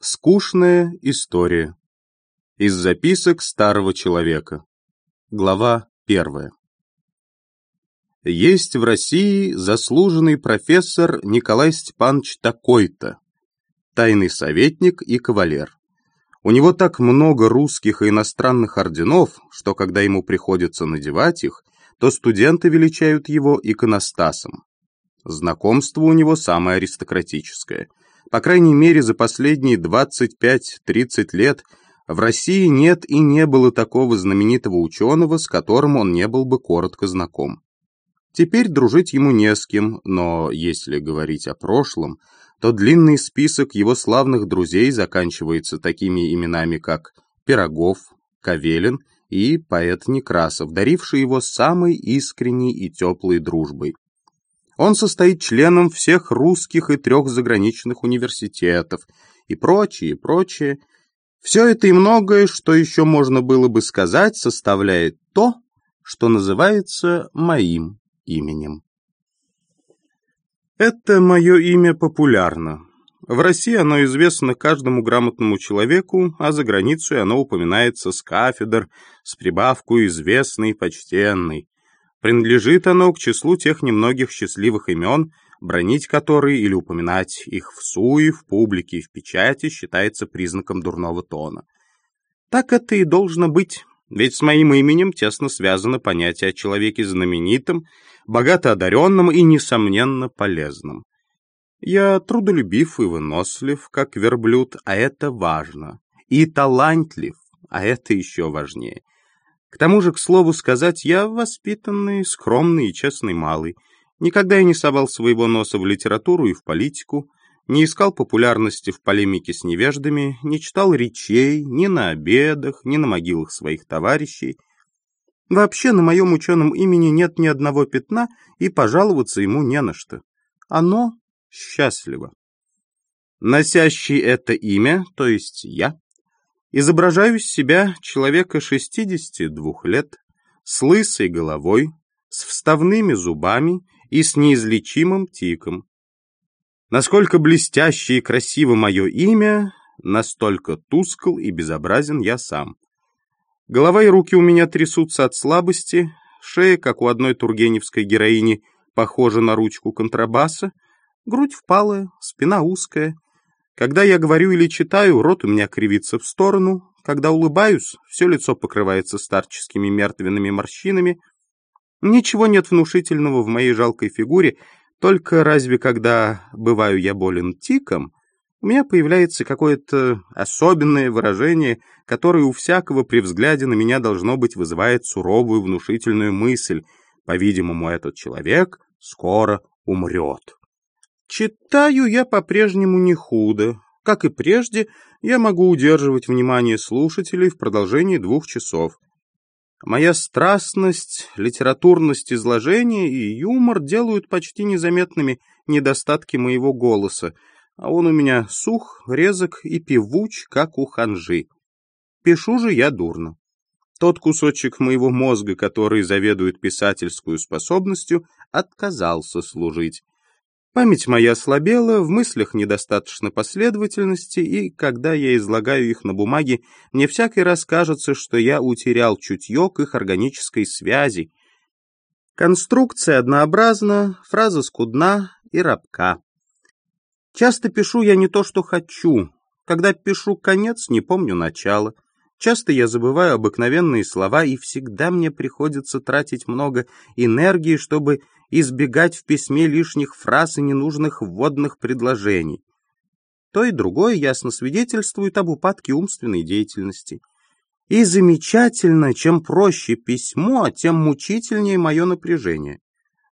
Скучная история. Из записок старого человека. Глава первая. Есть в России заслуженный профессор Николай Степанович такой-то, тайный советник и кавалер. У него так много русских и иностранных орденов, что когда ему приходится надевать их, то студенты величают его иконостасом. Знакомство у него самое аристократическое. По крайней мере, за последние 25-30 лет в России нет и не было такого знаменитого ученого, с которым он не был бы коротко знаком. Теперь дружить ему не с кем, но если говорить о прошлом, то длинный список его славных друзей заканчивается такими именами, как Пирогов, Кавелин и поэт Некрасов, даривший его самой искренней и теплой дружбой. Он состоит членом всех русских и трех заграничных университетов и прочее, прочее. Все это и многое, что еще можно было бы сказать, составляет то, что называется моим именем. Это мое имя популярно. В России оно известно каждому грамотному человеку, а за границей оно упоминается с кафедр, с прибавкой известный, почтенный. Принадлежит оно к числу тех немногих счастливых имен, бронить которые или упоминать их в суе, в публике и в печати считается признаком дурного тона. Так это и должно быть, ведь с моим именем тесно связано понятие о человеке знаменитом, богато одаренном и, несомненно, полезном. Я трудолюбив и вынослив, как верблюд, а это важно, и талантлив, а это еще важнее. К тому же, к слову сказать, я воспитанный, скромный и честный малый. Никогда я не совал своего носа в литературу и в политику, не искал популярности в полемике с невеждами, не читал речей ни на обедах, ни на могилах своих товарищей. Вообще на моем ученом имени нет ни одного пятна, и пожаловаться ему не на что. Оно счастливо. Носящий это имя, то есть я, изображаю из себя человека 62 лет, с лысой головой, с вставными зубами и с неизлечимым тиком. Насколько блестяще и красиво мое имя, настолько тускл и безобразен я сам. Голова и руки у меня трясутся от слабости, шея, как у одной тургеневской героини, похожа на ручку контрабаса, грудь впалая, спина узкая, когда я говорю или читаю, рот у меня кривится в сторону. Когда улыбаюсь, все лицо покрывается старческими мертвенными морщинами. Ничего нет внушительного в моей жалкой фигуре, только разве когда бываю я болен тиком, у меня появляется какое-то особенное выражение, которое у всякого при взгляде на меня должно быть вызывает суровую внушительную мысль. По-видимому, этот человек скоро умрет. Читаю я по-прежнему не худо. Как и прежде, я могу удерживать внимание слушателей в продолжении двух часов. Моя страстность, литературность изложения и юмор делают почти незаметными недостатки моего голоса, а он у меня сух, резок и певуч, как у ханжи. Пишу же я дурно. Тот кусочек моего мозга, который заведует писательскую способностью, отказался служить. Память моя слабела, в мыслях недостаточно последовательности, и когда я излагаю их на бумаге, мне всякий раз кажется, что я утерял чутье к их органической связи. Конструкция однообразна, фраза скудна и рабка. Часто пишу я не то, что хочу. Когда пишу конец, не помню начало. Часто я забываю обыкновенные слова, и всегда мне приходится тратить много энергии, чтобы избегать в письме лишних фраз и ненужных вводных предложений. То и другое ясно свидетельствует об упадке умственной деятельности. И замечательно, чем проще письмо, тем мучительнее мое напряжение.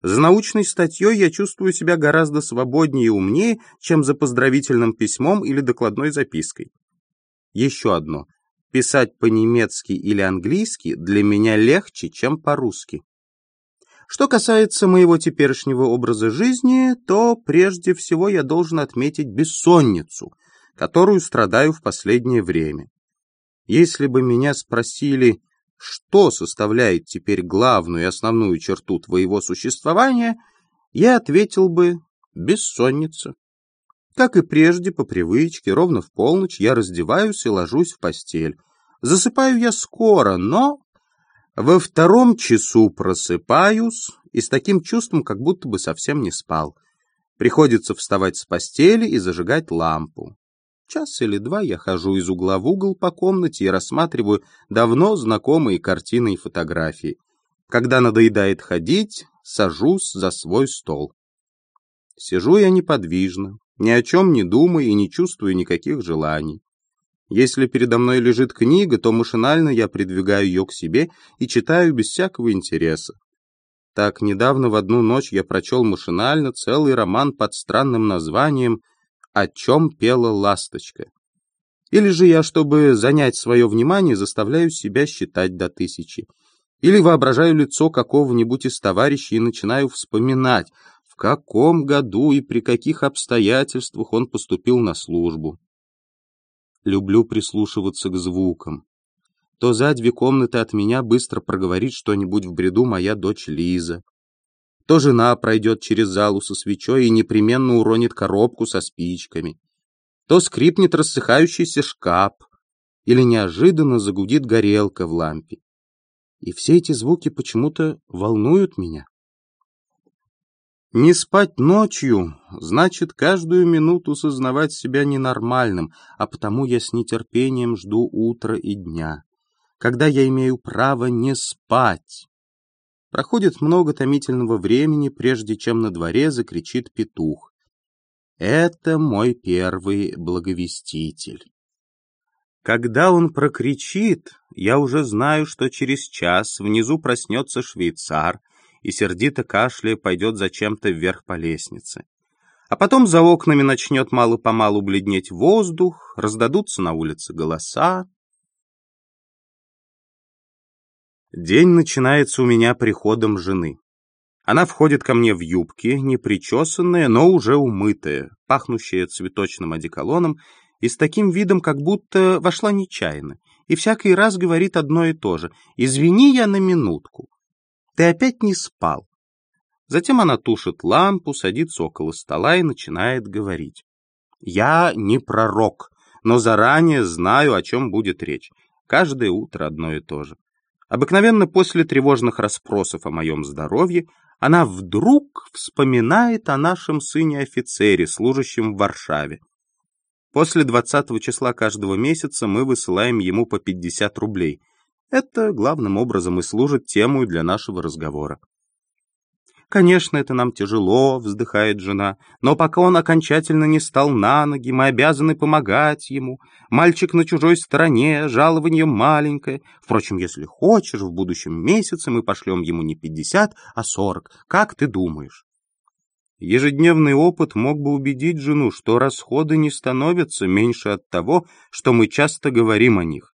За научной статьей я чувствую себя гораздо свободнее и умнее, чем за поздравительным письмом или докладной запиской. Еще одно. Писать по-немецки или английски для меня легче, чем по-русски. Что касается моего теперешнего образа жизни, то прежде всего я должен отметить бессонницу, которую страдаю в последнее время. Если бы меня спросили, что составляет теперь главную и основную черту твоего существования, я ответил бы «бессонница». Как и прежде, по привычке, ровно в полночь я раздеваюсь и ложусь в постель. Засыпаю я скоро, но во втором часу просыпаюсь и с таким чувством, как будто бы совсем не спал. Приходится вставать с постели и зажигать лампу. Час или два я хожу из угла в угол по комнате и рассматриваю давно знакомые картины и фотографии. Когда надоедает ходить, сажусь за свой стол. Сижу я неподвижно, ни о чем не думаю и не чувствую никаких желаний. Если передо мной лежит книга, то машинально я придвигаю ее к себе и читаю без всякого интереса. Так, недавно в одну ночь я прочел машинально целый роман под странным названием «О чем пела ласточка». Или же я, чтобы занять свое внимание, заставляю себя считать до тысячи. Или воображаю лицо какого-нибудь из товарищей и начинаю вспоминать, в каком году и при каких обстоятельствах он поступил на службу. Люблю прислушиваться к звукам. То за две комнаты от меня быстро проговорит что-нибудь в бреду моя дочь Лиза. То жена пройдет через залу со свечой и непременно уронит коробку со спичками. То скрипнет рассыхающийся шкаф или неожиданно загудит горелка в лампе. И все эти звуки почему-то волнуют меня. Не спать ночью значит каждую минуту сознавать себя ненормальным, а потому я с нетерпением жду утра и дня, когда я имею право не спать. Проходит много томительного времени, прежде чем на дворе закричит петух. Это мой первый благовеститель. Когда он прокричит, я уже знаю, что через час внизу проснется швейцар — и сердито кашляя пойдет зачем-то вверх по лестнице. А потом за окнами начнет мало-помалу бледнеть воздух, раздадутся на улице голоса. День начинается у меня приходом жены. Она входит ко мне в юбке, непричесанная, но уже умытая, пахнущая цветочным одеколоном, и с таким видом, как будто вошла нечаянно, и всякий раз говорит одно и то же «Извини я на минутку». Ты опять не спал. Затем она тушит лампу, садится около стола и начинает говорить. Я не пророк, но заранее знаю, о чем будет речь. Каждое утро одно и то же. Обыкновенно после тревожных расспросов о моем здоровье она вдруг вспоминает о нашем сыне-офицере, служащем в Варшаве. После 20 числа каждого месяца мы высылаем ему по 50 рублей — это главным образом и служит темой для нашего разговора. «Конечно, это нам тяжело», — вздыхает жена, «но пока он окончательно не стал на ноги, мы обязаны помогать ему. Мальчик на чужой стороне, жалование маленькое. Впрочем, если хочешь, в будущем месяце мы пошлем ему не пятьдесят, а сорок. Как ты думаешь?» Ежедневный опыт мог бы убедить жену, что расходы не становятся меньше от того, что мы часто говорим о них.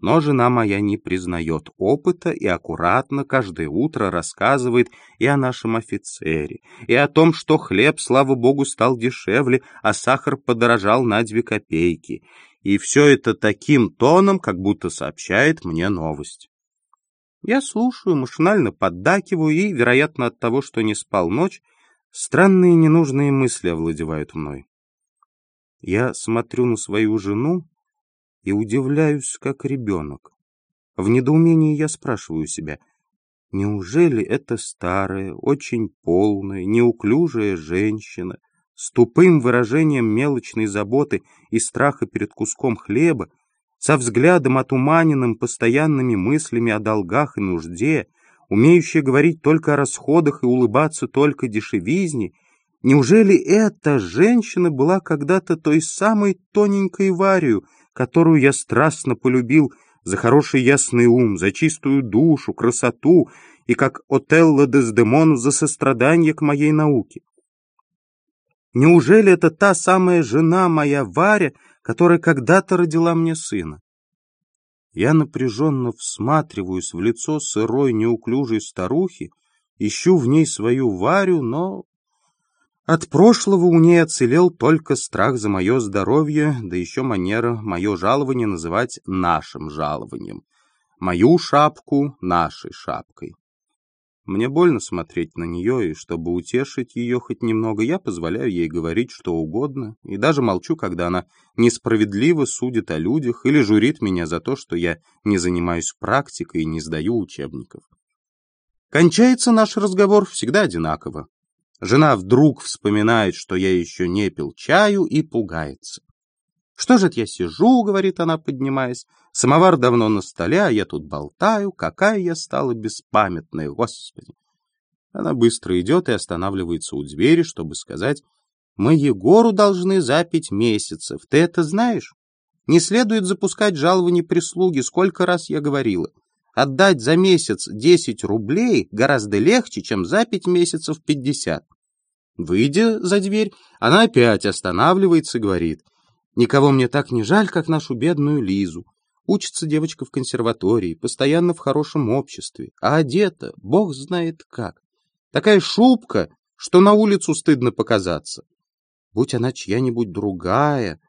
Но жена моя не признает опыта и аккуратно каждое утро рассказывает и о нашем офицере, и о том, что хлеб, слава богу, стал дешевле, а сахар подорожал на две копейки. И все это таким тоном, как будто сообщает мне новость. Я слушаю, машинально поддакиваю, и, вероятно, от того, что не спал ночь, странные ненужные мысли овладевают мной. Я смотрю на свою жену, и удивляюсь, как ребенок. В недоумении я спрашиваю себя, неужели эта старая, очень полная, неуклюжая женщина с тупым выражением мелочной заботы и страха перед куском хлеба, со взглядом отуманенным постоянными мыслями о долгах и нужде, умеющая говорить только о расходах и улыбаться только дешевизне, неужели эта женщина была когда-то той самой тоненькой Варию, которую я страстно полюбил за хороший ясный ум, за чистую душу, красоту и, как Отелло Дездемону, за сострадание к моей науке. Неужели это та самая жена моя, Варя, которая когда-то родила мне сына? Я напряженно всматриваюсь в лицо сырой неуклюжей старухи, ищу в ней свою Варю, но от прошлого у ней оцелел только страх за мое здоровье, да еще манера мое жалование называть нашим жалованием, мою шапку нашей шапкой. Мне больно смотреть на нее, и чтобы утешить ее хоть немного, я позволяю ей говорить что угодно, и даже молчу, когда она несправедливо судит о людях или журит меня за то, что я не занимаюсь практикой и не сдаю учебников. Кончается наш разговор всегда одинаково. Жена вдруг вспоминает, что я еще не пил чаю и пугается. «Что же это я сижу?» — говорит она, поднимаясь. «Самовар давно на столе, а я тут болтаю. Какая я стала беспамятная, господи!» Она быстро идет и останавливается у двери, чтобы сказать, «Мы Егору должны за пять месяцев, ты это знаешь? Не следует запускать жалование прислуги, сколько раз я говорила. Отдать за месяц десять рублей гораздо легче, чем за пять месяцев пятьдесят. Выйдя за дверь, она опять останавливается и говорит, Никого мне так не жаль, как нашу бедную Лизу. Учится девочка в консерватории, постоянно в хорошем обществе, а одета, бог знает как. Такая шубка, что на улицу стыдно показаться. Будь она чья-нибудь другая,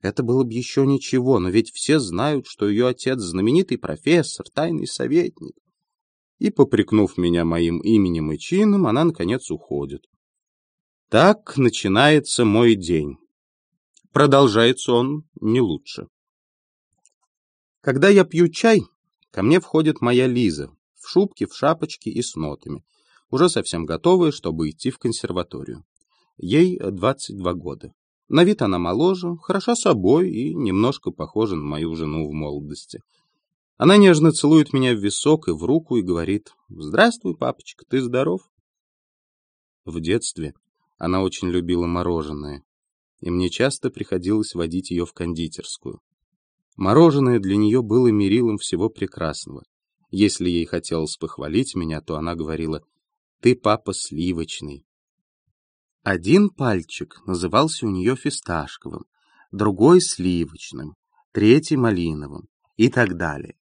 это было бы еще ничего, но ведь все знают, что ее отец знаменитый профессор, тайный советник. И, попрекнув меня моим именем и чином, она, наконец, уходит. Так начинается мой день. Продолжается он не лучше. Когда я пью чай, ко мне входит моя Лиза, в шубке, в шапочке и с нотами, уже совсем готовая, чтобы идти в консерваторию. Ей 22 года. На вид она моложе, хороша собой и немножко похожа на мою жену в молодости. Она нежно целует меня в висок и в руку и говорит «Здравствуй, папочка, ты здоров?» В детстве она очень любила мороженое, и мне часто приходилось водить ее в кондитерскую. Мороженое для нее было мерилом всего прекрасного. Если ей хотелось похвалить меня, то она говорила «Ты, папа, сливочный». Один пальчик назывался у нее фисташковым, другой — сливочным, третий — малиновым и так далее.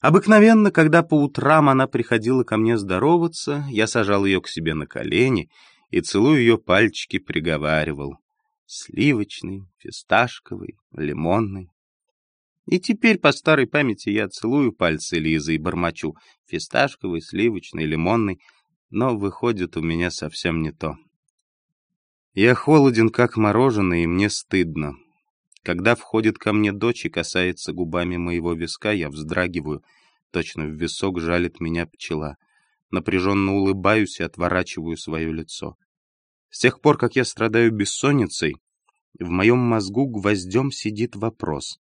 Обыкновенно, когда по утрам она приходила ко мне здороваться, я сажал ее к себе на колени и, целуя ее пальчики, приговаривал сливочный, фисташковый, лимонный. И теперь по старой памяти я целую пальцы Лизы и бормочу фисташковый, сливочный, лимонный, но выходит у меня совсем не то. Я холоден, как мороженое, и мне стыдно. Когда входит ко мне дочь и касается губами моего виска, я вздрагиваю, точно в висок жалит меня пчела. Напряженно улыбаюсь и отворачиваю свое лицо. С тех пор, как я страдаю бессонницей, в моем мозгу гвоздем сидит вопрос.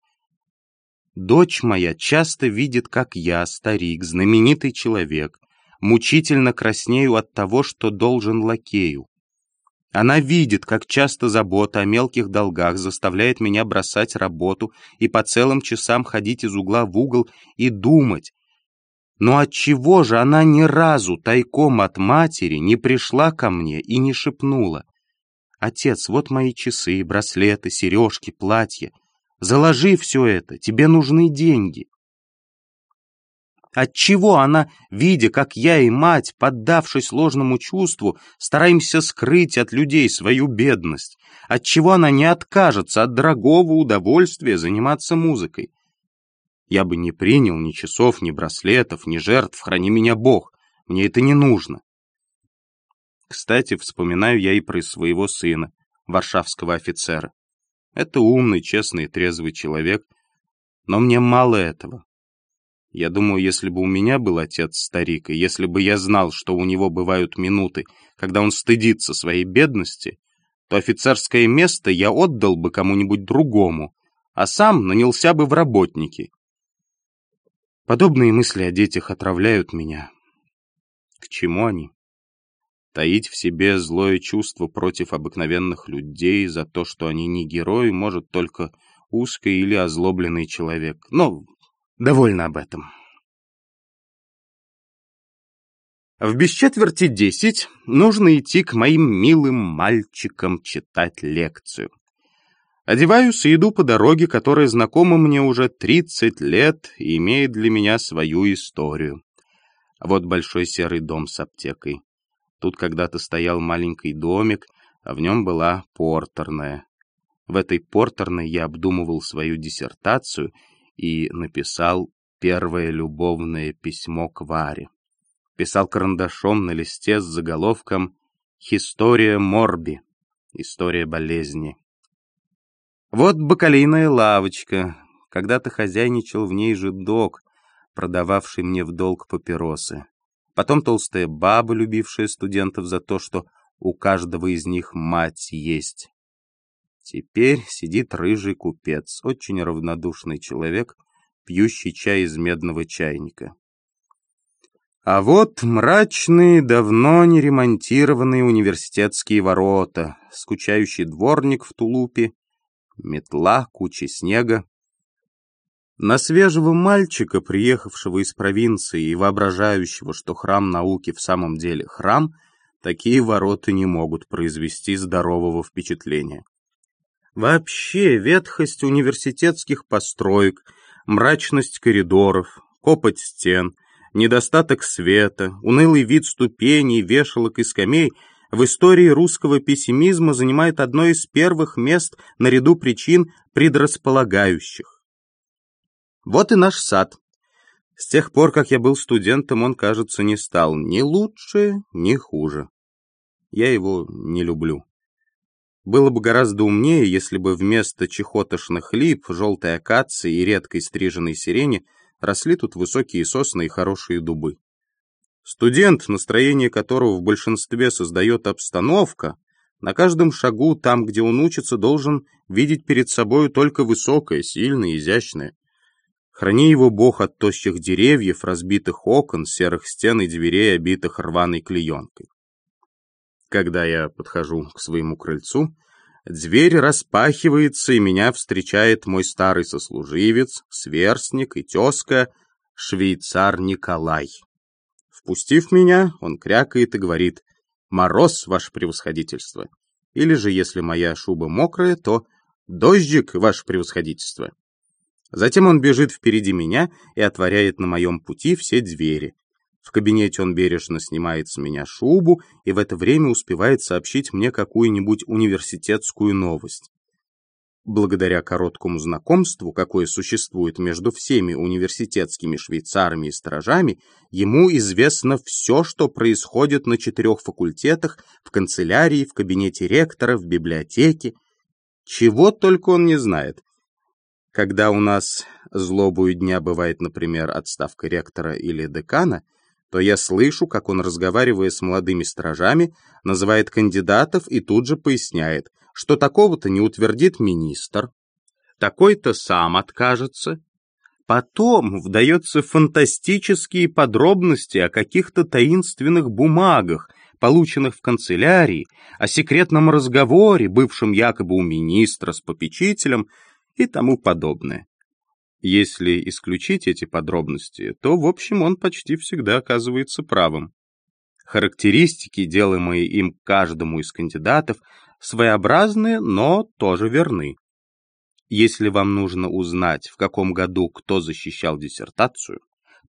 Дочь моя часто видит, как я, старик, знаменитый человек, мучительно краснею от того, что должен лакею. Она видит, как часто забота о мелких долгах заставляет меня бросать работу и по целым часам ходить из угла в угол и думать, но отчего же она ни разу тайком от матери не пришла ко мне и не шепнула? «Отец, вот мои часы, браслеты, сережки, платья. Заложи все это, тебе нужны деньги». Отчего она, видя, как я и мать, поддавшись ложному чувству, стараемся скрыть от людей свою бедность? Отчего она не откажется от дорогого удовольствия заниматься музыкой? Я бы не принял ни часов, ни браслетов, ни жертв, храни меня Бог. Мне это не нужно. Кстати, вспоминаю я и про своего сына, варшавского офицера. Это умный, честный и трезвый человек, но мне мало этого. Я думаю, если бы у меня был отец старик, и если бы я знал, что у него бывают минуты, когда он стыдится своей бедности, то офицерское место я отдал бы кому-нибудь другому, а сам нанялся бы в работники. Подобные мысли о детях отравляют меня. К чему они? Таить в себе злое чувство против обыкновенных людей за то, что они не герои, может только узкий или озлобленный человек. Но довольно об этом. В без четверти десять нужно идти к моим милым мальчикам читать лекцию. Одеваюсь и иду по дороге, которая знакома мне уже 30 лет и имеет для меня свою историю. Вот большой серый дом с аптекой. Тут когда-то стоял маленький домик, а в нем была портерная. В этой портерной я обдумывал свою диссертацию и написал первое любовное письмо к Варе. писал карандашом на листе с заголовком «История морби» — история болезни. Вот бакалейная лавочка. Когда-то хозяйничал в ней же док, продававший мне в долг папиросы. Потом толстая баба, любившая студентов за то, что у каждого из них мать есть. Теперь сидит рыжий купец, очень равнодушный человек, пьющий чай из медного чайника. А вот мрачные, давно не ремонтированные университетские ворота, скучающий дворник в тулупе, метла, куча снега. На свежего мальчика, приехавшего из провинции и воображающего, что храм науки в самом деле храм, такие ворота не могут произвести здорового впечатления. Вообще, ветхость университетских построек, мрачность коридоров, копоть стен, недостаток света, унылый вид ступеней, вешалок и скамей в истории русского пессимизма занимает одно из первых мест наряду причин предрасполагающих. Вот и наш сад. С тех пор, как я был студентом, он, кажется, не стал ни лучше, ни хуже. Я его не люблю. Было бы гораздо умнее, если бы вместо чехотошных лип, желтой акации и редкой стриженной сирени росли тут высокие сосны и хорошие дубы. Студент, настроение которого в большинстве создает обстановка, на каждом шагу, там, где он учится, должен видеть перед собою только высокое, сильное, изящное. Храни его Бог от тощих деревьев, разбитых окон, серых стен и дверей, обитых рваной клеенкой. Когда я подхожу к своему крыльцу, дверь распахивается, и меня встречает мой старый сослуживец, сверстник и тезка, швейцар Николай. Впустив меня, он крякает и говорит «Мороз, ваше превосходительство!» Или же, если моя шуба мокрая, то «Дождик, ваше превосходительство!» Затем он бежит впереди меня и отворяет на моем пути все двери, в кабинете он бережно снимает с меня шубу и в это время успевает сообщить мне какую-нибудь университетскую новость. Благодаря короткому знакомству, какое существует между всеми университетскими швейцарами и сторожами, ему известно все, что происходит на четырех факультетах, в канцелярии, в кабинете ректора, в библиотеке. Чего только он не знает. Когда у нас злобую дня бывает, например, отставка ректора или декана – то я слышу, как он, разговаривая с молодыми стражами, называет кандидатов и тут же поясняет, что такого-то не утвердит министр, такой-то сам откажется. Потом вдается фантастические подробности о каких-то таинственных бумагах, полученных в канцелярии, о секретном разговоре, бывшем якобы у министра с попечителем и тому подобное. Если исключить эти подробности, то, в общем, он почти всегда оказывается правым. Характеристики, делаемые им каждому из кандидатов, своеобразны, но тоже верны. Если вам нужно узнать, в каком году кто защищал диссертацию,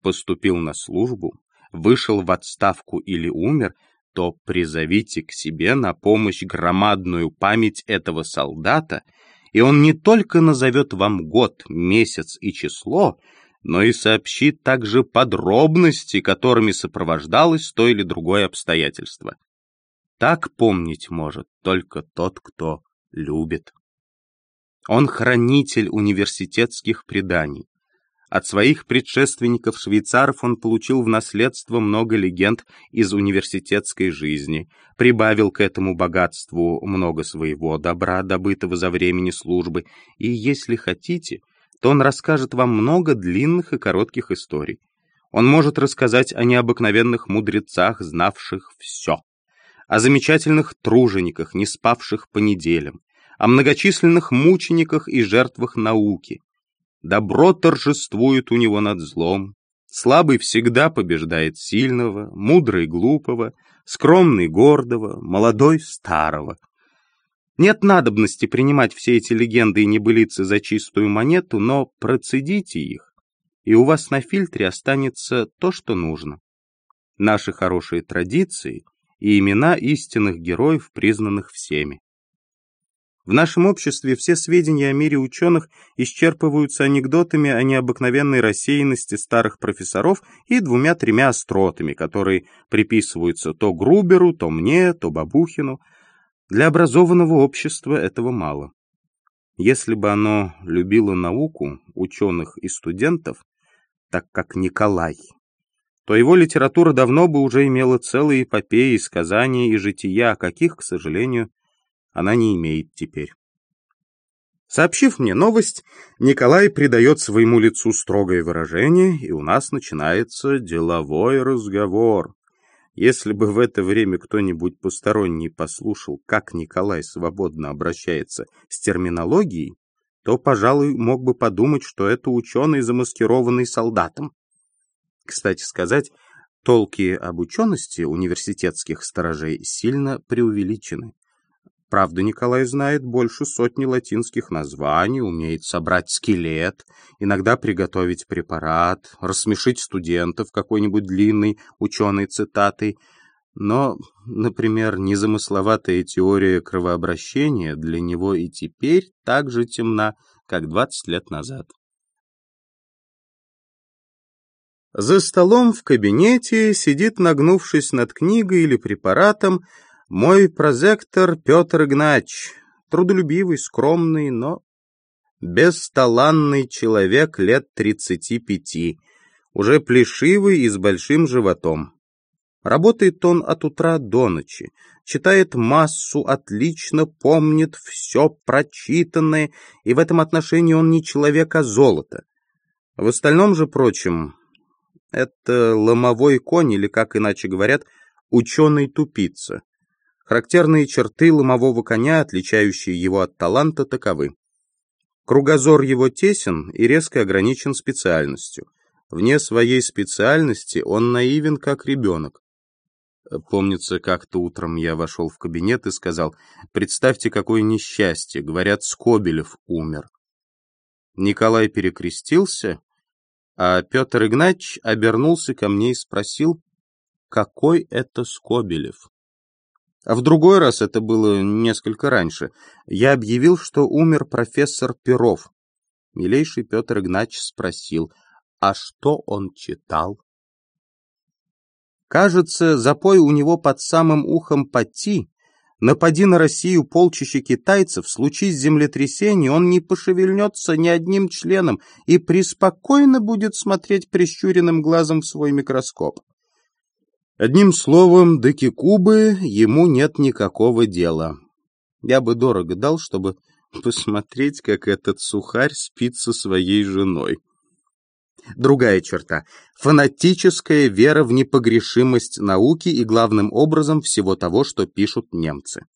поступил на службу, вышел в отставку или умер, то призовите к себе на помощь громадную память этого солдата – и он не только назовет вам год, месяц и число, но и сообщит также подробности, которыми сопровождалось то или другое обстоятельство. Так помнить может только тот, кто любит. Он хранитель университетских преданий. От своих предшественников-швейцаров он получил в наследство много легенд из университетской жизни, прибавил к этому богатству много своего добра, добытого за времени службы, и, если хотите, то он расскажет вам много длинных и коротких историй. Он может рассказать о необыкновенных мудрецах, знавших все, о замечательных тружениках, не спавших по неделям, о многочисленных мучениках и жертвах науки, Добро торжествует у него над злом. Слабый всегда побеждает сильного, мудрый глупого, скромный гордого, молодой старого. Нет надобности принимать все эти легенды и небылицы за чистую монету, но процедите их, и у вас на фильтре останется то, что нужно. Наши хорошие традиции и имена истинных героев, признанных всеми. В нашем обществе все сведения о мире ученых исчерпываются анекдотами о необыкновенной рассеянности старых профессоров и двумя-тремя остротами, которые приписываются то Груберу, то мне, то Бабухину. Для образованного общества этого мало. Если бы оно любило науку, ученых и студентов, так как Николай, то его литература давно бы уже имела целые эпопеи, сказания и жития, каких, к сожалению, она не имеет теперь. Сообщив мне новость, Николай придает своему лицу строгое выражение, и у нас начинается деловой разговор. Если бы в это время кто-нибудь посторонний послушал, как Николай свободно обращается с терминологией, то, пожалуй, мог бы подумать, что это ученый, замаскированный солдатом. Кстати сказать, толки об учености университетских сторожей сильно преувеличены. Правда, Николай знает больше сотни латинских названий, умеет собрать скелет, иногда приготовить препарат, рассмешить студентов какой-нибудь длинной ученой цитатой. Но, например, незамысловатая теория кровообращения для него и теперь так же темна, как 20 лет назад. За столом в кабинете сидит, нагнувшись над книгой или препаратом, мой прозектор Петр Игнач, трудолюбивый, скромный, но бесталанный человек лет тридцати пяти, уже плешивый и с большим животом. Работает он от утра до ночи, читает массу, отлично помнит все прочитанное, и в этом отношении он не человек, а золото. В остальном же, прочем, это ломовой конь, или, как иначе говорят, ученый-тупица. Характерные черты ломового коня, отличающие его от таланта, таковы. Кругозор его тесен и резко ограничен специальностью. Вне своей специальности он наивен, как ребенок. Помнится, как-то утром я вошел в кабинет и сказал, «Представьте, какое несчастье! Говорят, Скобелев умер». Николай перекрестился, а Петр Игнач обернулся ко мне и спросил, «Какой это Скобелев?» А в другой раз, это было несколько раньше, я объявил, что умер профессор Перов. Милейший Петр Игнач спросил, а что он читал? Кажется, запой у него под самым ухом Пати, напади на Россию полчища китайцев, случись землетрясение, он не пошевельнется ни одним членом и преспокойно будет смотреть прищуренным глазом в свой микроскоп. Одним словом, до Кикубы ему нет никакого дела. Я бы дорого дал, чтобы посмотреть, как этот сухарь спит со своей женой. Другая черта — фанатическая вера в непогрешимость науки и, главным образом, всего того, что пишут немцы.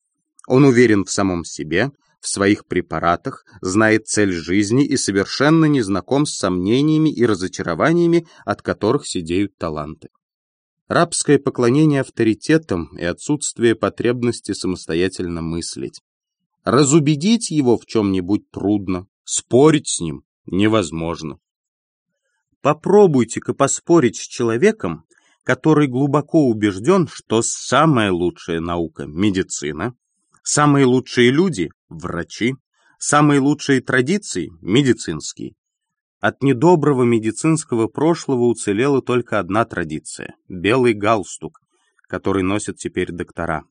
Он уверен в самом себе, в своих препаратах, знает цель жизни и совершенно не знаком с сомнениями и разочарованиями, от которых сидеют таланты. Рабское поклонение авторитетам и отсутствие потребности самостоятельно мыслить. Разубедить его в чем-нибудь трудно, спорить с ним невозможно. Попробуйте-ка поспорить с человеком, который глубоко убежден, что самая лучшая наука – медицина, самые лучшие люди – врачи, самые лучшие традиции – медицинские, от недоброго медицинского прошлого уцелела только одна традиция — белый галстук, который носят теперь доктора.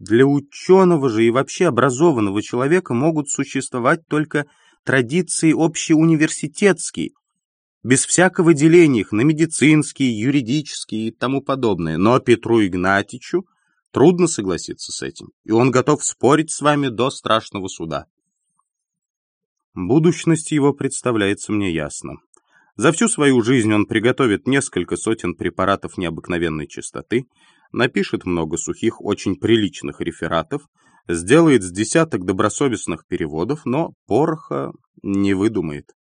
Для ученого же и вообще образованного человека могут существовать только традиции общеуниверситетские, без всякого деления их на медицинские, юридические и тому подобное. Но Петру Игнатичу трудно согласиться с этим, и он готов спорить с вами до страшного суда. Будущность его представляется мне ясно. За всю свою жизнь он приготовит несколько сотен препаратов необыкновенной чистоты, напишет много сухих, очень приличных рефератов, сделает с десяток добросовестных переводов, но пороха не выдумает.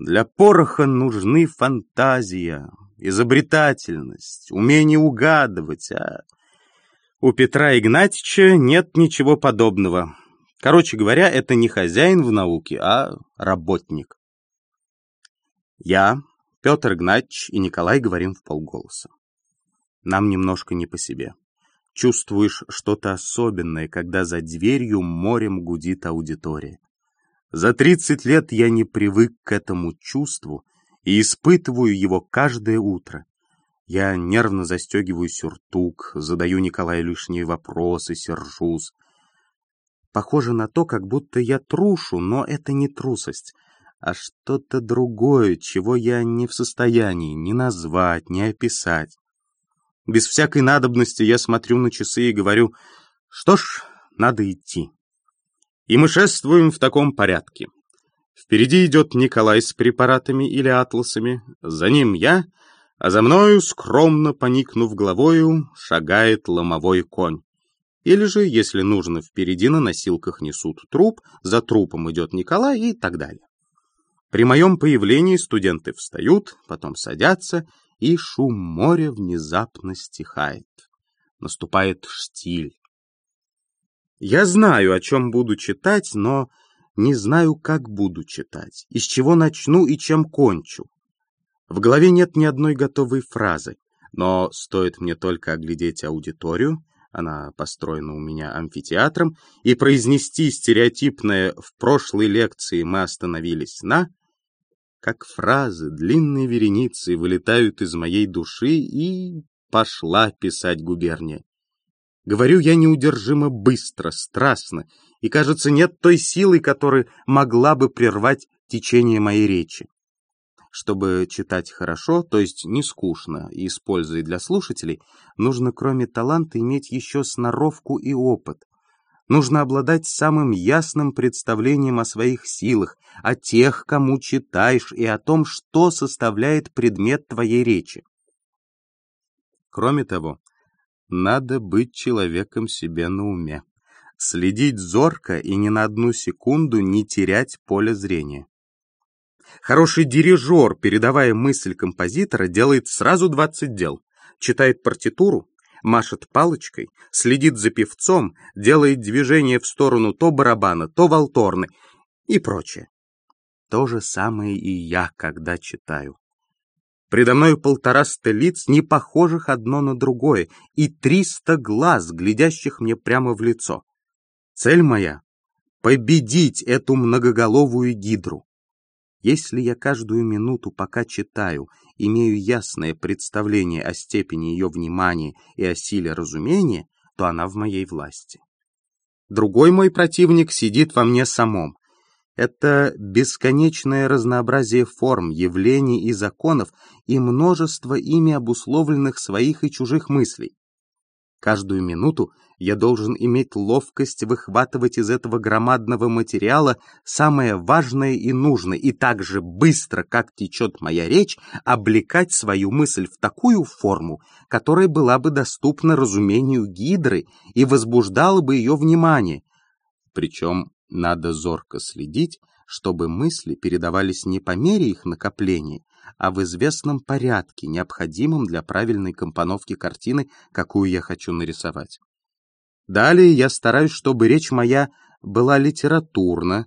Для пороха нужны фантазия, изобретательность, умение угадывать, а у Петра Игнатьича нет ничего подобного. Короче говоря, это не хозяин в науке, а работник. Я, Петр Игнатьевич и Николай говорим в полголоса. Нам немножко не по себе. чувствуешь что-то особенное, когда за дверью морем гудит аудитория. За 30 лет я не привык к этому чувству и испытываю его каждое утро. Я нервно застегиваю сюртук, задаю Николаю лишние вопросы, сержусь. Похоже на то, как будто я трушу, но это не трусость, а что-то другое, чего я не в состоянии ни назвать, ни описать. Без всякой надобности я смотрю на часы и говорю, что ж, надо идти. И мы шествуем в таком порядке. Впереди идет Николай с препаратами или атласами, за ним я — а за мною, скромно поникнув головою, шагает ломовой конь. Или же, если нужно, впереди на носилках несут труп, за трупом идет Николай и так далее. При моем появлении студенты встают, потом садятся, и шум моря внезапно стихает. Наступает штиль. Я знаю, о чем буду читать, но не знаю, как буду читать, из чего начну и чем кончу. В голове нет ни одной готовой фразы, но стоит мне только оглядеть аудиторию, она построена у меня амфитеатром, и произнести стереотипное «в прошлой лекции мы остановились на», как фразы длинной вереницы вылетают из моей души и пошла писать губерния. Говорю я неудержимо быстро, страстно, и, кажется, нет той силы, которая могла бы прервать течение моей речи. Чтобы читать хорошо, то есть не скучно и с для слушателей, нужно кроме таланта иметь еще сноровку и опыт. Нужно обладать самым ясным представлением о своих силах, о тех, кому читаешь, и о том, что составляет предмет твоей речи. Кроме того, надо быть человеком себе на уме, следить зорко и ни на одну секунду не терять поле зрения. Хороший дирижер, передавая мысль композитора, делает сразу 20 дел. Читает партитуру, машет палочкой, следит за певцом, делает движение в сторону то барабана, то валторны и прочее. То же самое и я, когда читаю. Предо мной полтораста лиц, не похожих одно на другое, и триста глаз, глядящих мне прямо в лицо. Цель моя — победить эту многоголовую гидру. Если я каждую минуту, пока читаю, имею ясное представление о степени ее внимания и о силе разумения, то она в моей власти. Другой мой противник сидит во мне самом. Это бесконечное разнообразие форм, явлений и законов и множество ими обусловленных своих и чужих мыслей. Каждую минуту я должен иметь ловкость выхватывать из этого громадного материала самое важное и нужное, и так же быстро, как течет моя речь, облекать свою мысль в такую форму, которая была бы доступна разумению гидры и возбуждала бы ее внимание. Причем надо зорко следить, чтобы мысли передавались не по мере их накопления, а в известном порядке, необходимом для правильной компоновки картины, какую я хочу нарисовать. Далее я стараюсь, чтобы речь моя была литературна,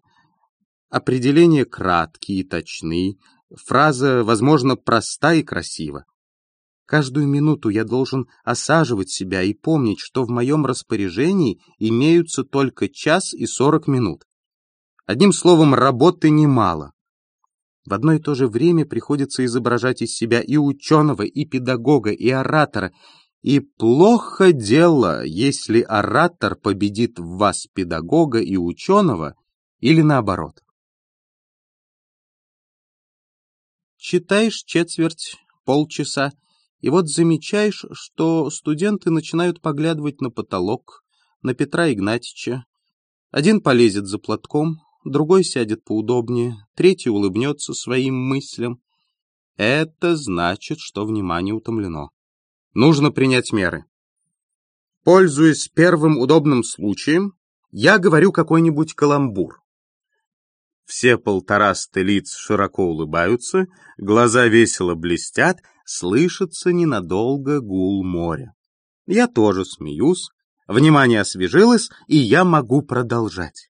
определения краткие и точны, фраза, возможно, проста и красива. Каждую минуту я должен осаживать себя и помнить, что в моем распоряжении имеются только час и сорок минут. Одним словом, работы немало. В одно и то же время приходится изображать из себя и ученого, и педагога, и оратора. И плохо дело, если оратор победит в вас педагога и ученого, или наоборот. Читаешь четверть, полчаса, и вот замечаешь, что студенты начинают поглядывать на потолок, на Петра Игнатьича. Один полезет за платком, другой сядет поудобнее, третий улыбнется своим мыслям. Это значит, что внимание утомлено. Нужно принять меры. Пользуясь первым удобным случаем, я говорю какой-нибудь каламбур. Все полтораста лиц широко улыбаются, глаза весело блестят, слышится ненадолго гул моря. Я тоже смеюсь, внимание освежилось, и я могу продолжать.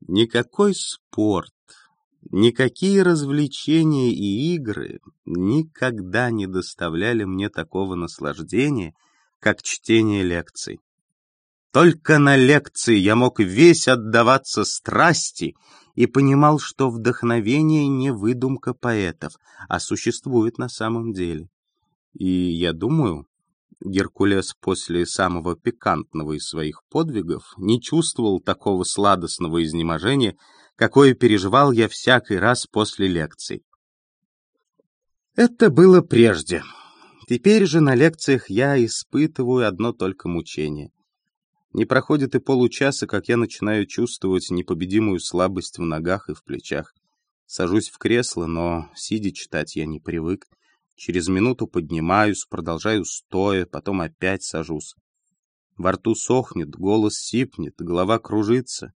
Никакой спорт, никакие развлечения и игры никогда не доставляли мне такого наслаждения, как чтение лекций. Только на лекции я мог весь отдаваться страсти и понимал, что вдохновение не выдумка поэтов, а существует на самом деле. И я думаю, Геркулес после самого пикантного из своих подвигов не чувствовал такого сладостного изнеможения, какое переживал я всякий раз после лекций. Это было прежде. Теперь же на лекциях я испытываю одно только мучение. Не проходит и получаса, как я начинаю чувствовать непобедимую слабость в ногах и в плечах. Сажусь в кресло, но сидя читать я не привык. Через минуту поднимаюсь, продолжаю стоя, потом опять сажусь. Во рту сохнет, голос сипнет, голова кружится.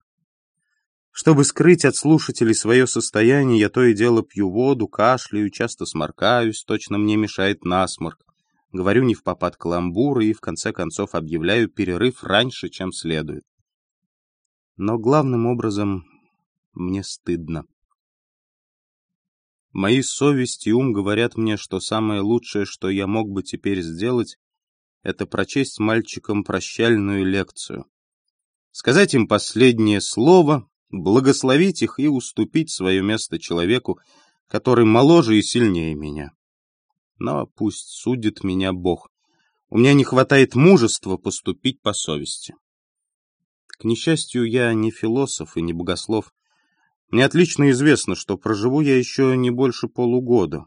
Чтобы скрыть от слушателей свое состояние, я то и дело пью воду, кашляю, часто сморкаюсь, точно мне мешает насморк. Говорю не в попад каламбуры и, в конце концов, объявляю перерыв раньше, чем следует. Но главным образом мне стыдно. Мои совесть и ум говорят мне, что самое лучшее, что я мог бы теперь сделать, это прочесть мальчикам прощальную лекцию. Сказать им последнее слово, благословить их и уступить свое место человеку, который моложе и сильнее меня но пусть судит меня Бог. У меня не хватает мужества поступить по совести. К несчастью, я не философ и не богослов. Мне отлично известно, что проживу я еще не больше полугода.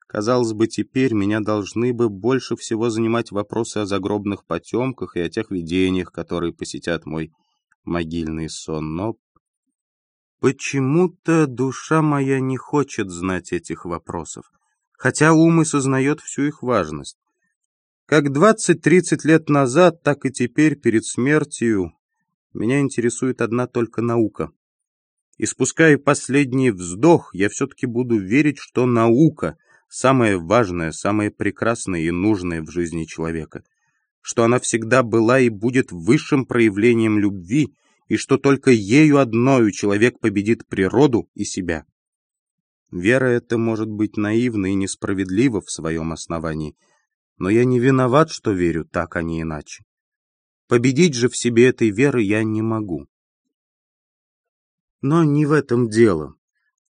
Казалось бы, теперь меня должны бы больше всего занимать вопросы о загробных потемках и о тех видениях, которые посетят мой могильный сон. Но почему-то душа моя не хочет знать этих вопросов хотя ум и сознает всю их важность. Как 20-30 лет назад, так и теперь, перед смертью, меня интересует одна только наука. И спуская последний вздох, я все-таки буду верить, что наука — самое важное, самое прекрасное и нужное в жизни человека, что она всегда была и будет высшим проявлением любви, и что только ею одною человек победит природу и себя. Вера эта может быть наивна и несправедлива в своем основании, но я не виноват, что верю так, а не иначе. Победить же в себе этой веры я не могу. Но не в этом дело.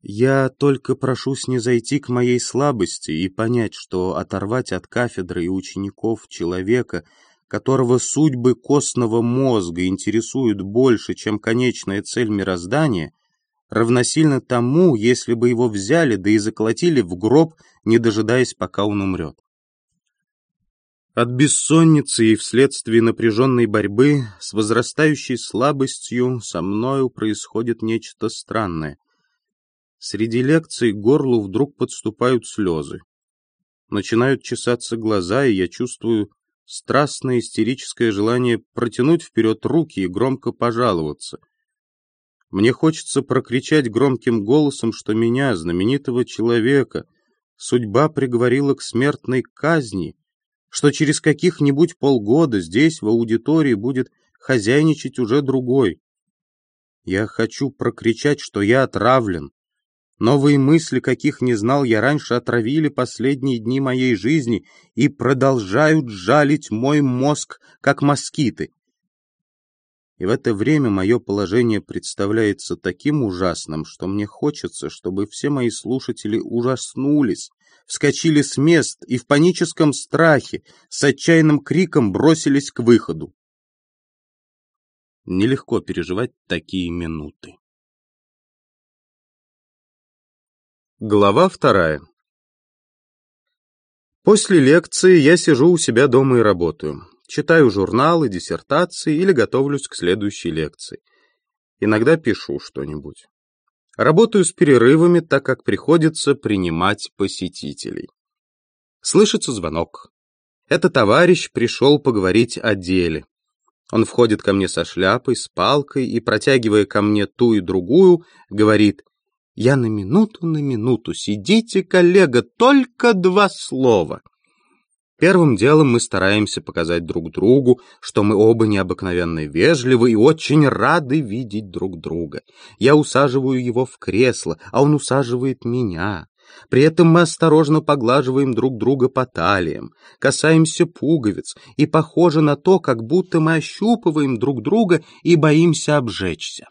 Я только прошу снизойти к моей слабости и понять, что оторвать от кафедры и учеников человека, которого судьбы костного мозга интересуют больше, чем конечная цель мироздания — равносильно тому, если бы его взяли, да и заколотили в гроб, не дожидаясь, пока он умрет. От бессонницы и вследствие напряженной борьбы с возрастающей слабостью со мною происходит нечто странное. Среди лекций горлу вдруг подступают слезы. Начинают чесаться глаза, и я чувствую страстное истерическое желание протянуть вперед руки и громко пожаловаться — мне хочется прокричать громким голосом, что меня, знаменитого человека, судьба приговорила к смертной казни, что через каких-нибудь полгода здесь, в аудитории, будет хозяйничать уже другой. Я хочу прокричать, что я отравлен. Новые мысли, каких не знал я раньше, отравили последние дни моей жизни и продолжают жалить мой мозг, как москиты. И в это время мое положение представляется таким ужасным, что мне хочется, чтобы все мои слушатели ужаснулись, вскочили с мест и в паническом страхе с отчаянным криком бросились к выходу. Нелегко переживать такие минуты. Глава вторая После лекции я сижу у себя дома и работаю. Читаю журналы, диссертации или готовлюсь к следующей лекции. Иногда пишу что-нибудь. Работаю с перерывами, так как приходится принимать посетителей. Слышится звонок. Это товарищ пришел поговорить о деле. Он входит ко мне со шляпой, с палкой и, протягивая ко мне ту и другую, говорит, «Я на минуту, на минуту, сидите, коллега, только два слова». Первым делом мы стараемся показать друг другу, что мы оба необыкновенно вежливы и очень рады видеть друг друга. Я усаживаю его в кресло, а он усаживает меня. При этом мы осторожно поглаживаем друг друга по талиям, касаемся пуговиц, и похоже на то, как будто мы ощупываем друг друга и боимся обжечься.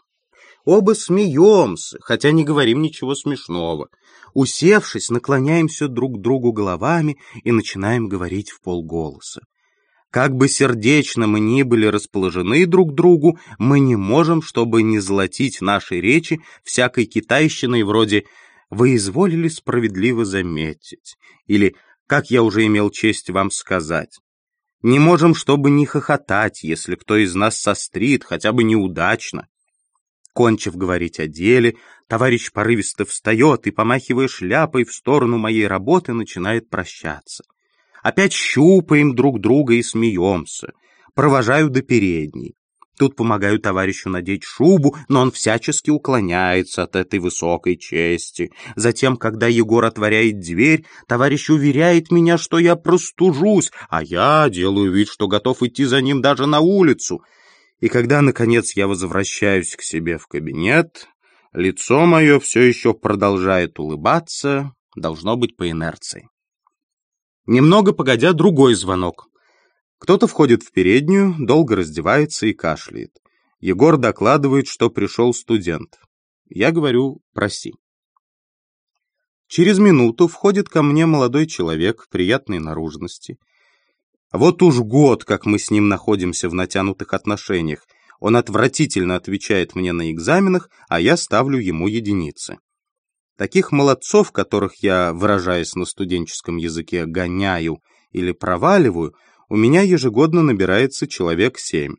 Оба смеемся, хотя не говорим ничего смешного. Усевшись, наклоняемся друг к другу головами и начинаем говорить в полголоса. Как бы сердечно мы ни были расположены друг к другу, мы не можем, чтобы не золотить наши речи всякой китайщиной вроде «Вы изволили справедливо заметить» или «Как я уже имел честь вам сказать». Не можем, чтобы не хохотать, если кто из нас сострит, хотя бы неудачно. Кончив говорить о деле, товарищ порывисто встает и, помахивая шляпой в сторону моей работы, начинает прощаться. Опять щупаем друг друга и смеемся. Провожаю до передней. Тут помогаю товарищу надеть шубу, но он всячески уклоняется от этой высокой чести. Затем, когда Егор отворяет дверь, товарищ уверяет меня, что я простужусь, а я делаю вид, что готов идти за ним даже на улицу. И когда, наконец, я возвращаюсь к себе в кабинет, лицо мое все еще продолжает улыбаться, должно быть по инерции. Немного погодя, другой звонок. Кто-то входит в переднюю, долго раздевается и кашляет. Егор докладывает, что пришел студент. Я говорю «проси». Через минуту входит ко мне молодой человек приятной наружности. Вот уж год, как мы с ним находимся в натянутых отношениях. Он отвратительно отвечает мне на экзаменах, а я ставлю ему единицы. Таких молодцов, которых я, выражаясь на студенческом языке, гоняю или проваливаю, у меня ежегодно набирается человек семь.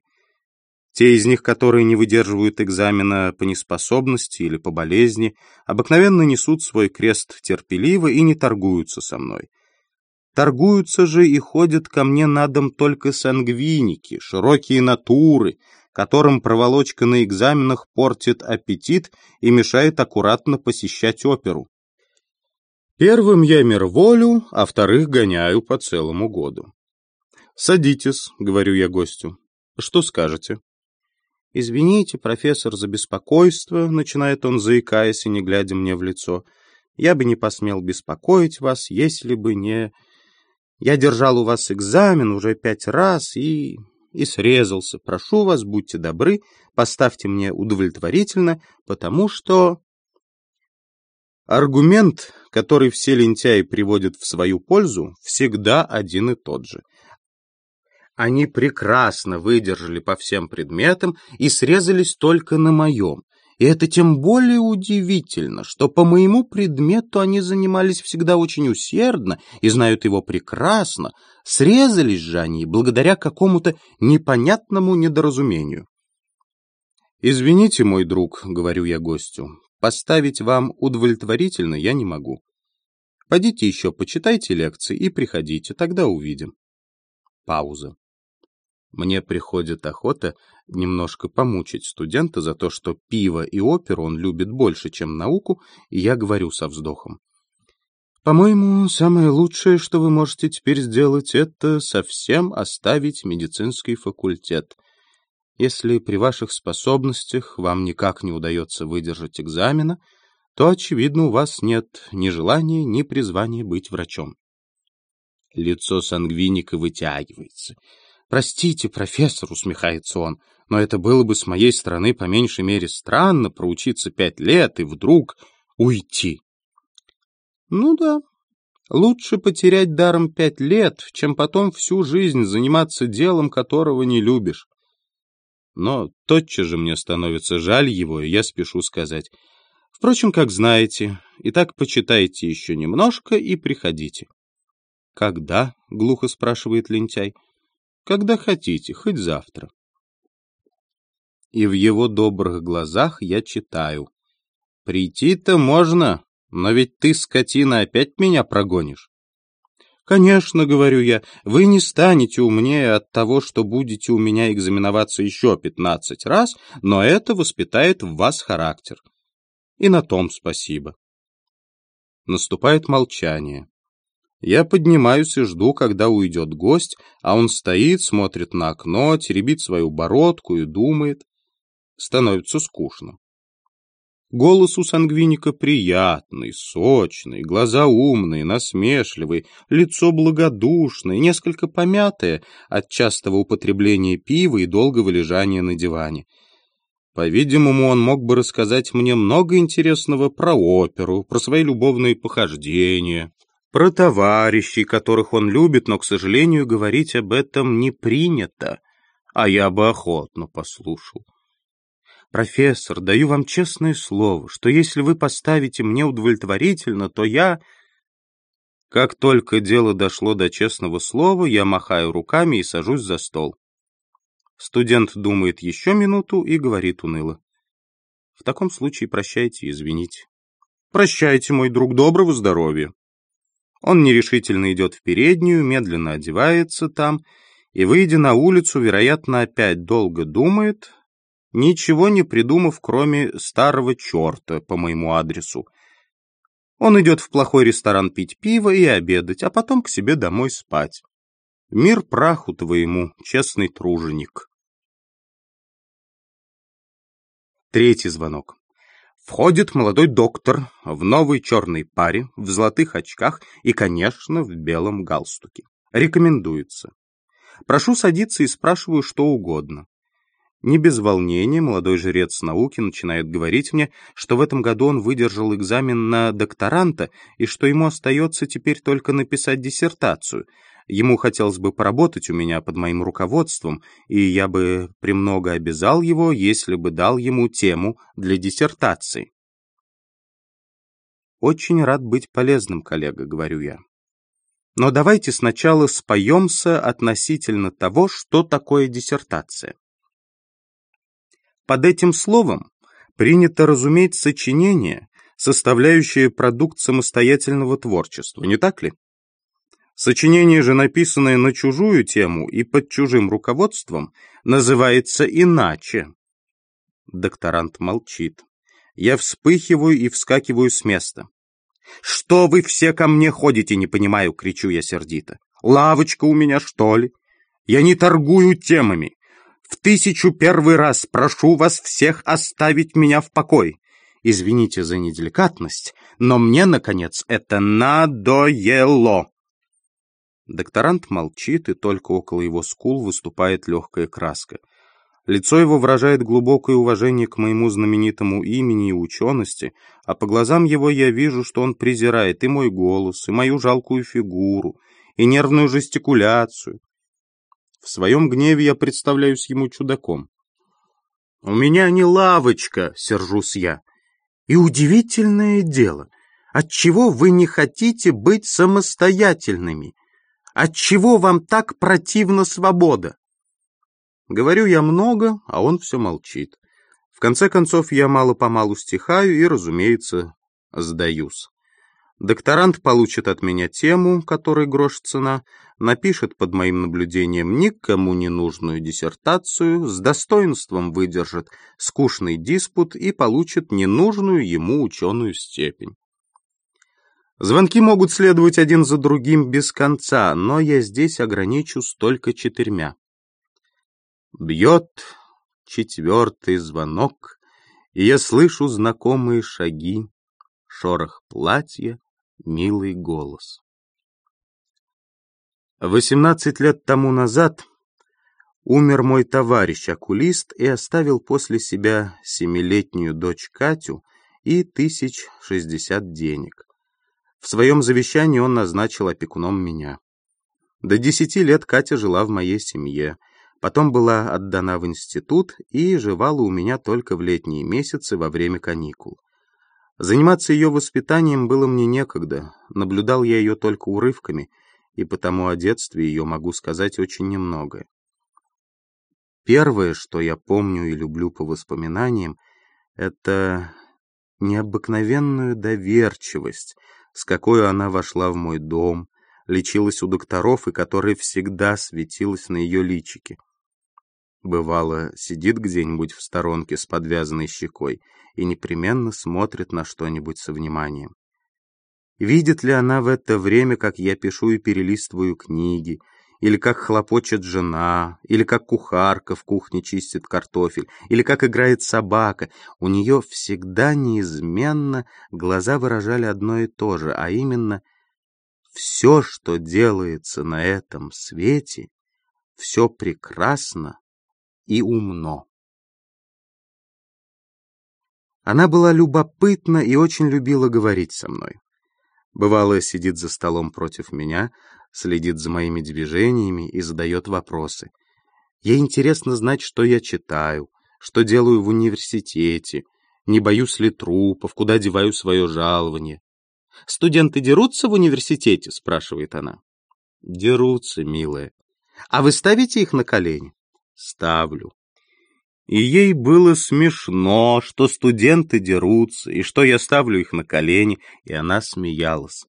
Те из них, которые не выдерживают экзамена по неспособности или по болезни, обыкновенно несут свой крест терпеливо и не торгуются со мной. Торгуются же и ходят ко мне на дом только сангвиники, широкие натуры, которым проволочка на экзаменах портит аппетит и мешает аккуратно посещать оперу. Первым я мирволю, а вторых гоняю по целому году. «Садитесь», — говорю я гостю. «Что скажете?» «Извините, профессор, за беспокойство», — начинает он, заикаясь и не глядя мне в лицо. «Я бы не посмел беспокоить вас, если бы не... Я держал у вас экзамен уже пять раз и и срезался. Прошу вас, будьте добры, поставьте мне удовлетворительно, потому что... Аргумент, который все лентяи приводят в свою пользу, всегда один и тот же. Они прекрасно выдержали по всем предметам и срезались только на моем. И это тем более удивительно, что по моему предмету они занимались всегда очень усердно и знают его прекрасно, срезались же они благодаря какому-то непонятному недоразумению. «Извините, мой друг», — говорю я гостю, — «поставить вам удовлетворительно я не могу. Пойдите еще почитайте лекции и приходите, тогда увидим». Пауза. Мне приходит охота немножко помучить студента за то, что пиво и оперу он любит больше, чем науку, и я говорю со вздохом. По-моему, самое лучшее, что вы можете теперь сделать, это совсем оставить медицинский факультет. Если при ваших способностях вам никак не удается выдержать экзамена, то, очевидно, у вас нет ни желания, ни призвания быть врачом. Лицо сангвиника вытягивается — «Простите, профессор», — усмехается он, «но это было бы с моей стороны по меньшей мере странно проучиться пять лет и вдруг уйти». «Ну да, лучше потерять даром пять лет, чем потом всю жизнь заниматься делом, которого не любишь». Но тотчас же мне становится жаль его, и я спешу сказать. Впрочем, как знаете, итак почитайте еще немножко и приходите. «Когда?» — глухо спрашивает лентяй. Когда хотите, хоть завтра. И в его добрых глазах я читаю. Прийти-то можно, но ведь ты, скотина, опять меня прогонишь. «Конечно, — говорю я, — вы не станете умнее от того, что будете у меня экзаменоваться еще пятнадцать раз, но это воспитает в вас характер. И на том спасибо». Наступает молчание. Я поднимаюсь и жду, когда уйдет гость, а он стоит, смотрит на окно, теребит свою бородку и думает. Становится скучно. Голос у сангвиника приятный, сочный, глаза умные, насмешливые, лицо благодушное, несколько помятое от частого употребления пива и долгого лежания на диване. По-видимому, он мог бы рассказать мне много интересного про оперу, про свои любовные похождения, про товарищей, которых он любит, но, к сожалению, говорить об этом не принято, а я бы охотно послушал. Профессор, даю вам честное слово, что если вы поставите мне удовлетворительно, то я... Как только дело дошло до честного слова, я махаю руками и сажусь за стол. Студент думает еще минуту и говорит уныло. В таком случае прощайте извините. Прощайте, мой друг, доброго здоровья. Он нерешительно идет в переднюю, медленно одевается там и, выйдя на улицу, вероятно, опять долго думает, ничего не придумав, кроме старого черта по моему адресу. Он идет в плохой ресторан пить пиво и обедать, а потом к себе домой спать. Мир праху твоему, честный труженик. Третий звонок. Входит молодой доктор в новой черной паре, в золотых очках и, конечно, в белом галстуке. Рекомендуется. Прошу садиться и спрашиваю что угодно. Не без волнения молодой жрец науки начинает говорить мне, что в этом году он выдержал экзамен на докторанта и что ему остается теперь только написать диссертацию. Ему хотелось бы поработать у меня под моим руководством, и я бы премного обязал его, если бы дал ему тему для диссертации. «Очень рад быть полезным, коллега», — говорю я. Но давайте сначала споемся относительно того, что такое диссертация. Под этим словом принято разуметь сочинение, составляющее продукт самостоятельного творчества, не так ли? Сочинение же, написанное на чужую тему и под чужим руководством, называется иначе. Докторант молчит. Я вспыхиваю и вскакиваю с места. «Что вы все ко мне ходите, не понимаю!» — кричу я сердито. «Лавочка у меня, что ли? Я не торгую темами. В тысячу первый раз прошу вас всех оставить меня в покой. Извините за неделикатность, но мне, наконец, это надоело. Докторант молчит, и только около его скул выступает легкая краска. Лицо его выражает глубокое уважение к моему знаменитому имени и учености, а по глазам его я вижу, что он презирает и мой голос, и мою жалкую фигуру, и нервную жестикуляцию, в своем гневе я представляюсь ему чудаком. «У меня не лавочка», — сержусь я. «И удивительное дело, отчего вы не хотите быть самостоятельными? Отчего вам так противна свобода?» Говорю я много, а он все молчит. В конце концов, я мало-помалу стихаю и, разумеется, сдаюсь. Докторант получит от меня тему, которой грош цена, напишет под моим наблюдением никому не нужную диссертацию, с достоинством выдержит скучный диспут и получит ненужную ему ученую степень. Звонки могут следовать один за другим без конца, но я здесь ограничусь только четырьмя. Бьет четвертый звонок, и я слышу знакомые шаги, шорох платья, милый голос. Восемнадцать лет тому назад умер мой товарищ-окулист и оставил после себя семилетнюю дочь Катю и тысяч шестьдесят денег. В своем завещании он назначил опекуном меня. До десяти лет Катя жила в моей семье, потом была отдана в институт и жевала у меня только в летние месяцы во время каникул. Заниматься ее воспитанием было мне некогда, наблюдал я ее только урывками, и потому о детстве ее могу сказать очень немного. Первое, что я помню и люблю по воспоминаниям, это необыкновенную доверчивость, с какой она вошла в мой дом, лечилась у докторов и которая всегда светилась на ее личике. Бывало, сидит где-нибудь в сторонке с подвязанной щекой и непременно смотрит на что-нибудь со вниманием. Видит ли она в это время, как я пишу и перелистываю книги, или как хлопочет жена, или как кухарка в кухне чистит картофель, или как играет собака, у нее всегда неизменно глаза выражали одно и то же, а именно все, что делается на этом свете, все прекрасно и умно. Она была любопытна и очень любила говорить со мной. Бывало, сидит за столом против меня, следит за моими движениями и задает вопросы. Ей интересно знать, что я читаю, что делаю в университете, не боюсь ли трупов, куда деваю свое жалование. «Студенты дерутся в университете?» — спрашивает она. «Дерутся, милая. А вы ставите их на колени?» «Ставлю. И ей было смешно, что студенты дерутся, и что я ставлю их на колени, и она смеялась.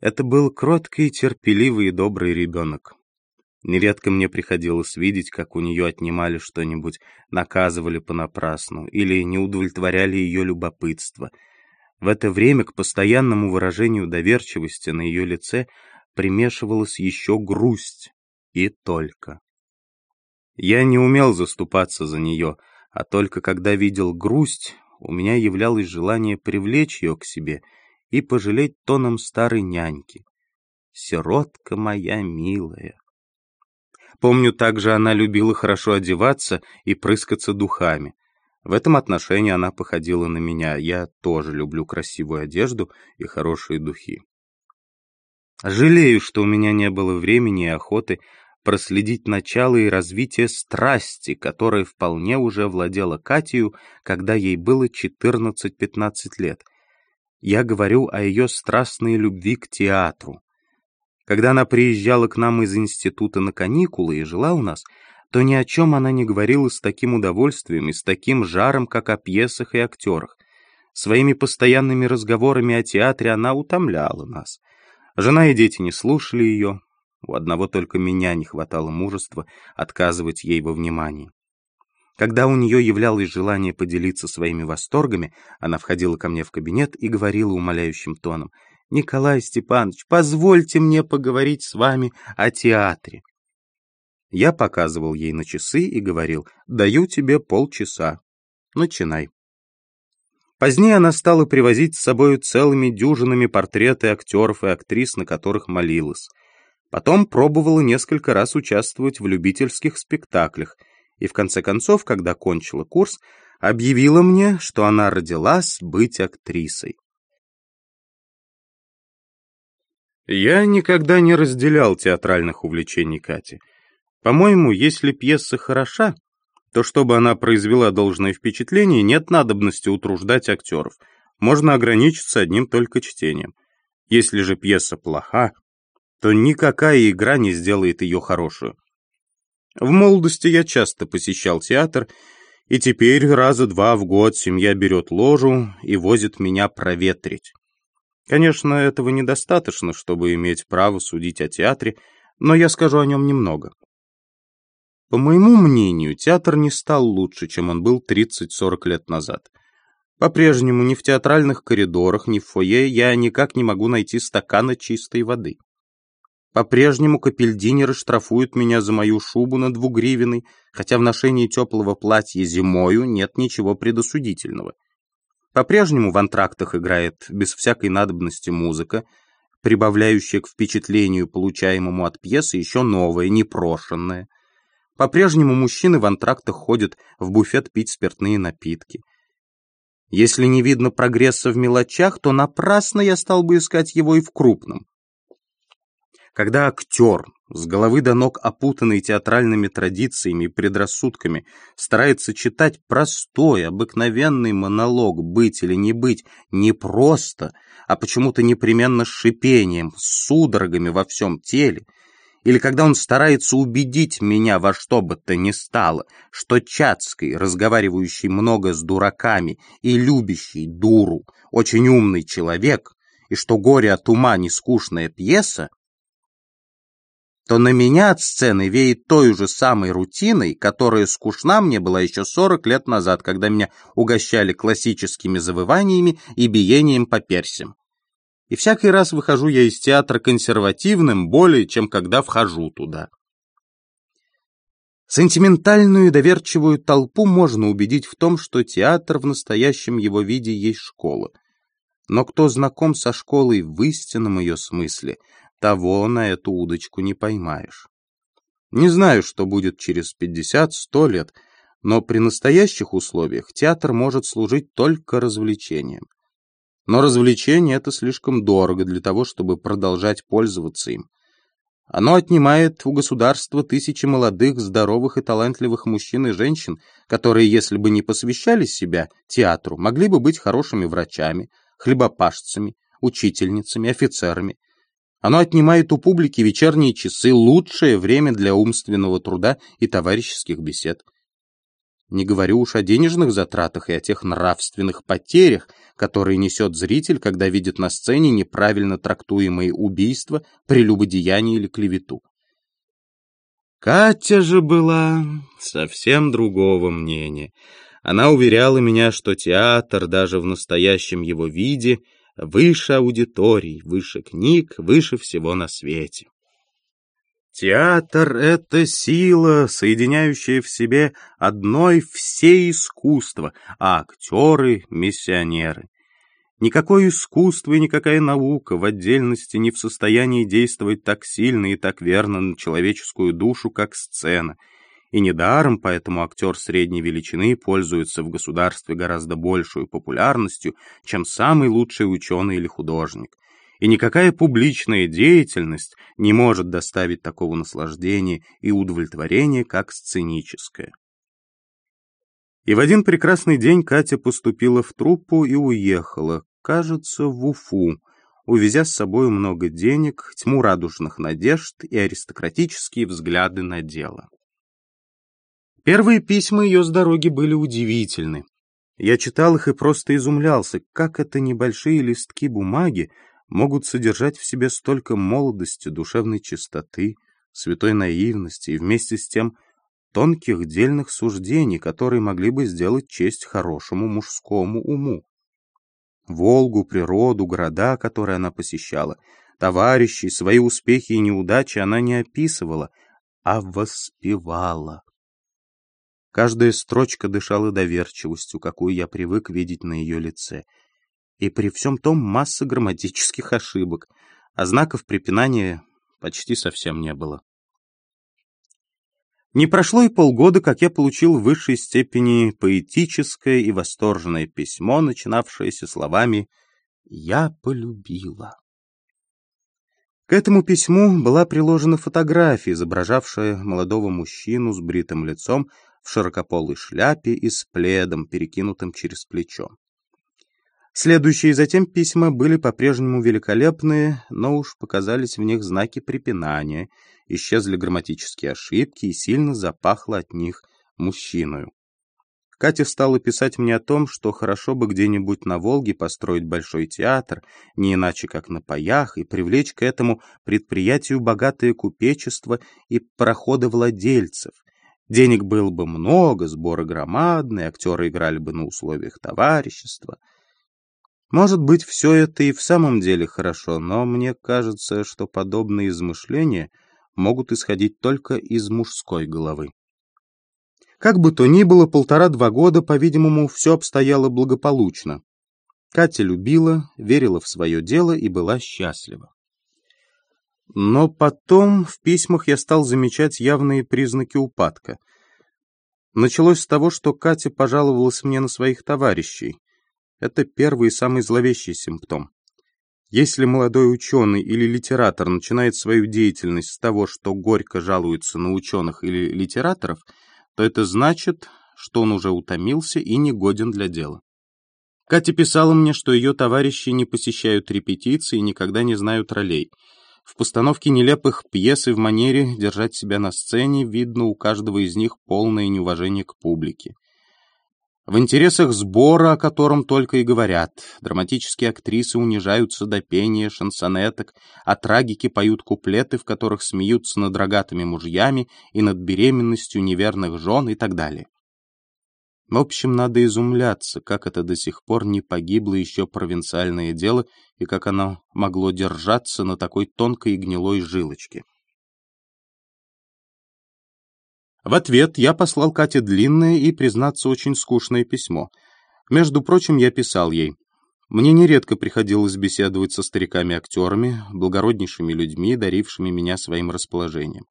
Это был кроткий, терпеливый и добрый ребенок. Нередко мне приходилось видеть, как у нее отнимали что-нибудь, наказывали понапрасну или не удовлетворяли ее любопытство. В это время к постоянному выражению доверчивости на ее лице примешивалась еще грусть, и только. Я не умел заступаться за нее, а только когда видел грусть, у меня являлось желание привлечь ее к себе и пожалеть тоном старой няньки. «Сиротка моя милая». Помню, также она любила хорошо одеваться и прыскаться духами. В этом отношении она походила на меня. Я тоже люблю красивую одежду и хорошие духи. Жалею, что у меня не было времени и охоты проследить начало и развитие страсти, которая вполне уже владела Катию, когда ей было 14-15 лет. Я говорю о ее страстной любви к театру. Когда она приезжала к нам из института на каникулы и жила у нас, то ни о чем она не говорила с таким удовольствием и с таким жаром, как о пьесах и актерах. Своими постоянными разговорами о театре она утомляла нас. Жена и дети не слушали ее, у одного только меня не хватало мужества отказывать ей во внимании. Когда у нее являлось желание поделиться своими восторгами, она входила ко мне в кабинет и говорила умоляющим тоном, «Николай Степанович, позвольте мне поговорить с вами о театре». Я показывал ей на часы и говорил, «Даю тебе полчаса. Начинай». Позднее она стала привозить с собой целыми дюжинами портреты актеров и актрис, на которых молилась. Потом пробовала несколько раз участвовать в любительских спектаклях, и в конце концов, когда кончила курс, объявила мне, что она родилась быть актрисой. Я никогда не разделял театральных увлечений Кати. По-моему, если пьеса хороша, то чтобы она произвела должное впечатление, нет надобности утруждать актеров. Можно ограничиться одним только чтением. Если же пьеса плоха, то никакая игра не сделает ее хорошую. В молодости я часто посещал театр, и теперь раза два в год семья берет ложу и возит меня проветрить. Конечно, этого недостаточно, чтобы иметь право судить о театре, но я скажу о нем немного. По моему мнению, театр не стал лучше, чем он был 30-40 лет назад. По-прежнему ни в театральных коридорах, ни в фойе я никак не могу найти стакана чистой воды. По-прежнему капельдинеры штрафуют меня за мою шубу на двугривенной, хотя в ношении теплого платья зимою нет ничего предосудительного. По-прежнему в антрактах играет без всякой надобности музыка, прибавляющая к впечатлению, получаемому от пьесы, еще новое, непрошенное. По-прежнему мужчины в антрактах ходят в буфет пить спиртные напитки. Если не видно прогресса в мелочах, то напрасно я стал бы искать его и в крупном. Когда актер, с головы до ног опутанный театральными традициями и предрассудками, старается читать простой, обыкновенный монолог «быть или не быть» не просто, а почему-то непременно с шипением, с судорогами во всем теле, или когда он старается убедить меня во что бы то ни стало, что Чацкий, разговаривающий много с дураками и любящий дуру, очень умный человек, и что «Горе от ума» не скучная пьеса, то на меня от сцены веет той же самой рутиной, которая скучна мне была еще 40 лет назад, когда меня угощали классическими завываниями и биением по персям. И всякий раз выхожу я из театра консервативным более, чем когда вхожу туда. Сентиментальную и доверчивую толпу можно убедить в том, что театр в настоящем его виде есть школа. Но кто знаком со школой в истинном ее смысле, того на эту удочку не поймаешь. Не знаю, что будет через 50-100 лет, но при настоящих условиях театр может служить только развлечением. Но развлечение это слишком дорого для того, чтобы продолжать пользоваться им. Оно отнимает у государства тысячи молодых, здоровых и талантливых мужчин и женщин, которые, если бы не посвящали себя театру, могли бы быть хорошими врачами, хлебопашцами, учительницами, офицерами. Оно отнимает у публики вечерние часы, лучшее время для умственного труда и товарищеских бесед. Не говорю уж о денежных затратах и о тех нравственных потерях, которые несет зритель, когда видит на сцене неправильно трактуемые убийства, прелюбодеяние или клевету. Катя же была совсем другого мнения. Она уверяла меня, что театр даже в настоящем его виде выше аудиторий, выше книг, выше всего на свете. Театр — это сила, соединяющая в себе одной все искусства, а актеры — миссионеры. Никакое искусство и никакая наука в отдельности не в состоянии действовать так сильно и так верно на человеческую душу, как сцена. И недаром поэтому актер средней величины пользуется в государстве гораздо большей популярностью, чем самый лучший ученый или художник и никакая публичная деятельность не может доставить такого наслаждения и удовлетворения, как сценическое. И в один прекрасный день Катя поступила в труппу и уехала, кажется, в Уфу, увезя с собой много денег, тьму радужных надежд и аристократические взгляды на дело. Первые письма ее с дороги были удивительны. Я читал их и просто изумлялся, как это небольшие листки бумаги могут содержать в себе столько молодости, душевной чистоты, святой наивности и вместе с тем тонких дельных суждений, которые могли бы сделать честь хорошему мужскому уму. Волгу, природу, города, которые она посещала, товарищей, свои успехи и неудачи она не описывала, а воспевала. Каждая строчка дышала доверчивостью, какую я привык видеть на ее лице — и при всем том масса грамматических ошибок, а знаков препинания почти совсем не было. Не прошло и полгода, как я получил в высшей степени поэтическое и восторженное письмо, начинавшееся словами «Я полюбила». К этому письму была приложена фотография, изображавшая молодого мужчину с бритым лицом в широкополой шляпе и с пледом, перекинутым через плечо. Следующие затем письма были по-прежнему великолепные, но уж показались в них знаки препинания, исчезли грамматические ошибки и сильно запахло от них мужчиною. Катя стала писать мне о том, что хорошо бы где-нибудь на Волге построить большой театр, не иначе как на паях, и привлечь к этому предприятию богатое купечество и проходовладельцев. Денег было бы много, сборы громадные, актеры играли бы на условиях товарищества — может быть, все это и в самом деле хорошо, но мне кажется, что подобные измышления могут исходить только из мужской головы. Как бы то ни было, полтора-два года, по-видимому, все обстояло благополучно. Катя любила, верила в свое дело и была счастлива. Но потом в письмах я стал замечать явные признаки упадка. Началось с того, что Катя пожаловалась мне на своих товарищей. Это первый и самый зловещий симптом. Если молодой ученый или литератор начинает свою деятельность с того, что горько жалуется на ученых или литераторов, то это значит, что он уже утомился и не годен для дела. Катя писала мне, что ее товарищи не посещают репетиции и никогда не знают ролей. В постановке нелепых пьес и в манере держать себя на сцене видно у каждого из них полное неуважение к публике. В интересах сбора, о котором только и говорят, драматические актрисы унижаются до пения шансонеток, а трагики поют куплеты, в которых смеются над рогатыми мужьями и над беременностью неверных жен и так далее. В общем, надо изумляться, как это до сих пор не погибло еще провинциальное дело и как оно могло держаться на такой тонкой и гнилой жилочке. В ответ я послал Кате длинное и, признаться, очень скучное письмо. Между прочим, я писал ей. Мне нередко приходилось беседовать со стариками-актерами, благороднейшими людьми, дарившими меня своим расположением.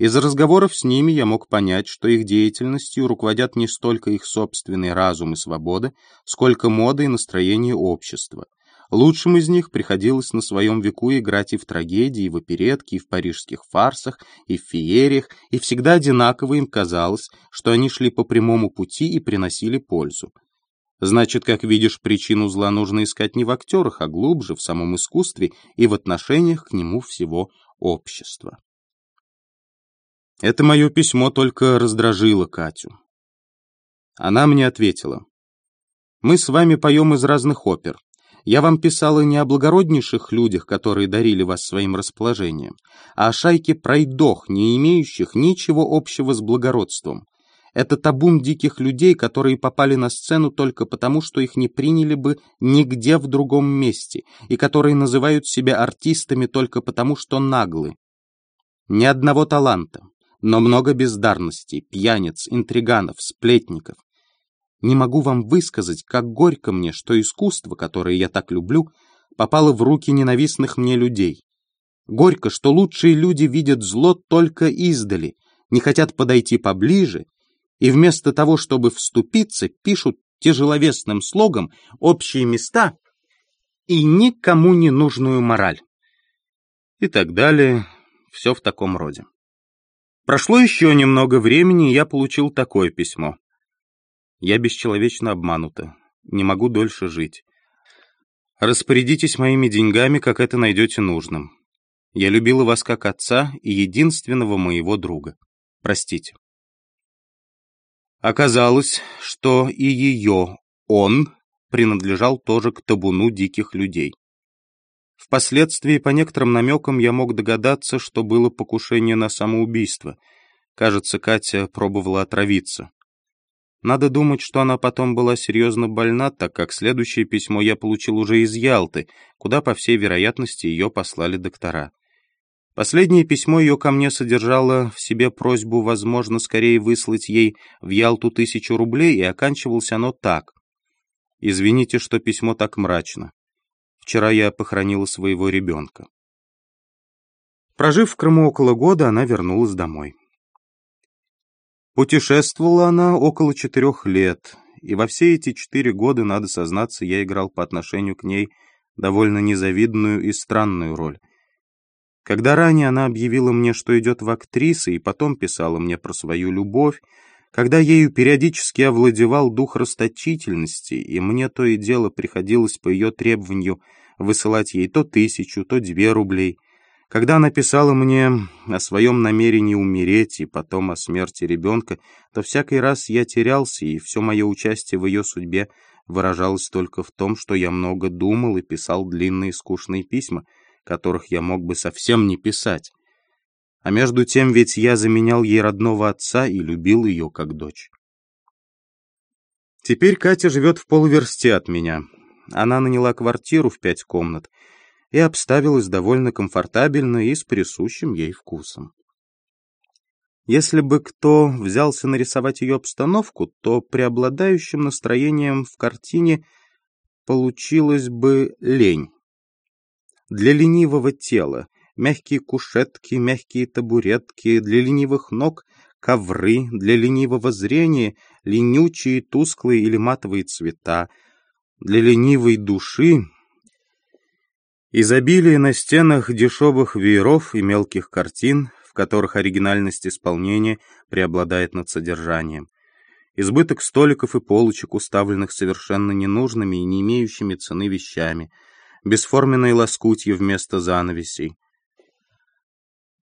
Из разговоров с ними я мог понять, что их деятельностью руководят не столько их собственный разум и свобода, сколько мода и настроение общества. Лучшим из них приходилось на своем веку играть и в трагедии, и в оперетке, и в парижских фарсах, и в феериях, и всегда одинаково им казалось, что они шли по прямому пути и приносили пользу. Значит, как видишь, причину зла нужно искать не в актерах, а глубже, в самом искусстве и в отношениях к нему всего общества. Это мое письмо только раздражило Катю. Она мне ответила. «Мы с вами поем из разных опер. Я вам писала не о благороднейших людях, которые дарили вас своим расположением, а о шайке пройдох, не имеющих ничего общего с благородством. Это табун диких людей, которые попали на сцену только потому, что их не приняли бы нигде в другом месте, и которые называют себя артистами только потому, что наглы. Ни одного таланта, но много бездарностей, пьяниц, интриганов, сплетников. Не могу вам высказать, как горько мне, что искусство, которое я так люблю, попало в руки ненавистных мне людей. Горько, что лучшие люди видят зло только издали, не хотят подойти поближе, и вместо того, чтобы вступиться, пишут тяжеловесным слогом общие места и никому не нужную мораль. И так далее, все в таком роде. Прошло еще немного времени, и я получил такое письмо. Я бесчеловечно обманута. Не могу дольше жить. Распорядитесь моими деньгами, как это найдете нужным. Я любила вас как отца и единственного моего друга. Простите. Оказалось, что и ее он принадлежал тоже к табуну диких людей. Впоследствии, по некоторым намекам, я мог догадаться, что было покушение на самоубийство. Кажется, Катя пробовала отравиться. Надо думать, что она потом была серьезно больна, так как следующее письмо я получил уже из Ялты, куда, по всей вероятности, ее послали доктора. Последнее письмо ее ко мне содержало в себе просьбу, возможно, скорее выслать ей в Ялту тысячу рублей, и оканчивалось оно так. «Извините, что письмо так мрачно. Вчера я похоронила своего ребенка. Прожив в Крыму около года, она вернулась домой. Путешествовала она около четырех лет, и во все эти четыре года, надо сознаться, я играл по отношению к ней довольно незавидную и странную роль. Когда ранее она объявила мне, что идет в актрисы, и потом писала мне про свою любовь, когда ею периодически овладевал дух расточительности, и мне то и дело приходилось по ее требованию высылать ей то тысячу, то две рублей, когда она писала мне о своем намерении умереть и потом о смерти ребенка, то всякий раз я терялся, и все мое участие в ее судьбе выражалось только в том, что я много думал и писал длинные скучные письма, которых я мог бы совсем не писать. А между тем ведь я заменял ей родного отца и любил ее как дочь. Теперь Катя живет в полуверсте от меня. Она наняла квартиру в пять комнат и обставилась довольно комфортабельно и с присущим ей вкусом. Если бы кто взялся нарисовать ее обстановку, то преобладающим настроением в картине получилась бы лень. Для ленивого тела мягкие кушетки, мягкие табуретки, для ленивых ног ковры, для ленивого зрения ленючие, тусклые или матовые цвета, для ленивой души изобилие на стенах дешевых вееров и мелких картин, в которых оригинальность исполнения преобладает над содержанием, избыток столиков и полочек, уставленных совершенно ненужными и не имеющими цены вещами, бесформенные лоскутья вместо занавесей,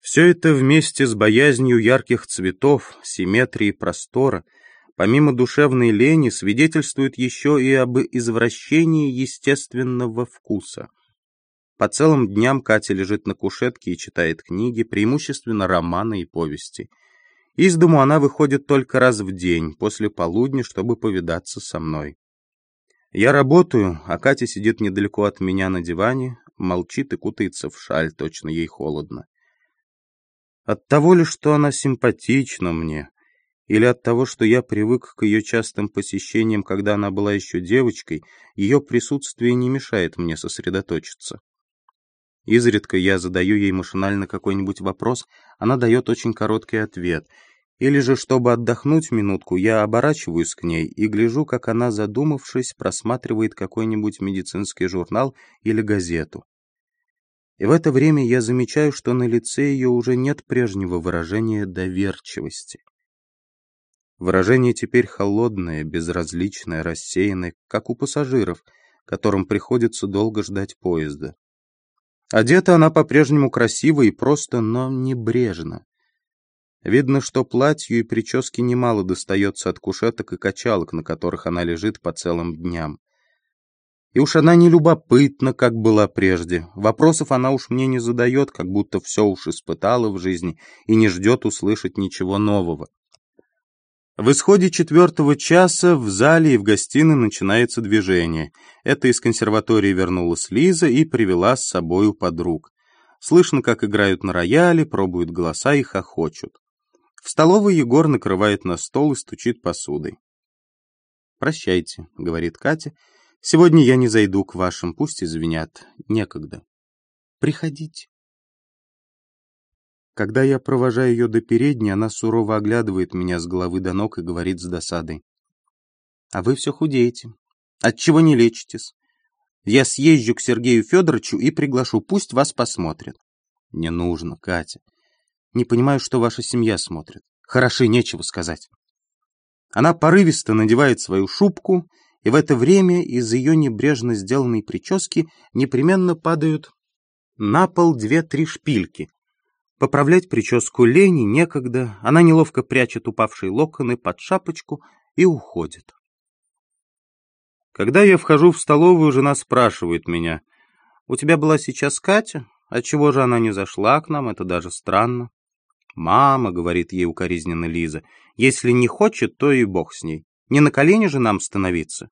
все это вместе с боязнью ярких цветов, симметрии простора, помимо душевной лени, свидетельствует еще и об извращении естественного вкуса. По целым дням Катя лежит на кушетке и читает книги, преимущественно романы и повести. Из дому она выходит только раз в день, после полудня, чтобы повидаться со мной. Я работаю, а Катя сидит недалеко от меня на диване, молчит и кутается в шаль, точно ей холодно. От того ли, что она симпатична мне, или от того, что я привык к ее частым посещениям, когда она была еще девочкой, ее присутствие не мешает мне сосредоточиться. Изредка я задаю ей машинально какой-нибудь вопрос, она дает очень короткий ответ. Или же, чтобы отдохнуть минутку, я оборачиваюсь к ней и гляжу, как она, задумавшись, просматривает какой-нибудь медицинский журнал или газету. И в это время я замечаю, что на лице ее уже нет прежнего выражения доверчивости. Выражение теперь холодное, безразличное, рассеянное, как у пассажиров, которым приходится долго ждать поезда. Одета она по-прежнему красиво и просто, но небрежно. Видно, что платью и прическе немало достается от кушеток и качалок, на которых она лежит по целым дням. И уж она не любопытна, как была прежде. Вопросов она уж мне не задает, как будто все уж испытала в жизни и не ждет услышать ничего нового. В исходе четвертого часа в зале и в гостиной начинается движение. Это из консерватории вернулась Лиза и привела с собою подруг. Слышно, как играют на рояле, пробуют голоса и хохочут. В столовой Егор накрывает на стол и стучит посудой. «Прощайте», — говорит Катя. «Сегодня я не зайду к вашим, пусть извинят. Некогда. Приходите». Когда я провожаю ее до передней, она сурово оглядывает меня с головы до ног и говорит с досадой. «А вы все худеете. Отчего не лечитесь? Я съезжу к Сергею Федоровичу и приглашу, пусть вас посмотрят». «Не нужно, Катя. Не понимаю, что ваша семья смотрит. Хороши, нечего сказать». Она порывисто надевает свою шубку, и в это время из ее небрежно сделанной прически непременно падают на пол две-три шпильки, Поправлять прическу Лени некогда, она неловко прячет упавшие локоны под шапочку и уходит. Когда я вхожу в столовую, жена спрашивает меня, «У тебя была сейчас Катя? Отчего же она не зашла к нам? Это даже странно». «Мама», — говорит ей укоризненно Лиза, «если не хочет, то и бог с ней. Не на колени же нам становиться».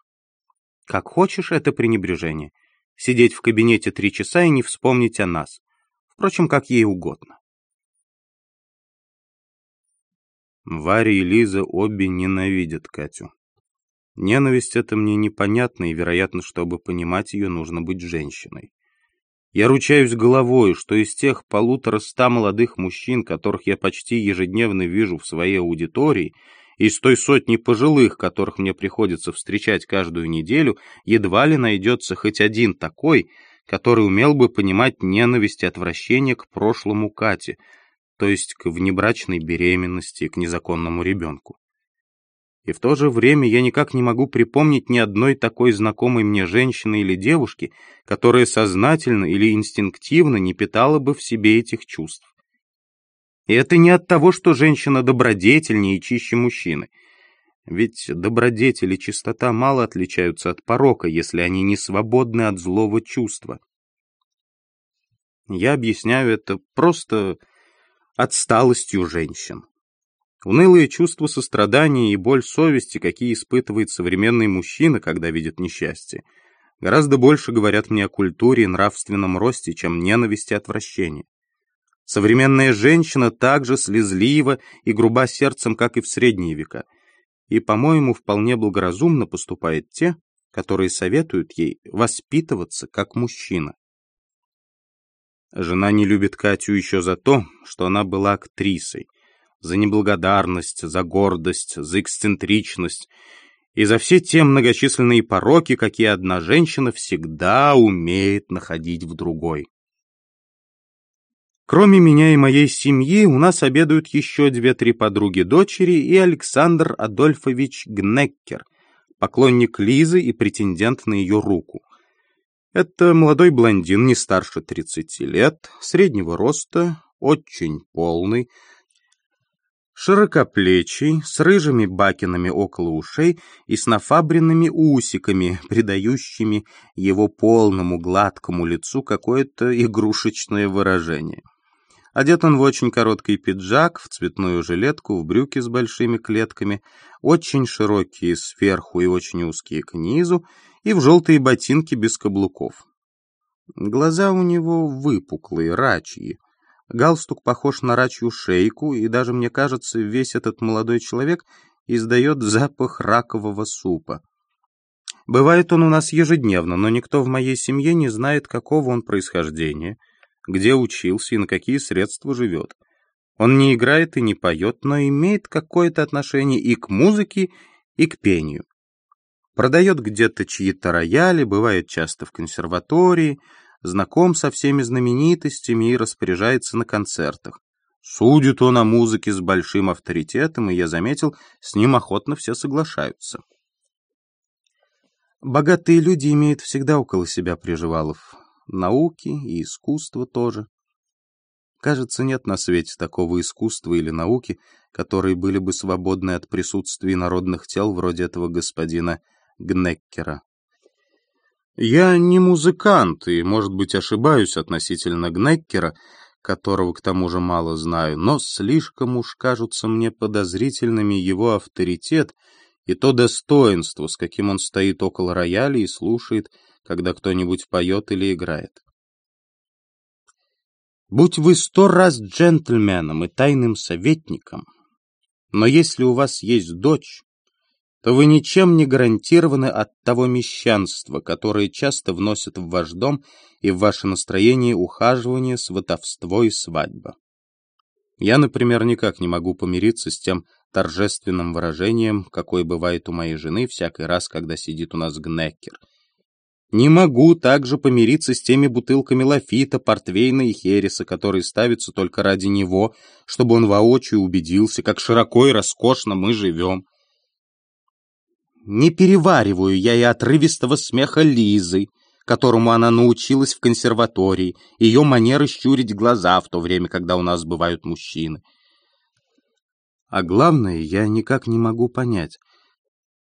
Как хочешь, это пренебрежение. Сидеть в кабинете три часа и не вспомнить о нас. Впрочем, как ей угодно. Варя и Лиза обе ненавидят Катю. Ненависть эта мне непонятна, и, вероятно, чтобы понимать ее, нужно быть женщиной. Я ручаюсь головой, что из тех полутора ста молодых мужчин, которых я почти ежедневно вижу в своей аудитории, из той сотни пожилых, которых мне приходится встречать каждую неделю, едва ли найдется хоть один такой, который умел бы понимать ненависть и отвращение к прошлому Кате, то есть к внебрачной беременности, к незаконному ребенку. И в то же время я никак не могу припомнить ни одной такой знакомой мне женщины или девушки, которая сознательно или инстинктивно не питала бы в себе этих чувств. И это не от того, что женщина добродетельнее и чище мужчины. Ведь добродетель и чистота мало отличаются от порока, если они не свободны от злого чувства. Я объясняю это просто отсталостью женщин. Унылые чувства сострадания и боль совести, какие испытывает современный мужчина, когда видит несчастье, гораздо больше говорят мне о культуре и нравственном росте, чем ненависти и отвращение. Современная женщина также слезлива и груба сердцем, как и в средние века, и, по-моему, вполне благоразумно поступают те, которые советуют ей воспитываться как мужчина. Жена не любит Катю еще за то, что она была актрисой, за неблагодарность, за гордость, за эксцентричность и за все те многочисленные пороки, какие одна женщина всегда умеет находить в другой. Кроме меня и моей семьи, у нас обедают еще две-три подруги дочери и Александр Адольфович Гнеккер, поклонник Лизы и претендент на ее руку. Это молодой блондин, не старше 30 лет, среднего роста, очень полный, широкоплечий, с рыжими бакинами около ушей и с нафабренными усиками, придающими его полному гладкому лицу какое-то игрушечное выражение. Одет он в очень короткий пиджак, в цветную жилетку, в брюки с большими клетками, очень широкие сверху и очень узкие к низу, и в желтые ботинки без каблуков. Глаза у него выпуклые, рачьи. Галстук похож на рачью шейку, и даже, мне кажется, весь этот молодой человек издает запах ракового супа. Бывает он у нас ежедневно, но никто в моей семье не знает, какого он происхождения, где учился и на какие средства живет. Он не играет и не поет, но имеет какое-то отношение и к музыке, и к пению. Продает где-то чьи-то рояли, бывает часто в консерватории, знаком со всеми знаменитостями и распоряжается на концертах. Судит он о музыке с большим авторитетом, и я заметил, с ним охотно все соглашаются. Богатые люди имеют всегда около себя приживалов. Науки и искусство тоже. Кажется, нет на свете такого искусства или науки, которые были бы свободны от присутствия народных тел вроде этого господина Гнеккера. Я не музыкант и, может быть, ошибаюсь относительно Гнеккера, которого к тому же мало знаю, но слишком уж кажутся мне подозрительными его авторитет и то достоинство, с каким он стоит около рояля и слушает, когда кто-нибудь поет или играет. Будь вы сто раз джентльменом и тайным советником, но если у вас есть дочь, то вы ничем не гарантированы от того мещанства, которое часто вносят в ваш дом и в ваше настроение ухаживание, сватовство и свадьба. Я, например, никак не могу помириться с тем торжественным выражением, какое бывает у моей жены всякий раз, когда сидит у нас Гнеккер. Не могу также помириться с теми бутылками лафита, портвейна и хереса, которые ставятся только ради него, чтобы он воочию убедился, как широко и роскошно мы живем. Не перевариваю я и отрывистого смеха Лизы, которому она научилась в консерватории, ее манеры щурить глаза в то время, когда у нас бывают мужчины. А главное, я никак не могу понять,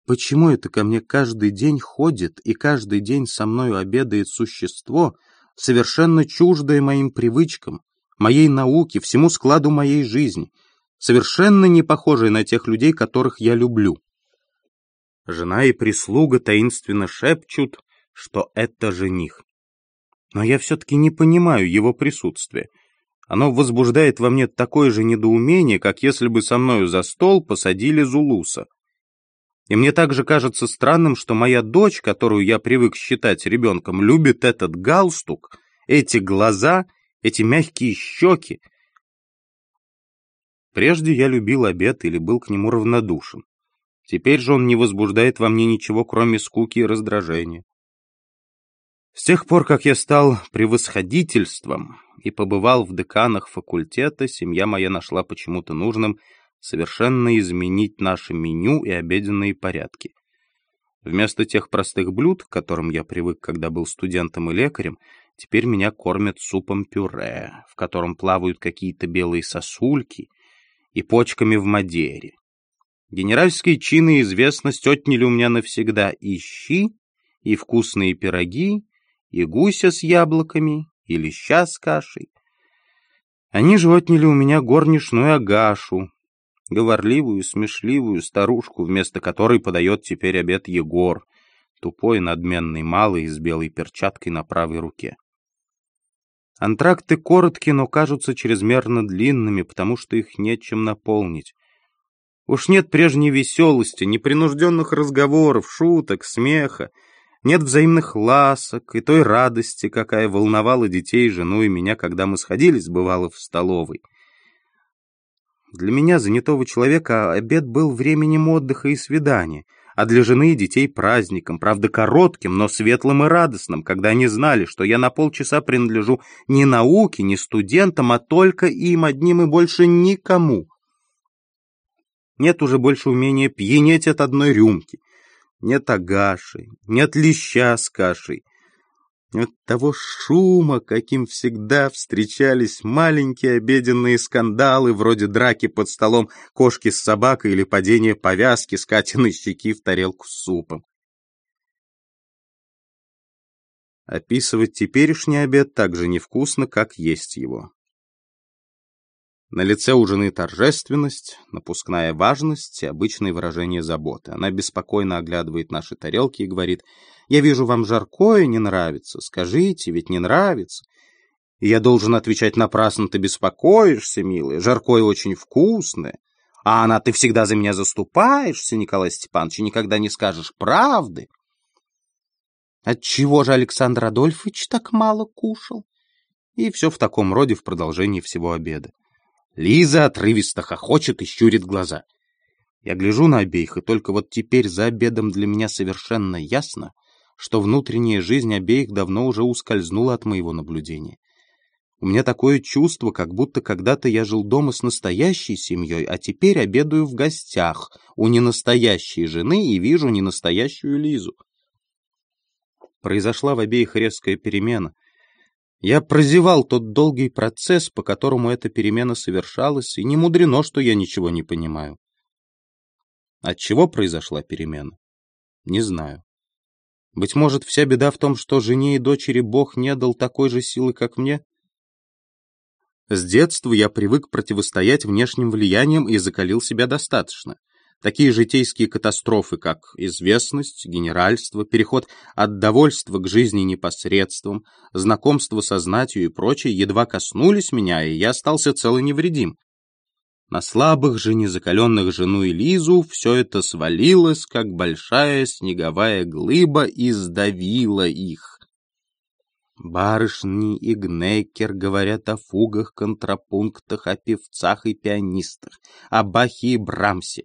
почему это ко мне каждый день ходит и каждый день со мною обедает существо, совершенно чуждое моим привычкам, моей науке, всему складу моей жизни, совершенно не похожее на тех людей, которых я люблю. Жена и прислуга таинственно шепчут, что это жених. Но я все-таки не понимаю его присутствия. Оно возбуждает во мне такое же недоумение, как если бы со мною за стол посадили Зулуса. И мне также кажется странным, что моя дочь, которую я привык считать ребенком, любит этот галстук, эти глаза, эти мягкие щеки. Прежде я любил обед или был к нему равнодушен. Теперь же он не возбуждает во мне ничего, кроме скуки и раздражения. С тех пор, как я стал превосходительством и побывал в деканах факультета, семья моя нашла почему-то нужным совершенно изменить наше меню и обеденные порядки. Вместо тех простых блюд, к которым я привык, когда был студентом и лекарем, теперь меня кормят супом-пюре, в котором плавают какие-то белые сосульки и почками в Мадере. Генеральские чины и известность отняли у меня навсегда и щи, и вкусные пироги, и гуся с яблоками, и леща с кашей. Они же отняли у меня горничную Агашу, говорливую, смешливую старушку, вместо которой подает теперь обед Егор, тупой, надменный, малый, с белой перчаткой на правой руке. Антракты короткие, но кажутся чрезмерно длинными, потому что их нечем наполнить. Уж нет прежней веселости, непринужденных разговоров, шуток, смеха, нет взаимных ласок и той радости, какая волновала детей, жену и меня, когда мы сходились, бывало, в столовой. Для меня, занятого человека, обед был временем отдыха и свидания, а для жены и детей праздником, правда коротким, но светлым и радостным, когда они знали, что я на полчаса принадлежу не науке, не студентам, а только им одним и больше никому. Нет уже больше умения пьянеть от одной рюмки, нет агаши, нет леща с кашей. От того шума, каким всегда встречались маленькие обеденные скандалы, вроде драки под столом кошки с собакой или падения повязки с Катиной щеки в тарелку с супом. Описывать теперешний обед так же невкусно, как есть его. На лице у жены торжественность, напускная важность и обычные выражения заботы. Она беспокойно оглядывает наши тарелки и говорит, «Я вижу, вам жаркое не нравится. Скажите, ведь не нравится». И я должен отвечать напрасно, ты беспокоишься, милый, жаркое очень вкусное. А она, ты всегда за меня заступаешься, Николай Степанович, и никогда не скажешь правды. Отчего же Александр Адольфович так мало кушал? И все в таком роде в продолжении всего обеда. Лиза отрывисто хохочет и щурит глаза. Я гляжу на обеих, и только вот теперь за обедом для меня совершенно ясно, что внутренняя жизнь обеих давно уже ускользнула от моего наблюдения. У меня такое чувство, как будто когда-то я жил дома с настоящей семьей, а теперь обедаю в гостях у ненастоящей жены и вижу ненастоящую Лизу. Произошла в обеих резкая перемена. Я прозевал тот долгий процесс, по которому эта перемена совершалась, и не мудрено, что я ничего не понимаю. От чего произошла перемена? Не знаю. Быть может, вся беда в том, что жене и дочери Бог не дал такой же силы, как мне? С детства я привык противостоять внешним влияниям и закалил себя достаточно. Такие житейские катастрофы, как известность, генеральство, переход от довольства к жизни непосредством, знакомство со знатью и прочее, едва коснулись меня, и я остался цел и невредим. На слабых же, незакаленных жену и Лизу все это свалилось, как большая снеговая глыба, и сдавило их. Барышни и Гнекер говорят о фугах, контрапунктах, о певцах и пианистах, о Бахе и Брамсе.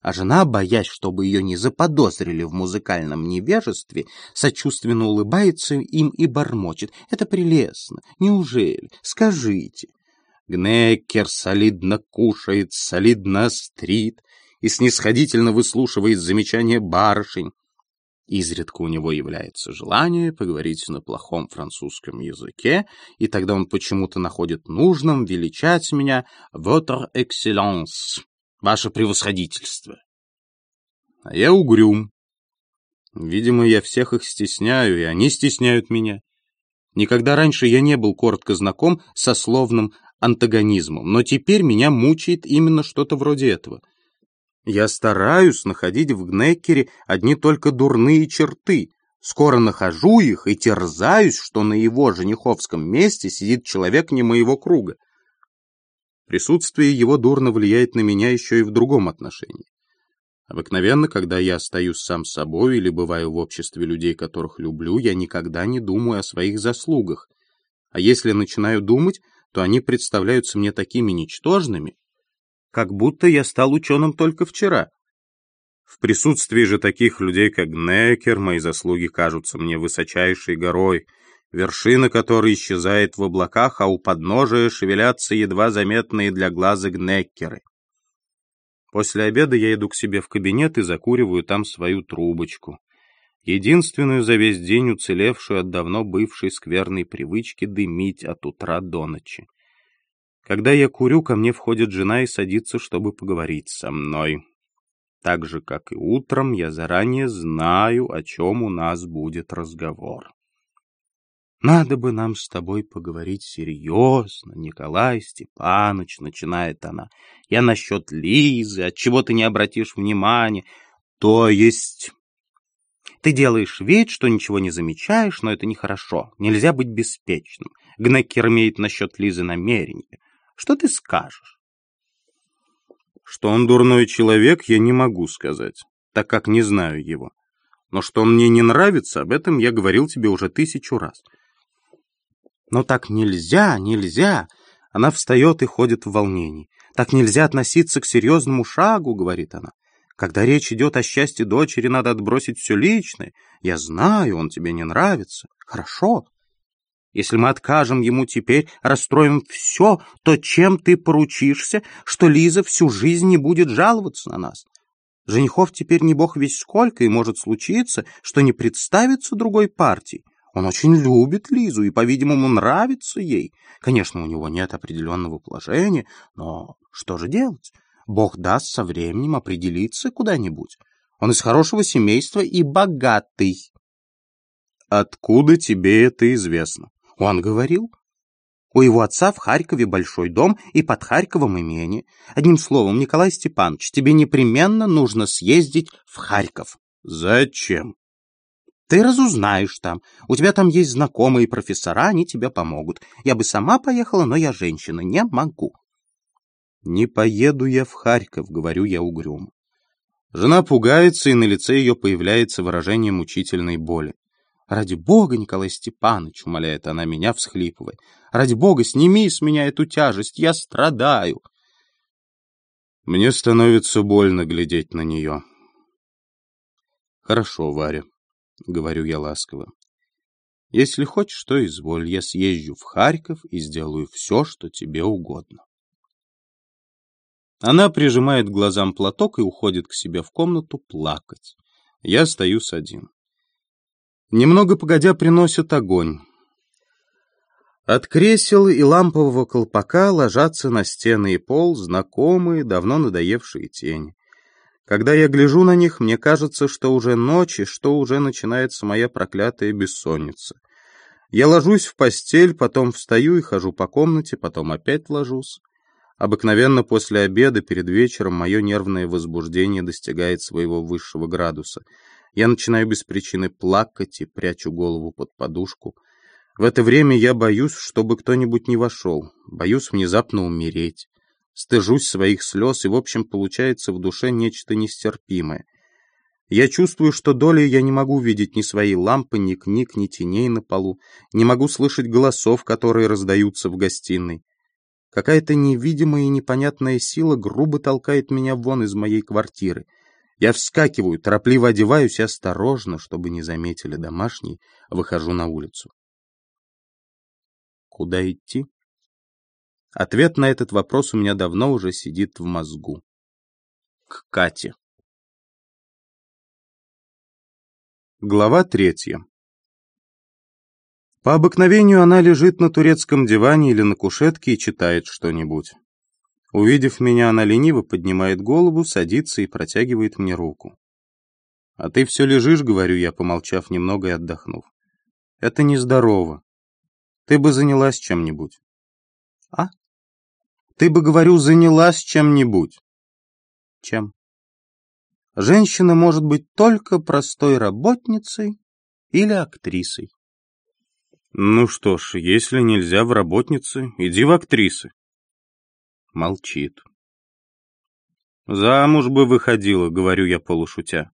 А жена, боясь, чтобы ее не заподозрили в музыкальном невежестве, сочувственно улыбается им и бормочет. Это прелестно. Неужели? Скажите. Гнекер солидно кушает, солидно острит и снисходительно выслушивает замечания барышень. Изредка у него является желание поговорить на плохом французском языке, и тогда он почему-то находит нужным величать меня «Votre Excellence», «Ваше превосходительство». А я угрюм. Видимо, я всех их стесняю, и они стесняют меня. Никогда раньше я не был коротко знаком со словным антагонизмом, но теперь меня мучает именно что-то вроде этого. Я стараюсь находить в Гнеккере одни только дурные черты. Скоро нахожу их и терзаюсь, что на его жениховском месте сидит человек не моего круга. Присутствие его дурно влияет на меня еще и в другом отношении. Обыкновенно, когда я остаюсь сам собой или бываю в обществе людей, которых люблю, я никогда не думаю о своих заслугах. А если начинаю думать, то они представляются мне такими ничтожными, как будто я стал ученым только вчера. В присутствии же таких людей, как Гнекер, мои заслуги кажутся мне высочайшей горой, вершина которой исчезает в облаках, а у подножия шевелятся едва заметные для глаза Гнеккеры. После обеда я иду к себе в кабинет и закуриваю там свою трубочку. Единственную за весь день уцелевшую от давно бывшей скверной привычки дымить от утра до ночи. Когда я курю, ко мне входит жена и садится, чтобы поговорить со мной. Так же, как и утром, я заранее знаю, о чем у нас будет разговор. «Надо бы нам с тобой поговорить серьезно, Николай Степанович», — начинает она. «Я насчет Лизы, от чего ты не обратишь внимания? То есть...» Ты делаешь вид, что ничего не замечаешь, но это нехорошо. Нельзя быть беспечным. Гнеккер имеет насчет Лизы намерение. Что ты скажешь? Что он дурной человек, я не могу сказать, так как не знаю его. Но что он мне не нравится, об этом я говорил тебе уже тысячу раз. Но так нельзя, нельзя. Она встает и ходит в волнении. Так нельзя относиться к серьезному шагу, говорит она. Когда речь идет о счастье дочери, надо отбросить все личное. Я знаю, он тебе не нравится. Хорошо, если мы откажем ему теперь, расстроим все, то чем ты поручишься, что Лиза всю жизнь не будет жаловаться на нас? Женихов теперь не бог весь сколько, и может случиться, что не представится другой партии. Он очень любит Лизу и, по-видимому, нравится ей. Конечно, у него нет определенного положения, но что же делать? Бог даст со временем определиться куда-нибудь. Он из хорошего семейства и богатый. Откуда тебе это известно? Он говорил. У его отца в Харькове большой дом и под Харьковом имение. Одним словом, Николай Степанович, тебе непременно нужно съездить в Харьков. Зачем? Ты разузнаешь там. У тебя там есть знакомые профессора, они тебе помогут. Я бы сама поехала, но я женщина, не могу. Не поеду я в Харьков, говорю я угрюмо. Жена пугается, и на лице ее появляется выражение мучительной боли. «Ради бога, Николай Степанович!» — умоляет она меня, всхлипывая. «Ради бога, сними с меня эту тяжесть, я страдаю!» Мне становится больно глядеть на нее. «Хорошо, Варя», — говорю я ласково. «Если хочешь, то изволь, я съезжу в Харьков и сделаю все, что тебе угодно». Она прижимает глазам платок и уходит к себе в комнату плакать. Я остаюсь один. Немного погодя приносят огонь. От кресел и лампового колпака ложатся на стены и пол знакомые, давно надоевшие тени. Когда я гляжу на них, мне кажется, что уже ночь и что уже начинается моя проклятая бессонница. Я ложусь в постель, потом встаю и хожу по комнате, потом опять ложусь. Обыкновенно после обеда перед вечером мое нервное возбуждение достигает своего высшего градуса — я начинаю без причины плакать и прячу голову под подушку. В это время я боюсь, чтобы кто-нибудь не вошел, боюсь внезапно умереть. Стыжусь своих слез, и, в общем, получается в душе нечто нестерпимое. Я чувствую, что долей я не могу видеть ни своей лампы, ни книг, ни теней на полу, не могу слышать голосов, которые раздаются в гостиной. Какая-то невидимая и непонятная сила грубо толкает меня вон из моей квартиры — я вскакиваю, торопливо одеваюсь и осторожно, чтобы не заметили домашние, выхожу на улицу. Куда идти? Ответ на этот вопрос у меня давно уже сидит в мозгу. К Кате. Глава третья. По обыкновению она лежит на турецком диване или на кушетке и читает что-нибудь. Увидев меня, она лениво поднимает голову, садится и протягивает мне руку. «А ты все лежишь», — говорю я, помолчав немного и отдохнув. «Это нездорово. Ты бы занялась чем-нибудь». «А? Ты бы, говорю, занялась чем-нибудь». «Чем?» «Женщина может быть только простой работницей или актрисой». «Ну что ж, если нельзя в работнице, иди в актрисы». Молчит. «Замуж бы выходила», — говорю я полушутя.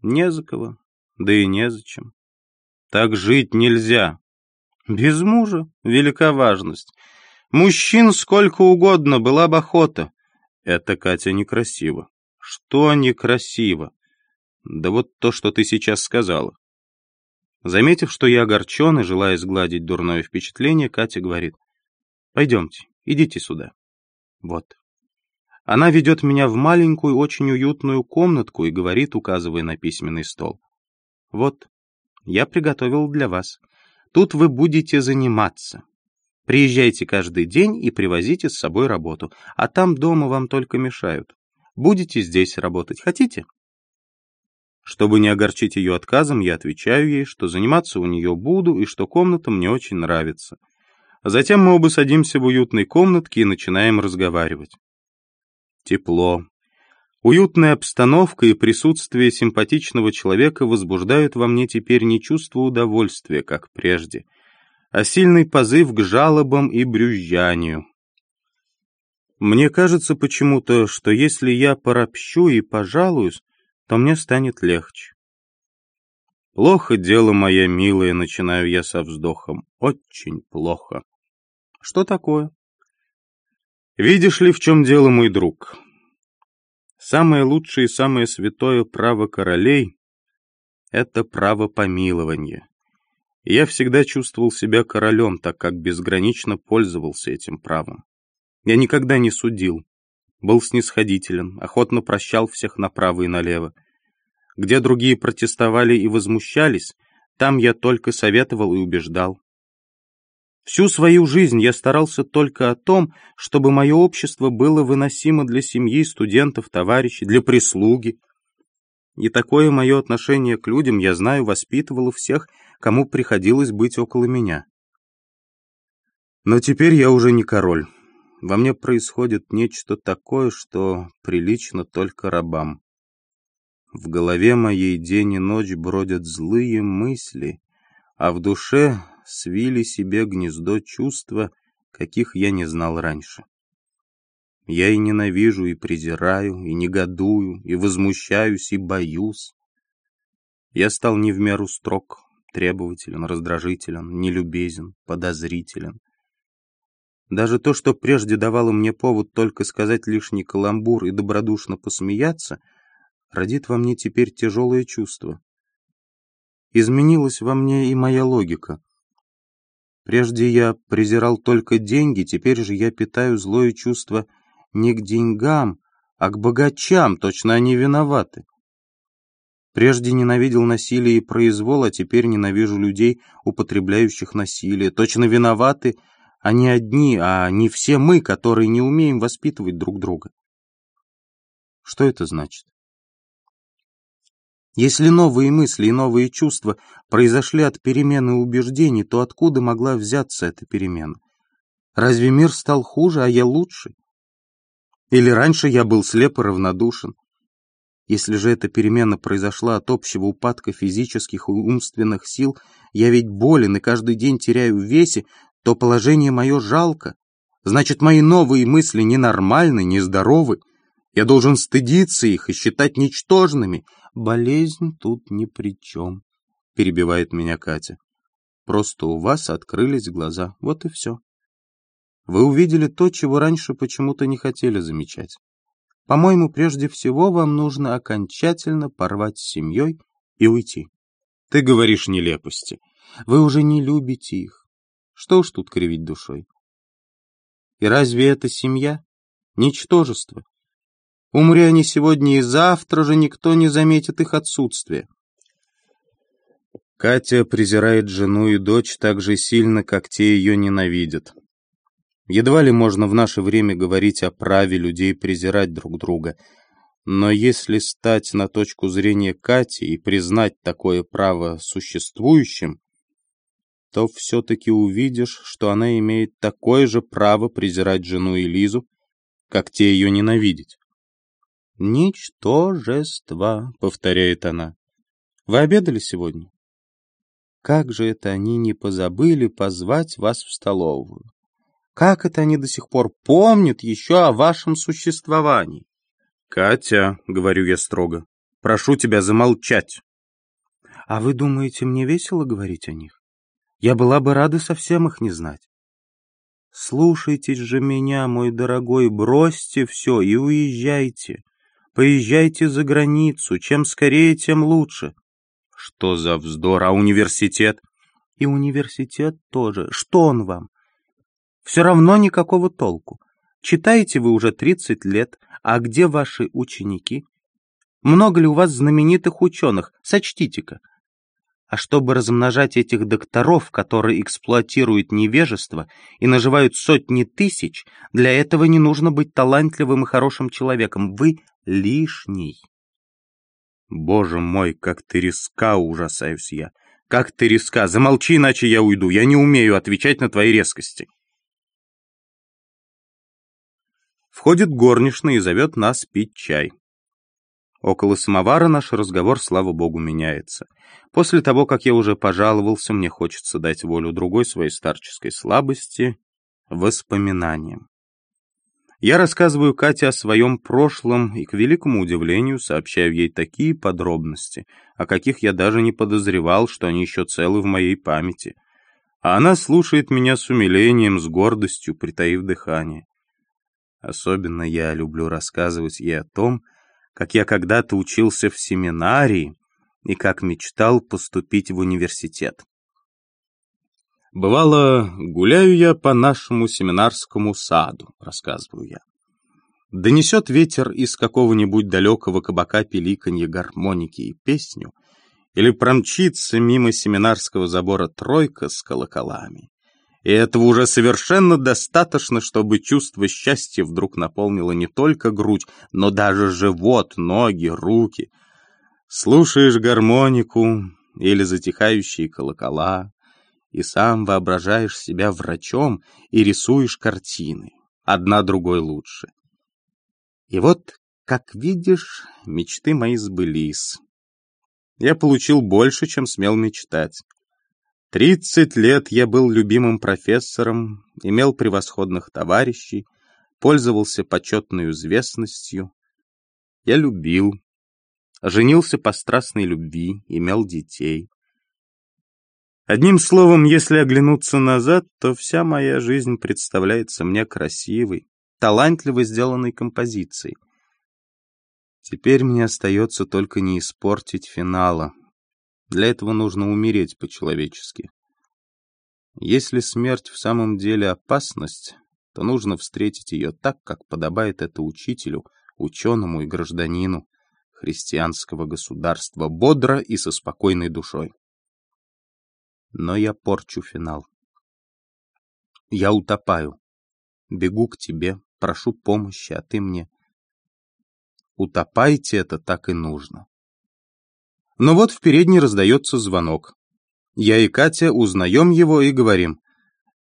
«Не за кого, да и незачем. Так жить нельзя. Без мужа велика важность. Мужчин сколько угодно, была бы охота. Это, Катя, некрасиво. Что некрасиво? Да вот то, что ты сейчас сказала. Заметив, что я огорчен и желая сгладить дурное впечатление, Катя говорит, «Пойдемте, идите сюда». Вот. Она ведет меня в маленькую, очень уютную комнатку и говорит, указывая на письменный стол. Вот, я приготовил для вас. Тут вы будете заниматься. Приезжайте каждый день и привозите с собой работу, а там дома вам только мешают. Будете здесь работать, хотите? Чтобы не огорчить ее отказом, я отвечаю ей, что заниматься у нее буду и что комната мне очень нравится. Затем мы оба садимся в уютной комнатке и начинаем разговаривать. Тепло. Уютная обстановка и присутствие симпатичного человека возбуждают во мне теперь не чувство удовольствия, как прежде, а сильный позыв к жалобам и брюзжанию. Мне кажется почему-то, что если я поропщу и пожалуюсь, то мне станет легче. Плохо дело, моя милая, начинаю я со вздохом. Очень плохо. Что такое? Видишь ли, в чем дело, мой друг? Самое лучшее и самое святое право королей — это право помилования. Я всегда чувствовал себя королем, так как безгранично пользовался этим правом. Я никогда не судил, был снисходителен, охотно прощал всех направо и налево. Где другие протестовали и возмущались, там я только советовал и убеждал. Всю свою жизнь я старался только о том, чтобы мое общество было выносимо для семьи, студентов, товарищей, для прислуги. И такое мое отношение к людям, я знаю, воспитывало всех, кому приходилось быть около меня. Но теперь я уже не король. Во мне происходит нечто такое, что прилично только рабам. В голове моей день и ночь бродят злые мысли, а в душе свили себе гнездо чувства, каких я не знал раньше. Я и ненавижу, и презираю, и негодую, и возмущаюсь, и боюсь. Я стал не в меру строг, требователен, раздражителен, нелюбезен, подозрителен. Даже то, что прежде давало мне повод только сказать лишний каламбур и добродушно посмеяться, родит во мне теперь тяжелое чувство. Изменилась во мне и моя логика. Прежде я презирал только деньги, теперь же я питаю злое чувство не к деньгам, а к богачам, точно они виноваты. Прежде ненавидел насилие и произвол, а теперь ненавижу людей, употребляющих насилие. Точно виноваты — они одни, а не все мы, которые не умеем воспитывать друг друга. Что это значит? Если новые мысли и новые чувства произошли от перемены убеждений, то откуда могла взяться эта перемена? Разве мир стал хуже, а я лучше? Или раньше я был слеп и равнодушен? Если же эта перемена произошла от общего упадка физических и умственных сил, я ведь болен и каждый день теряю в весе, то положение мое жалко. Значит, мои новые мысли ненормальны, нездоровы. Я должен стыдиться их и считать ничтожными. Болезнь тут ни при чем, перебивает меня Катя. Просто у вас открылись глаза, вот и все. Вы увидели то, чего раньше почему-то не хотели замечать. По-моему, прежде всего вам нужно окончательно порвать с семьей и уйти. Ты говоришь нелепости. Вы уже не любите их. Что уж тут кривить душой? И разве это семья? Ничтожество. Умри они сегодня и завтра же никто не заметит их отсутствие. Катя презирает жену и дочь так же сильно, как те ее ненавидят. Едва ли можно в наше время говорить о праве людей презирать друг друга. Но если стать на точку зрения Кати и признать такое право существующим, то все-таки увидишь, что она имеет такое же право презирать жену и Лизу, как те ее ненавидеть. «Ничтожество», — повторяет она. «Вы обедали сегодня?» Как же это они не позабыли позвать вас в столовую? Как это они до сих пор помнят еще о вашем существовании? «Катя», — говорю я строго, — «прошу тебя замолчать». «А вы думаете, мне весело говорить о них? Я была бы рада совсем их не знать. Слушайтесь же меня, мой дорогой, бросьте все и уезжайте. Поезжайте за границу, чем скорее, тем лучше. Что за вздор, а университет? И университет тоже. Что он вам? Все равно никакого толку. Читаете вы уже 30 лет, а где ваши ученики? Много ли у вас знаменитых ученых? Сочтите-ка. А чтобы размножать этих докторов, которые эксплуатируют невежество и наживают сотни тысяч, для этого не нужно быть талантливым и хорошим человеком. Вы лишний. Боже мой, как ты резка, ужасаюсь я. Как ты резка. Замолчи, иначе я уйду. Я не умею отвечать на твои резкости. Входит горничная и зовет нас пить чай. Около самовара наш разговор, слава богу, меняется. После того, как я уже пожаловался, мне хочется дать волю другой своей старческой слабости — воспоминаниям. Я рассказываю Кате о своем прошлом и, к великому удивлению, сообщаю ей такие подробности, о каких я даже не подозревал, что они еще целы в моей памяти. А она слушает меня с умилением, с гордостью, притаив дыхание. Особенно я люблю рассказывать ей о том, как я когда-то учился в семинарии и как мечтал поступить в университет. «Бывало, гуляю я по нашему семинарскому саду», — рассказываю я. Донесет ветер из какого-нибудь далекого кабака пеликанье гармоники и песню, или промчится мимо семинарского забора тройка с колоколами. И этого уже совершенно достаточно, чтобы чувство счастья вдруг наполнило не только грудь, но даже живот, ноги, руки. Слушаешь гармонику или затихающие колокола, и сам воображаешь себя врачом и рисуешь картины, одна другой лучше. И вот, как видишь, мечты мои сбылись. Я получил больше, чем смел мечтать. Тридцать лет я был любимым профессором, имел превосходных товарищей, пользовался почетной известностью. Я любил, женился по страстной любви, имел детей. Одним словом, если оглянуться назад, то вся моя жизнь представляется мне красивой, талантливо сделанной композицией. Теперь мне остается только не испортить финала. Для этого нужно умереть по-человечески. Если смерть в самом деле опасность, то нужно встретить ее так, как подобает это учителю, ученому и гражданину христианского государства, бодро и со спокойной душой. Но я порчу финал. Я утопаю. Бегу к тебе, прошу помощи, а ты мне... Утопайте это так и нужно. Но вот в передней раздается звонок. Я и Катя узнаем его и говорим,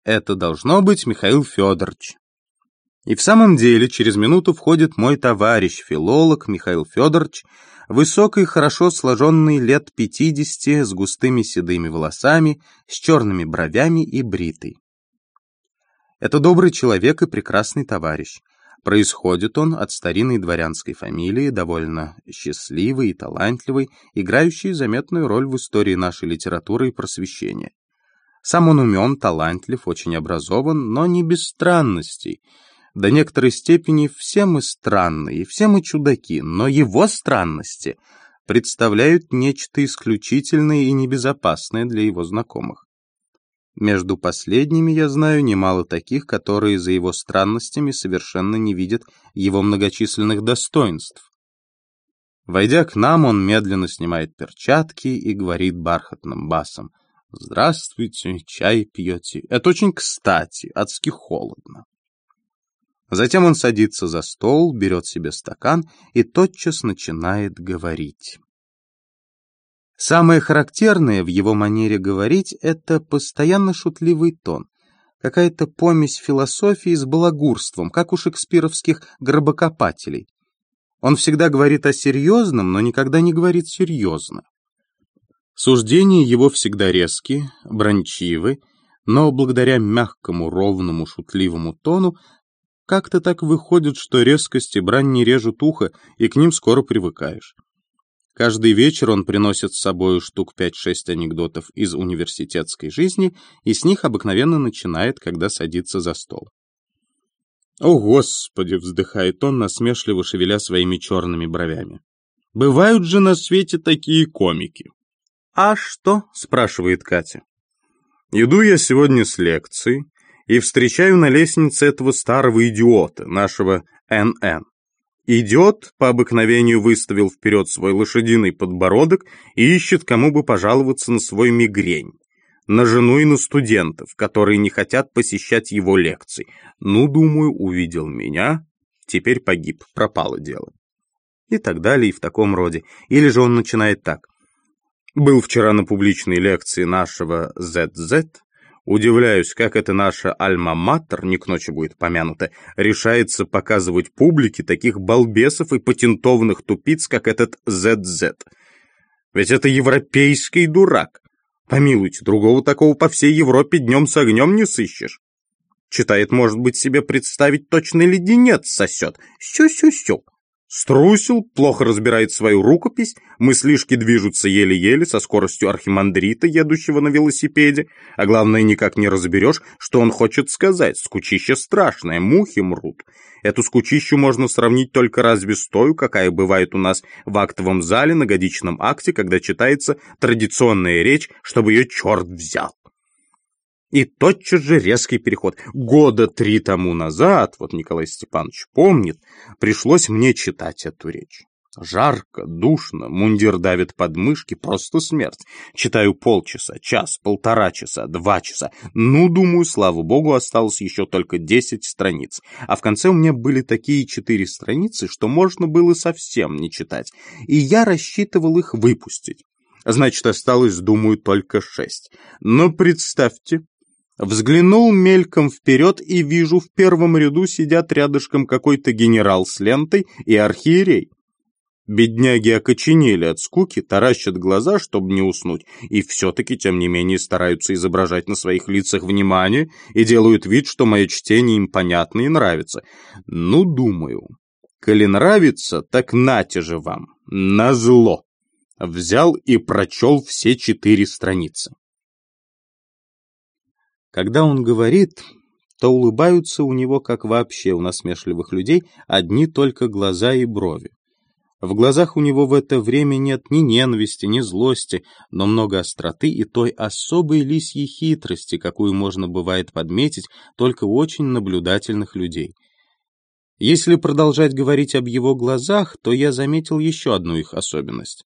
это должно быть Михаил Федорович. И в самом деле через минуту входит мой товарищ, филолог Михаил Федорович, высокий, хорошо сложенный лет пятидесяти, с густыми седыми волосами, с черными бровями и бритый. Это добрый человек и прекрасный товарищ. Происходит он от старинной дворянской фамилии, довольно счастливой и талантливой, играющей заметную роль в истории нашей литературы и просвещения. Сам он умен, талантлив, очень образован, но не без странностей. До некоторой степени все мы странные, все мы чудаки, но его странности представляют нечто исключительное и небезопасное для его знакомых. Между последними я знаю немало таких, которые за его странностями совершенно не видят его многочисленных достоинств. Войдя к нам, он медленно снимает перчатки и говорит бархатным басом. «Здравствуйте, чай пьете. Это очень кстати, адски холодно». Затем он садится за стол, берет себе стакан и тотчас начинает говорить. Самое характерное в его манере говорить — это постоянно шутливый тон, какая-то помесь философии с балагурством, как у шекспировских гробокопателей. Он всегда говорит о серьезном, но никогда не говорит серьезно. Суждения его всегда резкие, брончивы, но благодаря мягкому, ровному, шутливому тону как-то так выходит, что резкость и брань не режут ухо, и к ним скоро привыкаешь. Каждый вечер он приносит с собой штук 5-6 анекдотов из университетской жизни и с них обыкновенно начинает, когда садится за стол. «О, Господи!» — вздыхает он, насмешливо шевеля своими черными бровями. «Бывают же на свете такие комики!» «А что?» — спрашивает Катя. «Иду я сегодня с лекции и встречаю на лестнице этого старого идиота, нашего НН. Идет, по обыкновению выставил вперед свой лошадиный подбородок и ищет, кому бы пожаловаться на свой мигрень. На жену и на студентов, которые не хотят посещать его лекции. Ну, думаю, увидел меня, теперь погиб, пропало дело. И так далее, и в таком роде. Или же он начинает так. Был вчера на публичной лекции нашего ZZ, Удивляюсь, как это наша альма-матер, не к ночи будет помянута, решается показывать публике таких балбесов и патентованных тупиц, как этот ZZ. Ведь это европейский дурак. Помилуйте, другого такого по всей Европе днем с огнем не сыщешь. Читает, может быть, себе представить точный леденец сосет. Сю-сю-сю. Струсил, плохо разбирает свою рукопись, мыслишки движутся еле-еле со скоростью архимандрита, едущего на велосипеде, а главное, никак не разберешь, что он хочет сказать. Скучище страшное, мухи мрут. Эту скучищу можно сравнить только разве с той, какая бывает у нас в актовом зале на годичном акте, когда читается традиционная речь, чтобы ее черт взял. И тотчас же резкий переход. Года три тому назад, вот Николай Степанович помнит, пришлось мне читать эту речь. Жарко, душно, мундир давит подмышки, просто смерть. Читаю полчаса, час, полтора часа, два часа. Ну, думаю, слава богу, осталось еще только десять страниц. А в конце у меня были такие четыре страницы, что можно было совсем не читать. И я рассчитывал их выпустить. Значит, осталось, думаю, только шесть. Но представьте, взглянул мельком вперед и вижу, в первом ряду сидят рядышком какой-то генерал с лентой и архиерей. Бедняги окоченели от скуки, таращат глаза, чтобы не уснуть, и все-таки, тем не менее, стараются изображать на своих лицах внимание и делают вид, что мое чтение им понятно и нравится. Ну, думаю, коли нравится, так нате же вам, назло. Взял и прочел все четыре страницы. Когда он говорит, то улыбаются у него, как вообще у насмешливых людей, одни только глаза и брови. В глазах у него в это время нет ни ненависти, ни злости, но много остроты и той особой лисьей хитрости, какую можно бывает подметить только у очень наблюдательных людей. Если продолжать говорить об его глазах, то я заметил еще одну их особенность.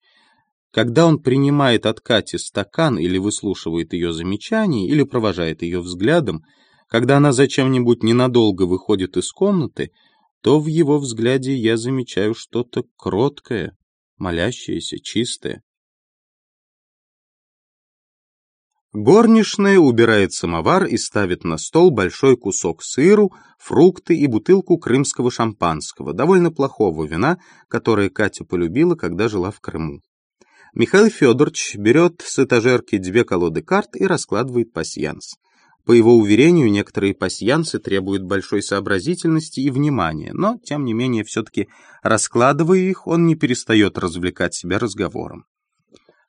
Когда он принимает от Кати стакан или выслушивает ее замечания, или провожает ее взглядом, когда она зачем-нибудь ненадолго выходит из комнаты — то в его взгляде я замечаю что-то кроткое, молящееся, чистое. Горничная убирает самовар и ставит на стол большой кусок сыру, фрукты и бутылку крымского шампанского, довольно плохого вина, которое Катя полюбила, когда жила в Крыму. Михаил Федорович берет с этажерки две колоды карт и раскладывает пасьянс. По его уверению, некоторые пасьянцы требуют большой сообразительности и внимания, но, тем не менее, все-таки, раскладывая их, он не перестает развлекать себя разговором.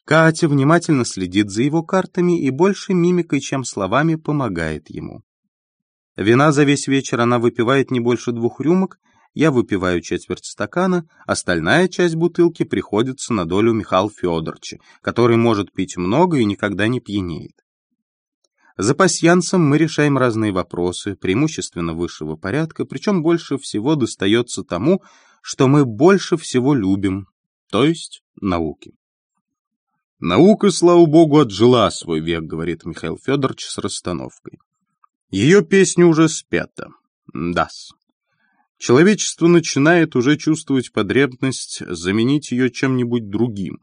Катя внимательно следит за его картами и больше мимикой, чем словами, помогает ему. Вина за весь вечер она выпивает не больше двух рюмок, я выпиваю четверть стакана, остальная часть бутылки приходится на долю Михаила Федоровича, который может пить много и никогда не пьянеет. За пасьянсом мы решаем разные вопросы, преимущественно высшего порядка, причем больше всего достается тому, что мы больше всего любим, то есть науки. «Наука, слава богу, отжила свой век», — говорит Михаил Федорович с расстановкой. «Ее песня уже спета. Дас. Человечество начинает уже чувствовать потребность заменить ее чем-нибудь другим.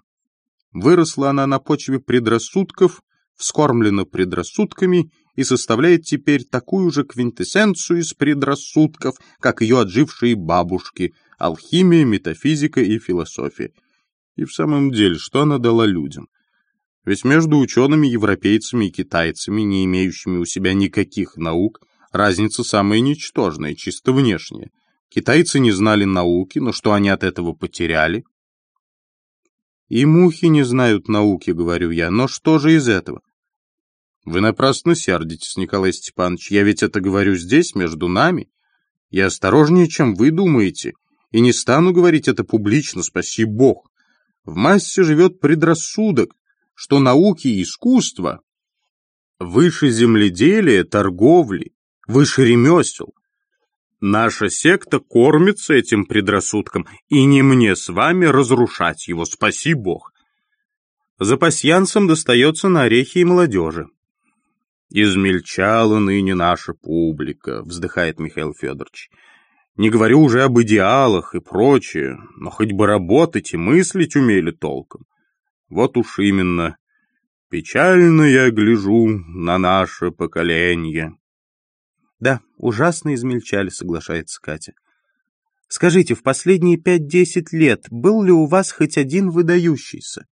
Выросла она на почве предрассудков вскормлена предрассудками и составляет теперь такую же квинтэссенцию из предрассудков, как ее отжившие бабушки, алхимия, метафизика и философия. И в самом деле, что она дала людям? Ведь между учеными-европейцами и китайцами, не имеющими у себя никаких наук, разница самая ничтожная, чисто внешняя. Китайцы не знали науки, но что они от этого потеряли? И мухи не знают науки, говорю я, но что же из этого? Вы напрасно сердитесь, Николай Степанович, я ведь это говорю здесь, между нами. Я осторожнее, чем вы думаете, и не стану говорить это публично, спаси Бог. В массе живет предрассудок, что науки и искусство выше земледелия, торговли, выше ремесел. Наша секта кормится этим предрассудком, и не мне с вами разрушать его, спаси Бог. За пасьянцем достается на орехи и молодежи. «Измельчала ныне наша публика», — вздыхает Михаил Федорович. «Не говорю уже об идеалах и прочее, но хоть бы работать и мыслить умели толком. Вот уж именно. Печально я гляжу на наше поколение». «Да, ужасно измельчали», — соглашается Катя. «Скажите, в последние пять-десять лет был ли у вас хоть один выдающийся?»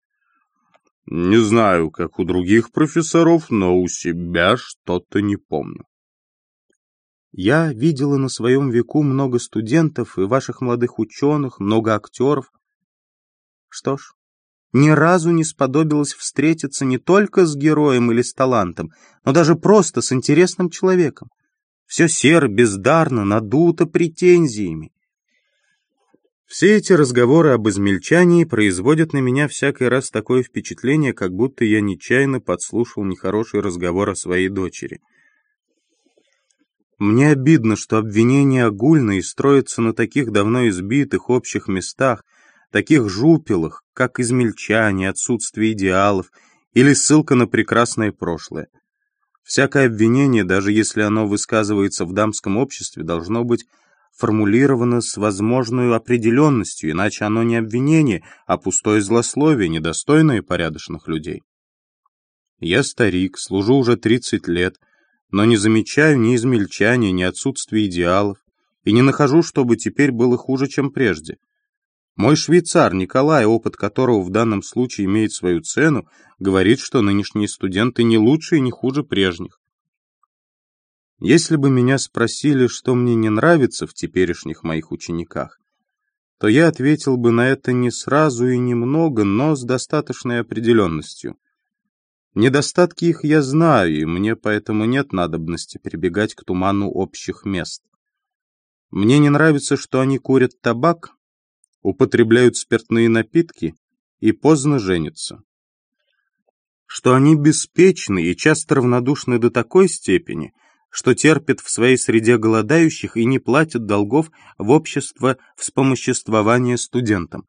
Не знаю, как у других профессоров, но у себя что-то не помню. Я видела на своем веку много студентов и ваших молодых ученых, много актеров. Что ж, ни разу не сподобилось встретиться не только с героем или с талантом, но даже просто с интересным человеком. Все серо, бездарно, надуто претензиями. Все эти разговоры об измельчании производят на меня всякий раз такое впечатление, как будто я нечаянно подслушал нехороший разговор о своей дочери. Мне обидно, что обвинения огульные строятся на таких давно избитых общих местах, таких жупелах, как измельчание, отсутствие идеалов или ссылка на прекрасное прошлое. Всякое обвинение, даже если оно высказывается в дамском обществе, должно быть формулировано с возможной определенностью, иначе оно не обвинение, а пустое злословие, недостойное порядочных людей. Я старик, служу уже 30 лет, но не замечаю ни измельчания, ни отсутствия идеалов, и не нахожу, чтобы теперь было хуже, чем прежде. Мой швейцар Николай, опыт которого в данном случае имеет свою цену, говорит, что нынешние студенты не лучше и не хуже прежних. Если бы меня спросили, что мне не нравится в теперешних моих учениках, то я ответил бы на это не сразу и немного, но с достаточной определенностью. Недостатки их я знаю, и мне поэтому нет надобности прибегать к туману общих мест. Мне не нравится, что они курят табак, употребляют спиртные напитки и поздно женятся. Что они беспечны и часто равнодушны до такой степени, что терпят в своей среде голодающих и не платят долгов в общество вспомоществования студентам.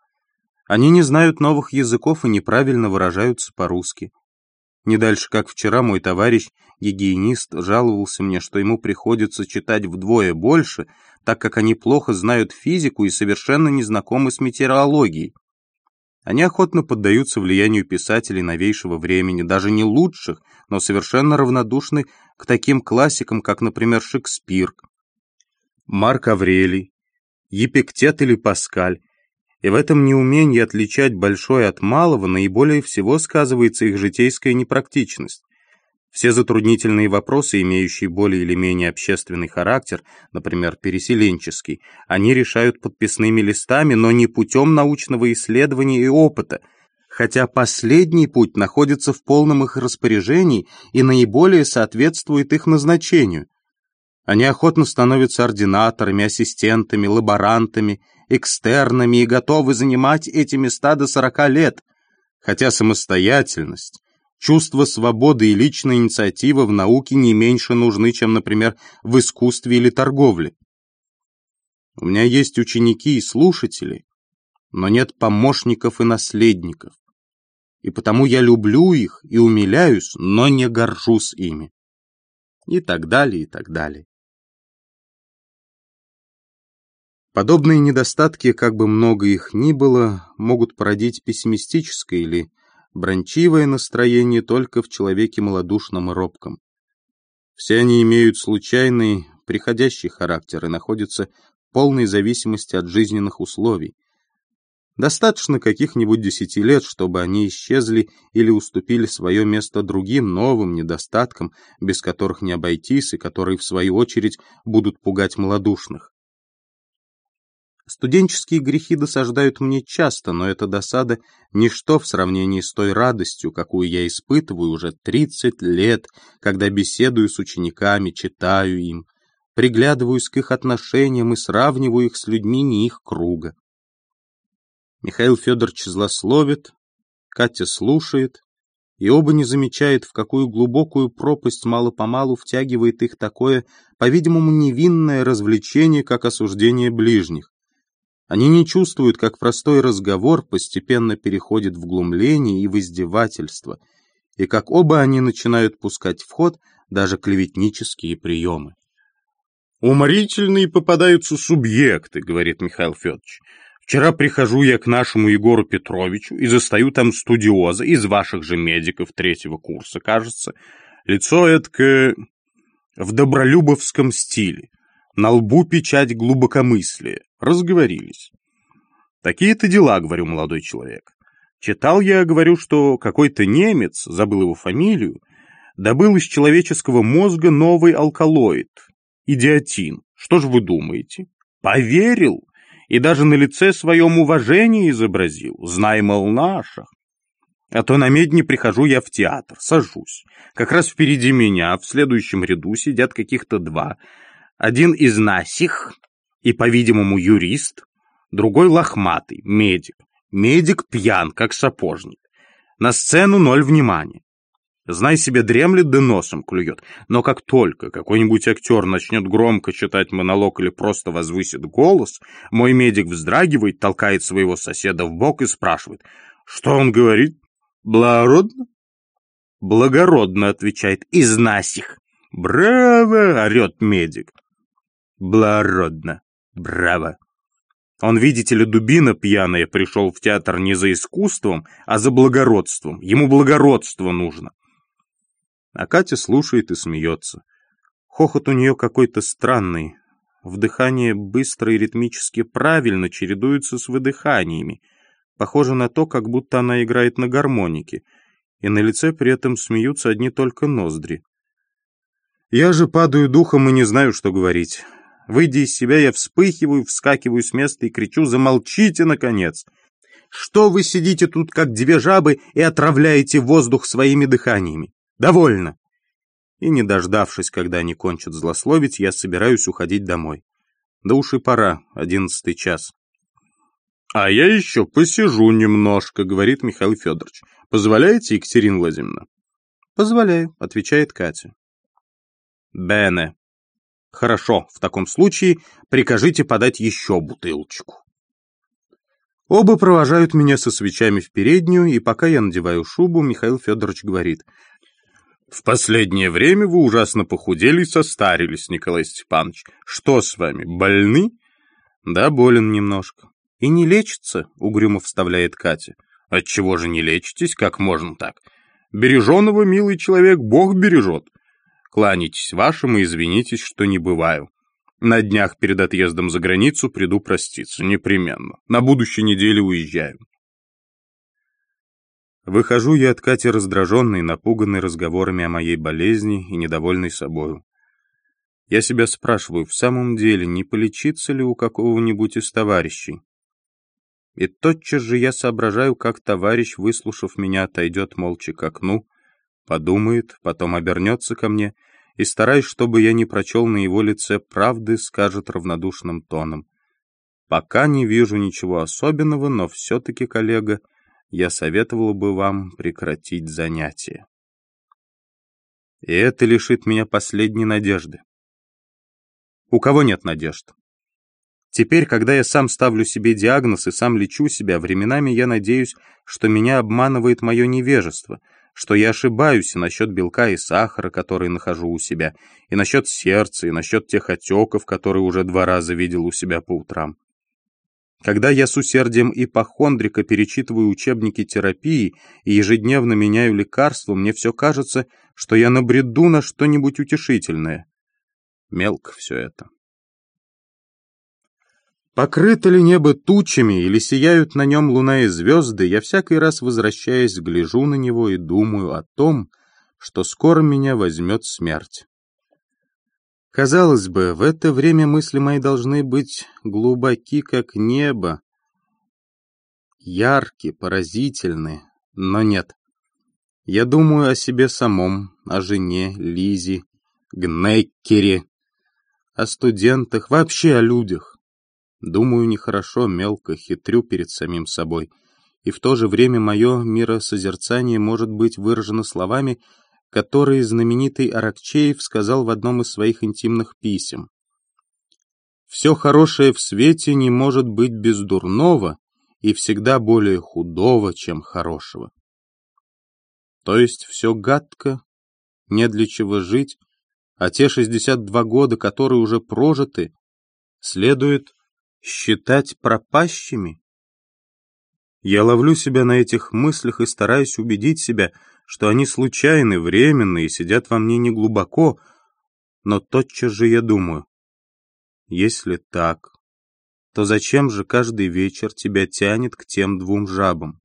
Они не знают новых языков и неправильно выражаются по-русски. Не дальше, как вчера, мой товарищ, гигиенист, жаловался мне, что ему приходится читать вдвое больше, так как они плохо знают физику и совершенно не знакомы с метеорологией. Они охотно поддаются влиянию писателей новейшего времени, даже не лучших, но совершенно равнодушны к таким классикам, как, например, Шекспир, Марк Аврелий, Епиктет или Паскаль, и в этом неумении отличать большое от малого наиболее всего сказывается их житейская непрактичность. Все затруднительные вопросы, имеющие более или менее общественный характер, например, переселенческий, они решают подписными листами, но не путем научного исследования и опыта, хотя последний путь находится в полном их распоряжении и наиболее соответствует их назначению. Они охотно становятся ординаторами, ассистентами, лаборантами – экстернами и готовы занимать эти места до 40 лет, хотя самостоятельность, чувство свободы и личная инициатива в науке не меньше нужны, чем, например, в искусстве или торговле. У меня есть ученики и слушатели, но нет помощников и наследников. И потому я люблю их и умиляюсь, но не горжусь ими. И так далее, и так далее. Подобные недостатки, как бы много их ни было, могут породить пессимистическое или брончивое настроение только в человеке малодушном и робком. Все они имеют случайный, приходящий характер и находятся в полной зависимости от жизненных условий. Достаточно каких-нибудь десяти лет, чтобы они исчезли или уступили свое место другим новым недостаткам, без которых не обойтись и которые, в свою очередь, будут пугать малодушных. Студенческие грехи досаждают мне часто, но эта досада — ничто в сравнении с той радостью, какую я испытываю уже 30 лет, когда беседую с учениками, читаю им, приглядываюсь к их отношениям и сравниваю их с людьми не их круга. Михаил Федорович злословит, Катя слушает, и оба не замечают, в какую глубокую пропасть мало-помалу втягивает их такое, по-видимому, невинное развлечение, как осуждение ближних. Они не чувствуют, как простой разговор постепенно переходит в глумление и в издевательство, и как оба они начинают пускать в ход даже клеветнические приемы. «Уморительные попадаются субъекты», — говорит Михаил Федорович. «Вчера прихожу я к нашему Егору Петровичу и застаю там студиоза из ваших же медиков третьего курса, кажется. Лицо эткое в добролюбовском стиле. На лбу печать глубокомыслия. Разговорились. Такие-то дела, говорю, молодой человек. Читал я, говорю, что какой-то немец, забыл его фамилию, добыл из человеческого мозга новый алкалоид, идиотин. Что же вы думаете? Поверил и даже на лице своем уважение изобразил, знай, мол, наших. А то на медне прихожу я в театр, сажусь. Как раз впереди меня, в следующем ряду, сидят каких-то два, один из насих и, по-видимому, юрист, другой лохматый, медик. Медик пьян, как сапожник. На сцену ноль внимания. Знай себе, дремлет да носом клюет. Но как только какой-нибудь актер начнет громко читать монолог или просто возвысит голос, мой медик вздрагивает, толкает своего соседа в бок и спрашивает, что он говорит? Благородно? Благородно, отвечает, из насих. Браво, орет медик. Благородно. Браво! Он, видите ли, дубина пьяная пришел в театр не за искусством, а за благородством. Ему благородство нужно. А Катя слушает и смеется. Хохот у нее какой-то странный. Вдыхание быстро и ритмически правильно чередуется с выдыханиями. Похоже на то, как будто она играет на гармонике. И на лице при этом смеются одни только ноздри. Я же падаю духом и не знаю, что говорить. Выйдя из себя, я вспыхиваю, вскакиваю с места и кричу «Замолчите, наконец!» Что вы сидите тут, как две жабы, и отравляете воздух своими дыханиями? Довольно!» И, не дождавшись, когда они кончат злословить, я собираюсь уходить домой. Да уж и пора, одиннадцатый час. «А я еще посижу немножко», — говорит Михаил Федорович. «Позволяете, Екатерина Владимировна?» «Позволяю», — отвечает Катя. «Бене», «Хорошо, в таком случае прикажите подать еще бутылочку». Оба провожают меня со свечами в переднюю, и пока я надеваю шубу, Михаил Федорович говорит. «В последнее время вы ужасно похудели и состарились, Николай Степанович. Что с вами, больны?» «Да, болен немножко». «И не лечится?» — угрюмо вставляет Катя. «Отчего же не лечитесь? Как можно так? Береженого, милый человек, Бог бережет. Кланяйтесь вашим и извинитесь, что не бываю. На днях перед отъездом за границу приду проститься, непременно. На будущей неделе уезжаю. Выхожу я от Кати раздраженный, напуганный разговорами о моей болезни и недовольный собою. Я себя спрашиваю, в самом деле, не полечиться ли у какого-нибудь из товарищей? И тотчас же я соображаю, как товарищ, выслушав меня, отойдет молча к окну, подумает, потом обернется ко мне и, стараясь, чтобы я не прочел на его лице правды, скажет равнодушным тоном. «Пока не вижу ничего особенного, но все-таки, коллега, я советовал бы вам прекратить занятия». И это лишит меня последней надежды. У кого нет надежд? Теперь, когда я сам ставлю себе диагноз и сам лечу себя, временами я надеюсь, что меня обманывает мое невежество — что я ошибаюсь и насчет белка и сахара, которые нахожу у себя, и насчет сердца, и насчет тех отеков, которые уже два раза видел у себя по утрам. Когда я с усердием ипохондрика перечитываю учебники терапии и ежедневно меняю лекарства, мне все кажется, что я набреду на что-нибудь утешительное. Мелко все это. Покрыто ли небо тучами или сияют на нем луна и звезды, я всякий раз, возвращаясь, гляжу на него и думаю о том, что скоро меня возьмет смерть. Казалось бы, в это время мысли мои должны быть глубоки, как небо, яркие, поразительные, но нет. Я думаю о себе самом, о жене, Лизе, Гнеккере, о студентах, вообще о людях. Думаю нехорошо, мелко, хитрю перед самим собой. И в то же время мое миросозерцание может быть выражено словами, которые знаменитый Аракчеев сказал в одном из своих интимных писем. «Все хорошее в свете не может быть без дурного и всегда более худого, чем хорошего». То есть все гадко, не для чего жить, а те 62 года, которые уже прожиты, следует считать пропащими? Я ловлю себя на этих мыслях и стараюсь убедить себя, что они случайны, временны и сидят во мне неглубоко, но тотчас же я думаю, если так, то зачем же каждый вечер тебя тянет к тем двум жабам?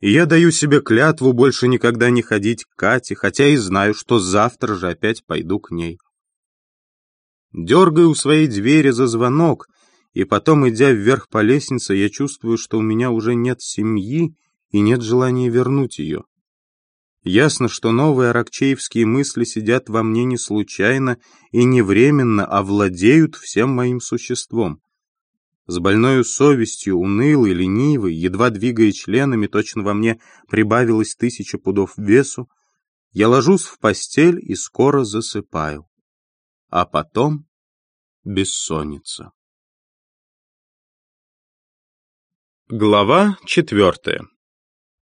И я даю себе клятву больше никогда не ходить к Кате, хотя и знаю, что завтра же опять пойду к ней. Дергаю у своей двери за звонок, и потом, идя вверх по лестнице, я чувствую, что у меня уже нет семьи и нет желания вернуть ее. Ясно, что новые аракчеевские мысли сидят во мне не случайно и не временно, а владеют всем моим существом. С больною совестью, унылый, ленивый, едва двигая членами, точно во мне прибавилось тысяча пудов весу, я ложусь в постель и скоро засыпаю. А потом бессонница. Глава четвертая.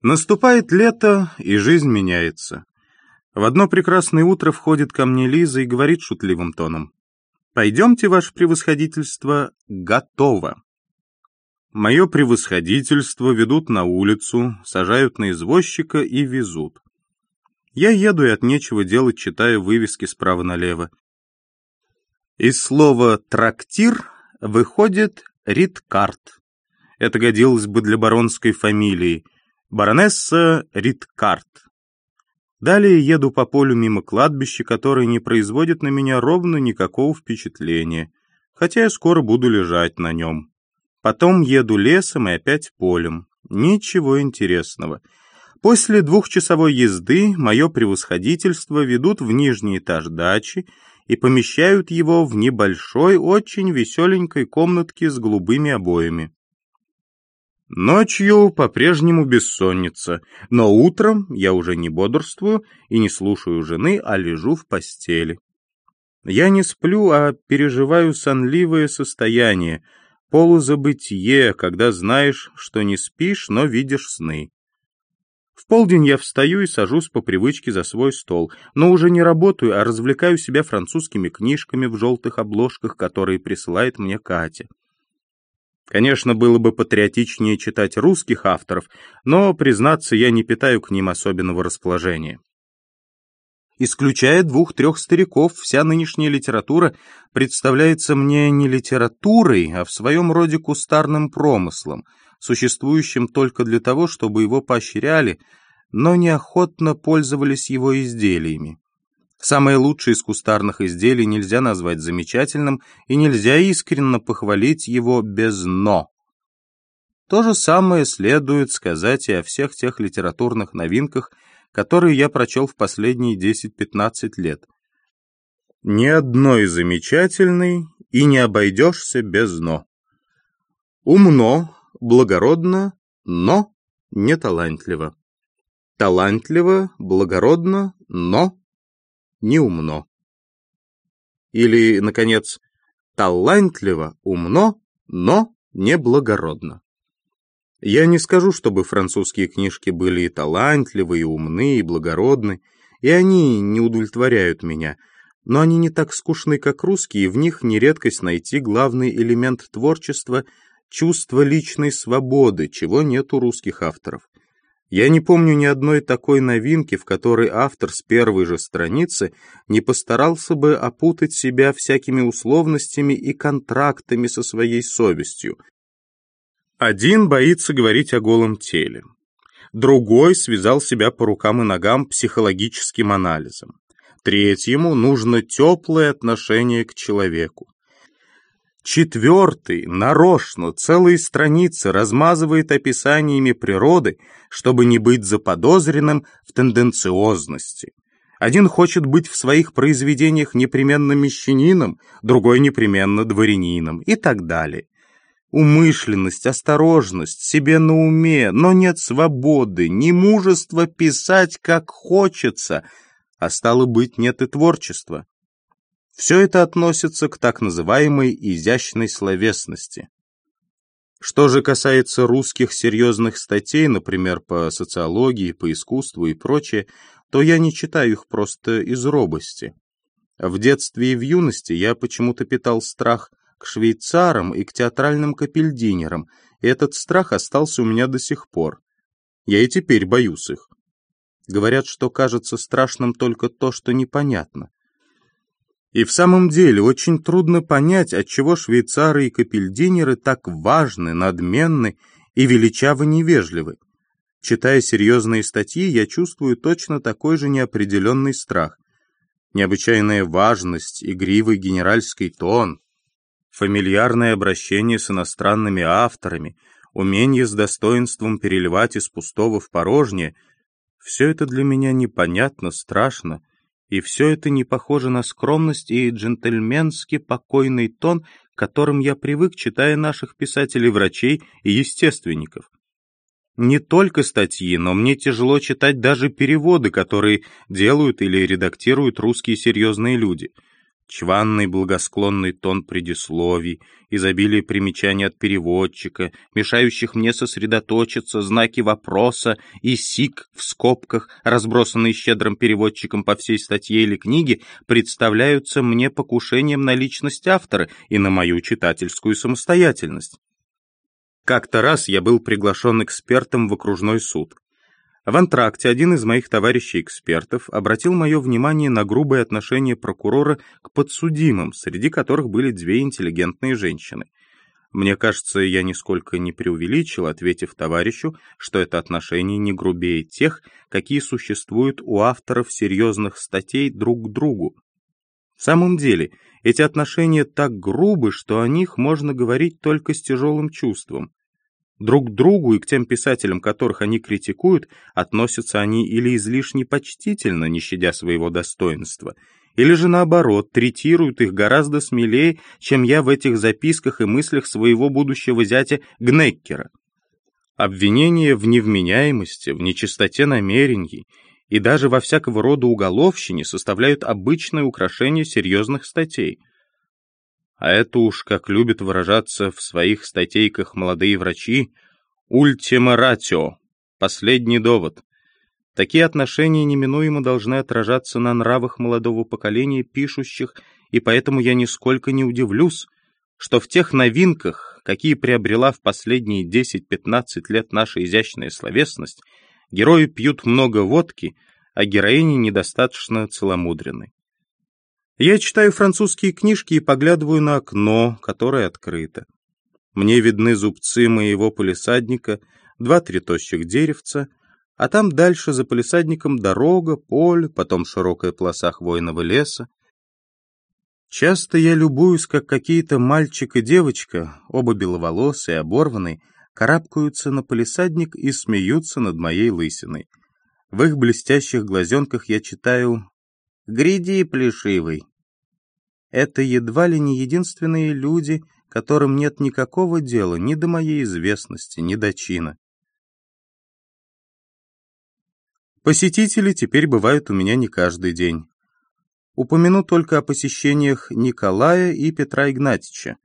Наступает лето, и жизнь меняется. В одно прекрасное утро входит ко мне Лиза и говорит шутливым тоном. Пойдемте, ваше превосходительство, готово. Мое превосходительство ведут на улицу, сажают на извозчика и везут. Я еду и от нечего делать читаю вывески справа налево. Из слова «трактир» выходит «риткарт». Это годилось бы для баронской фамилии. Баронесса Риткарт. Далее еду по полю мимо кладбища, которое не производит на меня ровно никакого впечатления, хотя я скоро буду лежать на нем. Потом еду лесом и опять полем. Ничего интересного. После двухчасовой езды мое превосходительство ведут в нижний этаж дачи и помещают его в небольшой, очень веселенькой комнатке с голубыми обоями. Ночью по-прежнему бессонница, но утром я уже не бодрствую и не слушаю жены, а лежу в постели. Я не сплю, а переживаю сонливое состояние, полузабытие, когда знаешь, что не спишь, но видишь сны. В полдень я встаю и сажусь по привычке за свой стол, но уже не работаю, а развлекаю себя французскими книжками в желтых обложках, которые присылает мне Катя. Конечно, было бы патриотичнее читать русских авторов, но, признаться, я не питаю к ним особенного расположения. Исключая двух-трех стариков, вся нынешняя литература представляется мне не литературой, а в своем роде кустарным промыслом, существующим только для того, чтобы его поощряли, но неохотно пользовались его изделиями. Самое лучшее из кустарных изделий нельзя назвать замечательным, и нельзя искренне похвалить его без «но». То же самое следует сказать и о всех тех литературных новинках, которые я прочел в последние 10-15 лет. Ни одной замечательной и не обойдешься без «но». Умно, благородно, но не талантливо. Талантливо, благородно, но неумно. Или, наконец, талантливо, умно, но неблагородно. Я не скажу, чтобы французские книжки были и талантливы, и умны, и благородны, и они не удовлетворяют меня, но они не так скучны, как русские, и в них не редкость найти главный элемент творчества — чувство личной свободы, чего нет у русских авторов. Я не помню ни одной такой новинки, в которой автор с первой же страницы не постарался бы опутать себя всякими условностями и контрактами со своей совестью. Один боится говорить о голом теле. Другой связал себя по рукам и ногам психологическим анализом. Третьему нужно теплое отношение к человеку. Четвертый нарочно целые страницы размазывает описаниями природы, чтобы не быть заподозренным в тенденциозности. Один хочет быть в своих произведениях непременно мещанином, другой непременно дворянином и так далее. Умышленность, осторожность, себе на уме, но нет свободы, ни мужества писать, как хочется, а стало быть, нет и творчества. Все это относится к так называемой изящной словесности. Что же касается русских серьезных статей, например, по социологии, по искусству и прочее, то я не читаю их просто из робости. В детстве и в юности я почему-то питал страх к швейцарам и к театральным капельдинерам, и этот страх остался у меня до сих пор. Я и теперь боюсь их. Говорят, что кажется страшным только то, что непонятно. И в самом деле очень трудно понять, отчего швейцары и капельдинеры так важны, надменны и величаво невежливы. Читая серьезные статьи, я чувствую точно такой же неопределенный страх. Необычайная важность, игривый генеральский тон, фамильярное обращение с иностранными авторами, умение с достоинством переливать из пустого в порожнее — все это для меня непонятно, страшно и все это не похоже на скромность и джентльменский покойный тон, которым я привык, читая наших писателей-врачей и естественников. Не только статьи, но мне тяжело читать даже переводы, которые делают или редактируют русские серьезные люди. Чванный благосклонный тон предисловий, изобилие примечаний от переводчика, мешающих мне сосредоточиться, знаки вопроса и сик в скобках, разбросанные щедрым переводчиком по всей статье или книге, представляются мне покушением на личность автора и на мою читательскую самостоятельность. Как-то раз я был приглашен экспертом в окружной суд. В антракте один из моих товарищей-экспертов обратил мое внимание на грубое отношение прокурора к подсудимым, среди которых были две интеллигентные женщины. Мне кажется, я нисколько не преувеличил, ответив товарищу, что это отношение не грубее тех, какие существуют у авторов серьезных статей друг к другу. В самом деле, эти отношения так грубы, что о них можно говорить только с тяжелым чувством. Друг к другу и к тем писателям, которых они критикуют, относятся они или излишне почтительно, не щадя своего достоинства, или же наоборот, третируют их гораздо смелее, чем я в этих записках и мыслях своего будущего зятя Гнеккера. Обвинения в невменяемости, в нечистоте намерений и даже во всякого рода уголовщине составляют обычное украшение серьезных статей – а это уж, как любят выражаться в своих статейках молодые врачи, «ультима ратио» — последний довод. Такие отношения неминуемо должны отражаться на нравах молодого поколения пишущих, и поэтому я нисколько не удивлюсь, что в тех новинках, какие приобрела в последние 10-15 лет наша изящная словесность, герои пьют много водки, а героини недостаточно целомудрены. Я читаю французские книжки и поглядываю на окно, которое открыто. Мне видны зубцы моего полисадника, два-три тощих деревца, а там дальше за полисадником дорога, поле, потом широкая полоса хвойного леса. Часто я любуюсь, как какие-то мальчик и девочка, оба беловолосые, оборванные, карабкаются на полисадник и смеются над моей лысиной. В их блестящих глазенках я читаю «Гряди, плешивый, это едва ли не единственные люди, которым нет никакого дела ни до моей известности, ни до чина. Посетители теперь бывают у меня не каждый день. Упомяну только о посещениях Николая и Петра Игнатьича.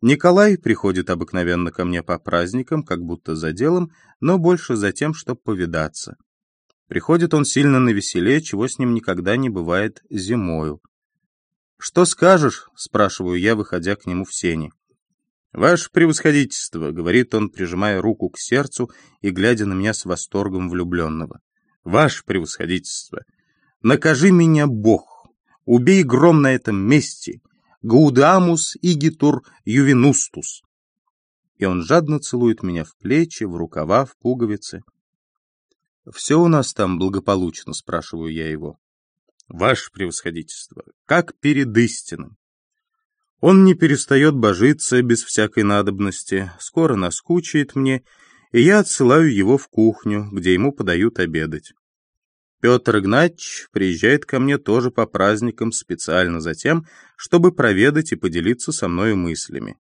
Николай приходит обыкновенно ко мне по праздникам, как будто за делом, но больше за тем, чтобы повидаться. Приходит он сильно навеселее, чего с ним никогда не бывает зимою. «Что скажешь?» — спрашиваю я, выходя к нему в сени. «Ваше превосходительство», — говорит он, прижимая руку к сердцу и глядя на меня с восторгом влюбленного. «Ваше превосходительство, накажи меня Бог, убей гром на этом месте, Гаудамус игитур ювенустус». И он жадно целует меня в плечи, в рукава, в пуговицы. «Все у нас там благополучно?» — спрашиваю я его. Ваше превосходительство, как перед истинным. Он не перестает божиться без всякой надобности, скоро наскучает мне, и я отсылаю его в кухню, где ему подают обедать. Петр Игнатьевич приезжает ко мне тоже по праздникам специально за тем, чтобы проведать и поделиться со мною мыслями.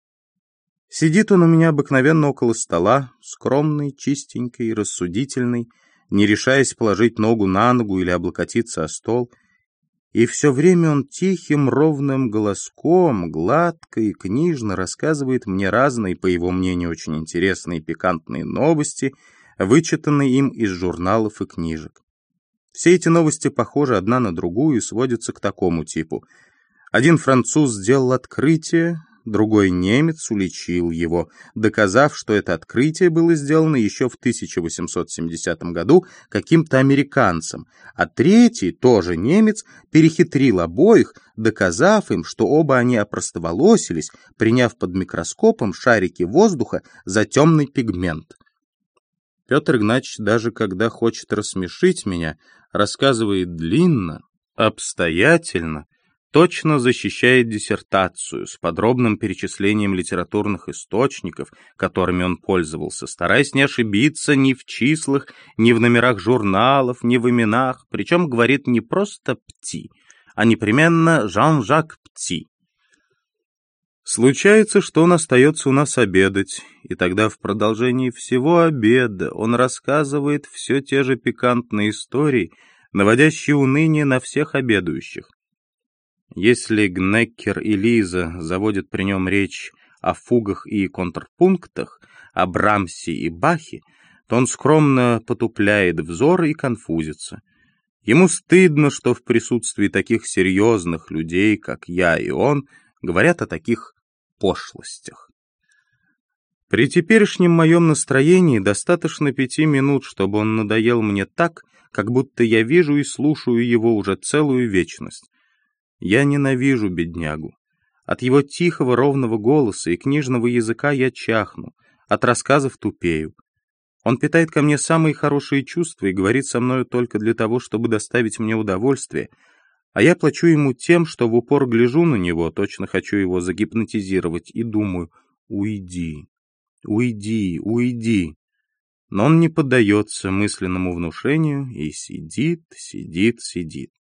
Сидит он у меня обыкновенно около стола, скромный, чистенький, рассудительный, не решаясь положить ногу на ногу или облокотиться о стол — и все время он тихим, ровным голоском, гладко и книжно рассказывает мне разные, по его мнению, очень интересные и пикантные новости, вычитанные им из журналов и книжек. Все эти новости похожи одна на другую и сводятся к такому типу. Один француз сделал открытие, другой немец уличил его, доказав, что это открытие было сделано еще в 1870 году каким-то американцем, а третий, тоже немец, перехитрил обоих, доказав им, что оба они опростоволосились, приняв под микроскопом шарики воздуха за темный пигмент. Петр Игнатьевич, даже когда хочет рассмешить меня, рассказывает длинно, обстоятельно, точно защищает диссертацию с подробным перечислением литературных источников, которыми он пользовался, стараясь не ошибиться ни в числах, ни в номерах журналов, ни в именах, причем говорит не просто «Пти», а непременно Жан-Жак Пти. Случается, что он остается у нас обедать, и тогда в продолжении всего обеда он рассказывает все те же пикантные истории, наводящие уныние на всех обедающих. Если Гнеккер и Лиза заводят при нем речь о фугах и контрпунктах, о Брамсе и Бахе, то он скромно потупляет взор и конфузится. Ему стыдно, что в присутствии таких серьезных людей, как я и он, говорят о таких пошлостях. При теперешнем моем настроении достаточно пяти минут, чтобы он надоел мне так, как будто я вижу и слушаю его уже целую вечность. Я ненавижу беднягу. От его тихого ровного голоса и книжного языка я чахну, от рассказов тупею. Он питает ко мне самые хорошие чувства и говорит со мною только для того, чтобы доставить мне удовольствие, а я плачу ему тем, что в упор гляжу на него, точно хочу его загипнотизировать и думаю «Уйди, уйди, уйди». Но он не поддается мысленному внушению и сидит, сидит, сидит.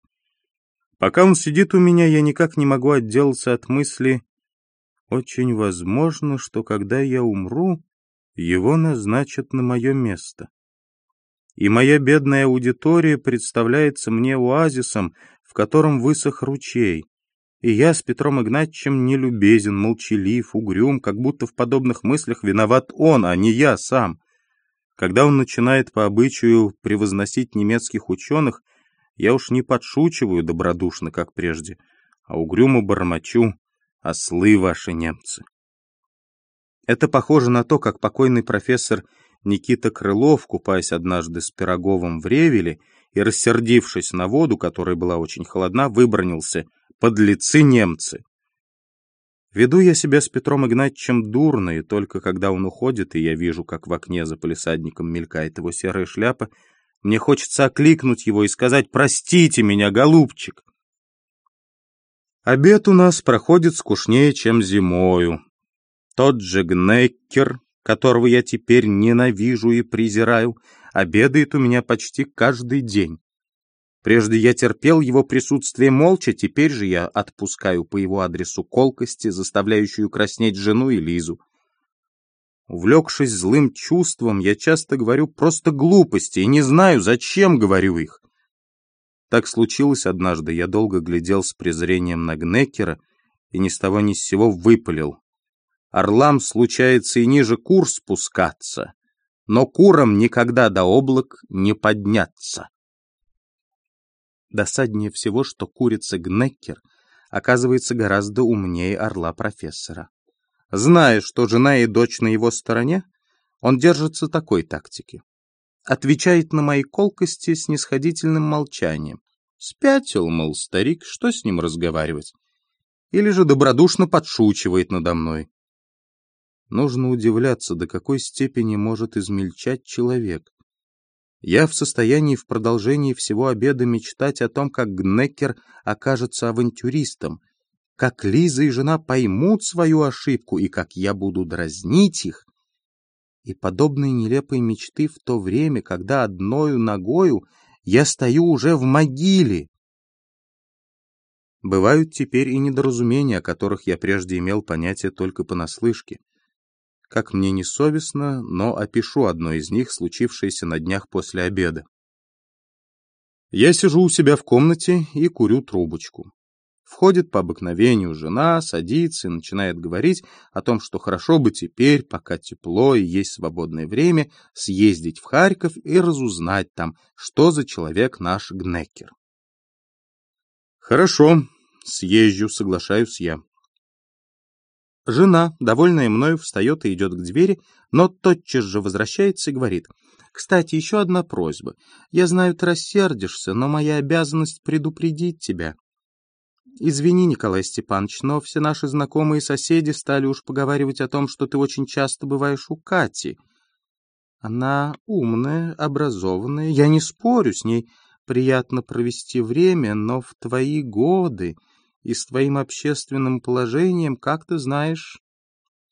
Пока он сидит у меня, я никак не могу отделаться от мысли «Очень возможно, что когда я умру, его назначат на мое место. И моя бедная аудитория представляется мне оазисом, в котором высох ручей. И я с Петром Игнатьевичем нелюбезен, молчалив, угрюм, как будто в подобных мыслях виноват он, а не я сам. Когда он начинает по обычаю превозносить немецких ученых, я уж не подшучиваю добродушно, как прежде, а угрюмо бормочу «Ослы ваши немцы». Это похоже на то, как покойный профессор Никита Крылов, купаясь однажды с Пироговым в Ревеле и рассердившись на воду, которая была очень холодна, выбронился «Подлецы немцы!». Веду я себя с Петром Игнатьевичем дурно, и только когда он уходит, и я вижу, как в окне за полисадником мелькает его серая шляпа, мне хочется окликнуть его и сказать «Простите меня, голубчик!». Обед у нас проходит скучнее, чем зимою. Тот же Гнеккер, которого я теперь ненавижу и презираю, обедает у меня почти каждый день. Прежде я терпел его присутствие молча, теперь же я отпускаю по его адресу колкости, заставляющую краснеть жену и Лизу. Увлекшись злым чувством, я часто говорю просто глупости и не знаю, зачем говорю их. Так случилось однажды, я долго глядел с презрением на Гнеккера и ни с того ни с сего выпалил. Орлам случается и ниже кур спускаться, но курам никогда до облак не подняться. Досаднее всего, что курица Гнеккер оказывается гораздо умнее орла профессора. Зная, что жена и дочь на его стороне, он держится такой тактики. Отвечает на мои колкости с нисходительным молчанием. Спятил, мол, старик, что с ним разговаривать? Или же добродушно подшучивает надо мной. Нужно удивляться, до какой степени может измельчать человек. Я в состоянии в продолжении всего обеда мечтать о том, как Гнекер окажется авантюристом, как Лиза и жена поймут свою ошибку и как я буду дразнить их. И подобные нелепые мечты в то время, когда одною ногою я стою уже в могиле. Бывают теперь и недоразумения, о которых я прежде имел понятие только понаслышке. Как мне не совестно, но опишу одно из них, случившееся на днях после обеда. Я сижу у себя в комнате и курю трубочку. Входит по обыкновению жена, садится и начинает говорить о том, что хорошо бы теперь, пока тепло и есть свободное время, съездить в Харьков и разузнать там, что за человек наш Гнекер. Хорошо, съезжу, соглашаюсь я. Жена, довольная мною, встает и идет к двери, но тотчас же возвращается и говорит. «Кстати, еще одна просьба. Я знаю, ты рассердишься, но моя обязанность предупредить тебя. Извини, Николай Степанович, но все наши знакомые соседи стали уж поговаривать о том, что ты очень часто бываешь у Кати. Она умная, образованная, я не спорю, с ней приятно провести время, но в твои годы и с твоим общественным положением, как ты знаешь,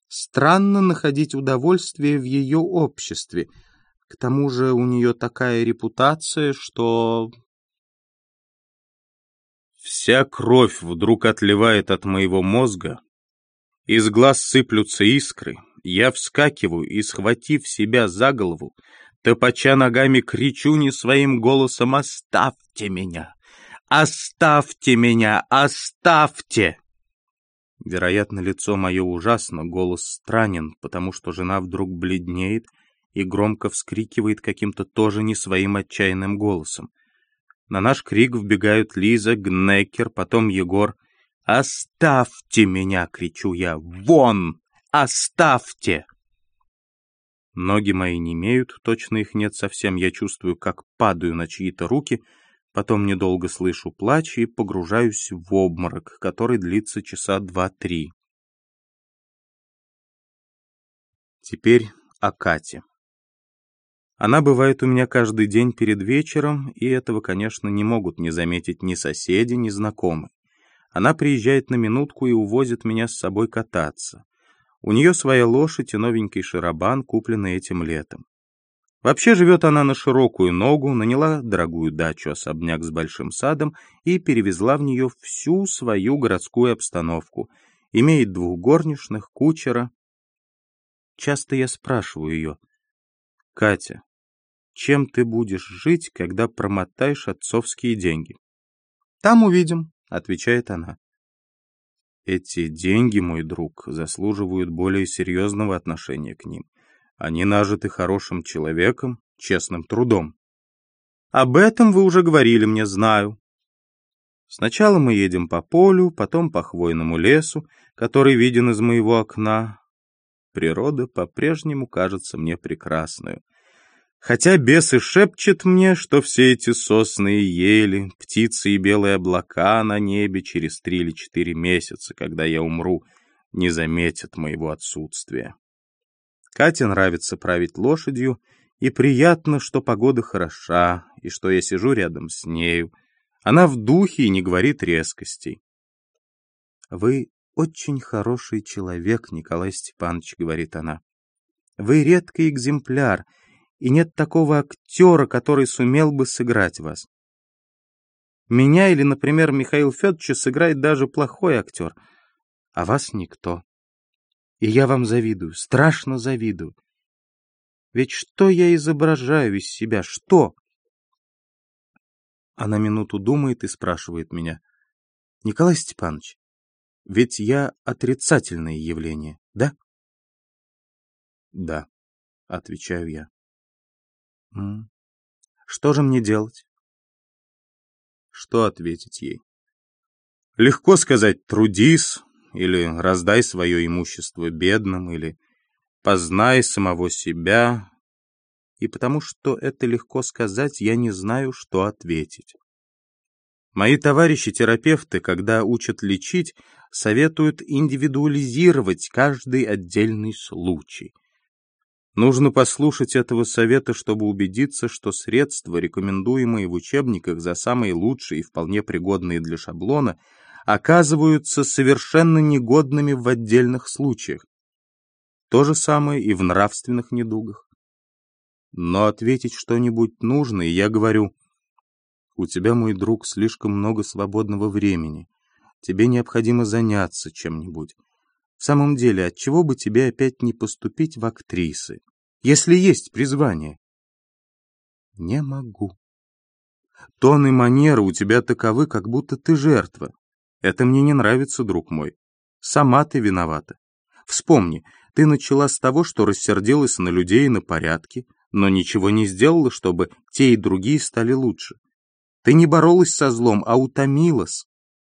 странно находить удовольствие в ее обществе. К тому же у нее такая репутация, что... Вся кровь вдруг отливает от моего мозга, из глаз сыплются искры, я вскакиваю и, схватив себя за голову, топача ногами кричу не своим голосом «Оставьте меня! «Оставьте меня! Оставьте!» Вероятно, лицо мое ужасно, голос странен, потому что жена вдруг бледнеет и громко вскрикивает каким-то тоже не своим отчаянным голосом. На наш крик вбегают Лиза, Гнекер, потом Егор. «Оставьте меня!» — кричу я. «Вон! Оставьте!» Ноги мои не имеют, точно их нет совсем. Я чувствую, как падаю на чьи-то руки, потом недолго слышу плач и погружаюсь в обморок, который длится часа два-три. Теперь о Кате. Она бывает у меня каждый день перед вечером, и этого, конечно, не могут не заметить ни соседи, ни знакомые. Она приезжает на минутку и увозит меня с собой кататься. У нее своя лошадь и новенький шарабан, купленный этим летом. Вообще живет она на широкую ногу, наняла дорогую дачу-особняк с большим садом и перевезла в нее всю свою городскую обстановку. Имеет двух горничных, кучера. Часто я спрашиваю ее, «Катя, чем ты будешь жить, когда промотаешь отцовские деньги. «Там увидим», — отвечает она. Эти деньги, мой друг, заслуживают более серьезного отношения к ним. Они нажиты хорошим человеком, честным трудом. Об этом вы уже говорили мне, знаю. Сначала мы едем по полю, потом по хвойному лесу, который виден из моего окна. Природа по-прежнему кажется мне прекрасной. Хотя бес и шепчет мне, что все эти сосны и ели, птицы и белые облака на небе через три или четыре месяца, когда я умру, не заметят моего отсутствия. Кате нравится править лошадью, и приятно, что погода хороша, и что я сижу рядом с нею. Она в духе и не говорит резкостей. «Вы очень хороший человек, Николай Степанович», — говорит она. «Вы редкий экземпляр» и нет такого актера, который сумел бы сыграть вас. Меня или, например, Михаил Федоровича сыграет даже плохой актер, а вас никто. И я вам завидую, страшно завидую. Ведь что я изображаю из себя, что? Она минуту думает и спрашивает меня. Николай Степанович, ведь я отрицательное явление, да? Да, отвечаю я. Что же мне делать? Что ответить ей? Легко сказать «трудись» или «раздай свое имущество бедным» или «познай самого себя». И потому что это легко сказать, я не знаю, что ответить. Мои товарищи-терапевты, когда учат лечить, советуют индивидуализировать каждый отдельный случай. Нужно послушать этого совета, чтобы убедиться, что средства, рекомендуемые в учебниках за самые лучшие и вполне пригодные для шаблона, оказываются совершенно негодными в отдельных случаях. То же самое и в нравственных недугах. Но ответить что-нибудь нужно, и я говорю, «У тебя, мой друг, слишком много свободного времени. Тебе необходимо заняться чем-нибудь. В самом деле, от чего бы тебе опять не поступить в актрисы, если есть призвание? Не могу. Тон и манера у тебя таковы, как будто ты жертва. Это мне не нравится, друг мой. Сама ты виновата. Вспомни, ты начала с того, что рассердилась на людей и на порядки, но ничего не сделала, чтобы те и другие стали лучше. Ты не боролась со злом, а утомилась.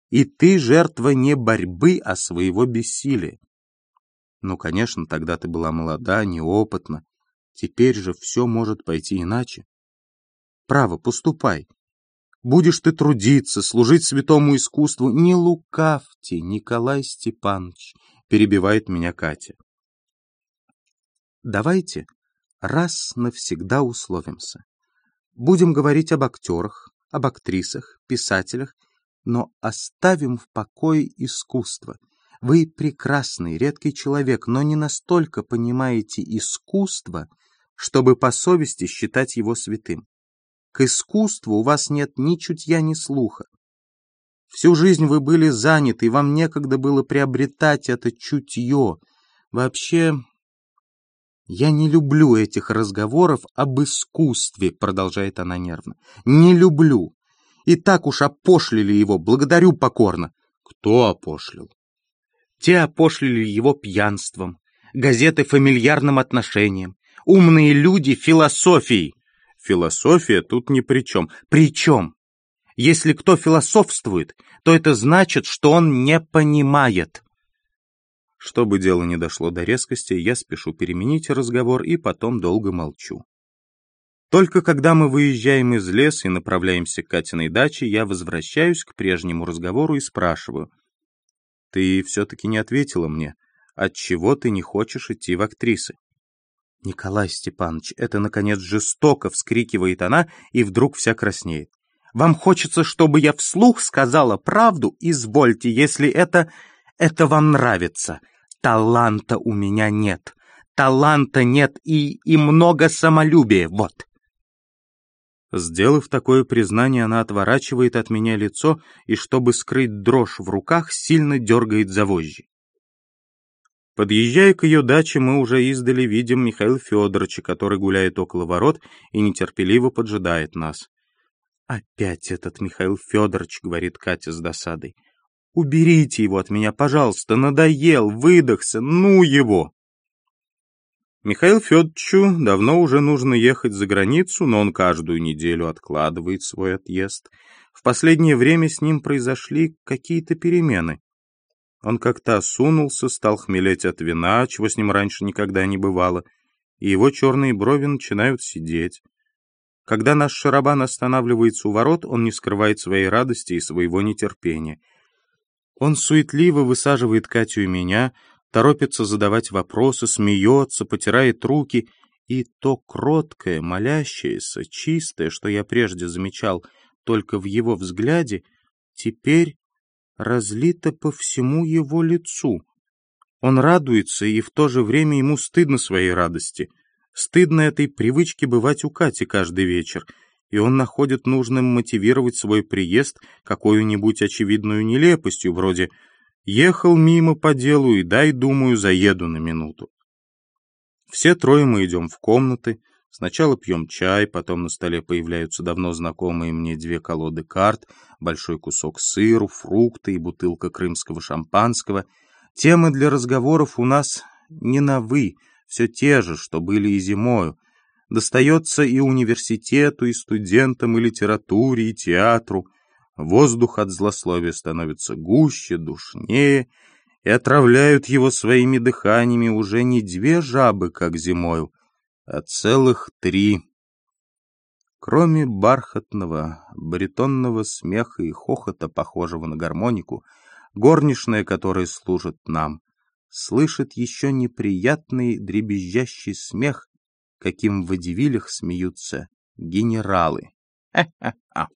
И ты жертва не борьбы, а своего бессилия. Ну, конечно, тогда ты была молода, неопытна. Теперь же все может пойти иначе. Право, поступай. Будешь ты трудиться, служить святому искусству. Не лукавьте, Николай Степанович, перебивает меня Катя. Давайте раз навсегда условимся. Будем говорить об актерах, об актрисах, писателях но оставим в покое искусство. Вы прекрасный, редкий человек, но не настолько понимаете искусство, чтобы по совести считать его святым. К искусству у вас нет ни чутья, ни слуха. Всю жизнь вы были заняты, и вам некогда было приобретать это чутье. Вообще, я не люблю этих разговоров об искусстве, продолжает она нервно. Не люблю. И так уж опошлили его, благодарю покорно. Кто опошлил? Те опошлили его пьянством, газеты фамильярным отношением, умные люди философией. Философия тут ни при чем. При чем? Если кто философствует, то это значит, что он не понимает. Чтобы дело не дошло до резкости, я спешу переменить разговор и потом долго молчу. Только когда мы выезжаем из леса и направляемся к Катиной даче, я возвращаюсь к прежнему разговору и спрашиваю. «Ты все-таки не ответила мне, отчего ты не хочешь идти в актрисы?» «Николай Степанович, это, наконец, жестоко!» — вскрикивает она и вдруг вся краснеет. «Вам хочется, чтобы я вслух сказала правду? Извольте, если это... это вам нравится. Таланта у меня нет. Таланта нет и... и много самолюбия, вот!» Сделав такое признание, она отворачивает от меня лицо и, чтобы скрыть дрожь в руках, сильно дергает за вожжи. Подъезжая к ее даче, мы уже издали видим Михаила Федоровича, который гуляет около ворот и нетерпеливо поджидает нас. «Опять этот Михаил Федорович», — говорит Катя с досадой. «Уберите его от меня, пожалуйста, надоел, выдохся, ну его!» Михаил Федоровичу давно уже нужно ехать за границу, но он каждую неделю откладывает свой отъезд. В последнее время с ним произошли какие-то перемены. Он как-то осунулся, стал хмелеть от вина, чего с ним раньше никогда не бывало, и его черные брови начинают сидеть. Когда наш шарабан останавливается у ворот, он не скрывает своей радости и своего нетерпения. Он суетливо высаживает Катю и меня, торопится задавать вопросы, смеется, потирает руки, и то кроткое, молящееся, чистое, что я прежде замечал только в его взгляде, теперь разлито по всему его лицу. Он радуется, и в то же время ему стыдно своей радости. Стыдно этой привычке бывать у Кати каждый вечер, и он находит нужным мотивировать свой приезд какой-нибудь очевидную нелепостью, вроде Ехал мимо по делу и дай, думаю, заеду на минуту. Все трое мы идем в комнаты, сначала пьем чай, потом на столе появляются давно знакомые мне две колоды карт, большой кусок сыру, фрукты и бутылка крымского шампанского. Темы для разговоров у нас не на «вы», все те же, что были и зимою. Достается и университету, и студентам, и литературе, и театру — Воздух от злословия становится гуще, душнее, и отравляют его своими дыханиями уже не две жабы, как зимою, а целых три. Кроме бархатного, баритонного смеха и хохота, похожего на гармонику, горничная, которая служит нам, слышит еще неприятный дребезжащий смех, каким в водевилях смеются генералы. Ха-ха-ха!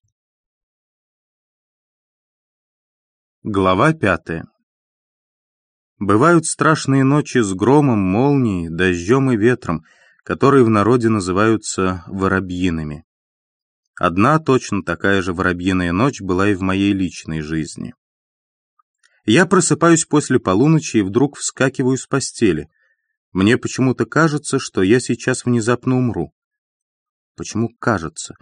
Глава пятая Бывают страшные ночи с громом, молнией, дождем и ветром, которые в народе называются воробьиными. Одна точно такая же воробьиная ночь была и в моей личной жизни. Я просыпаюсь после полуночи и вдруг вскакиваю с постели. Мне почему-то кажется, что я сейчас внезапно умру. Почему кажется?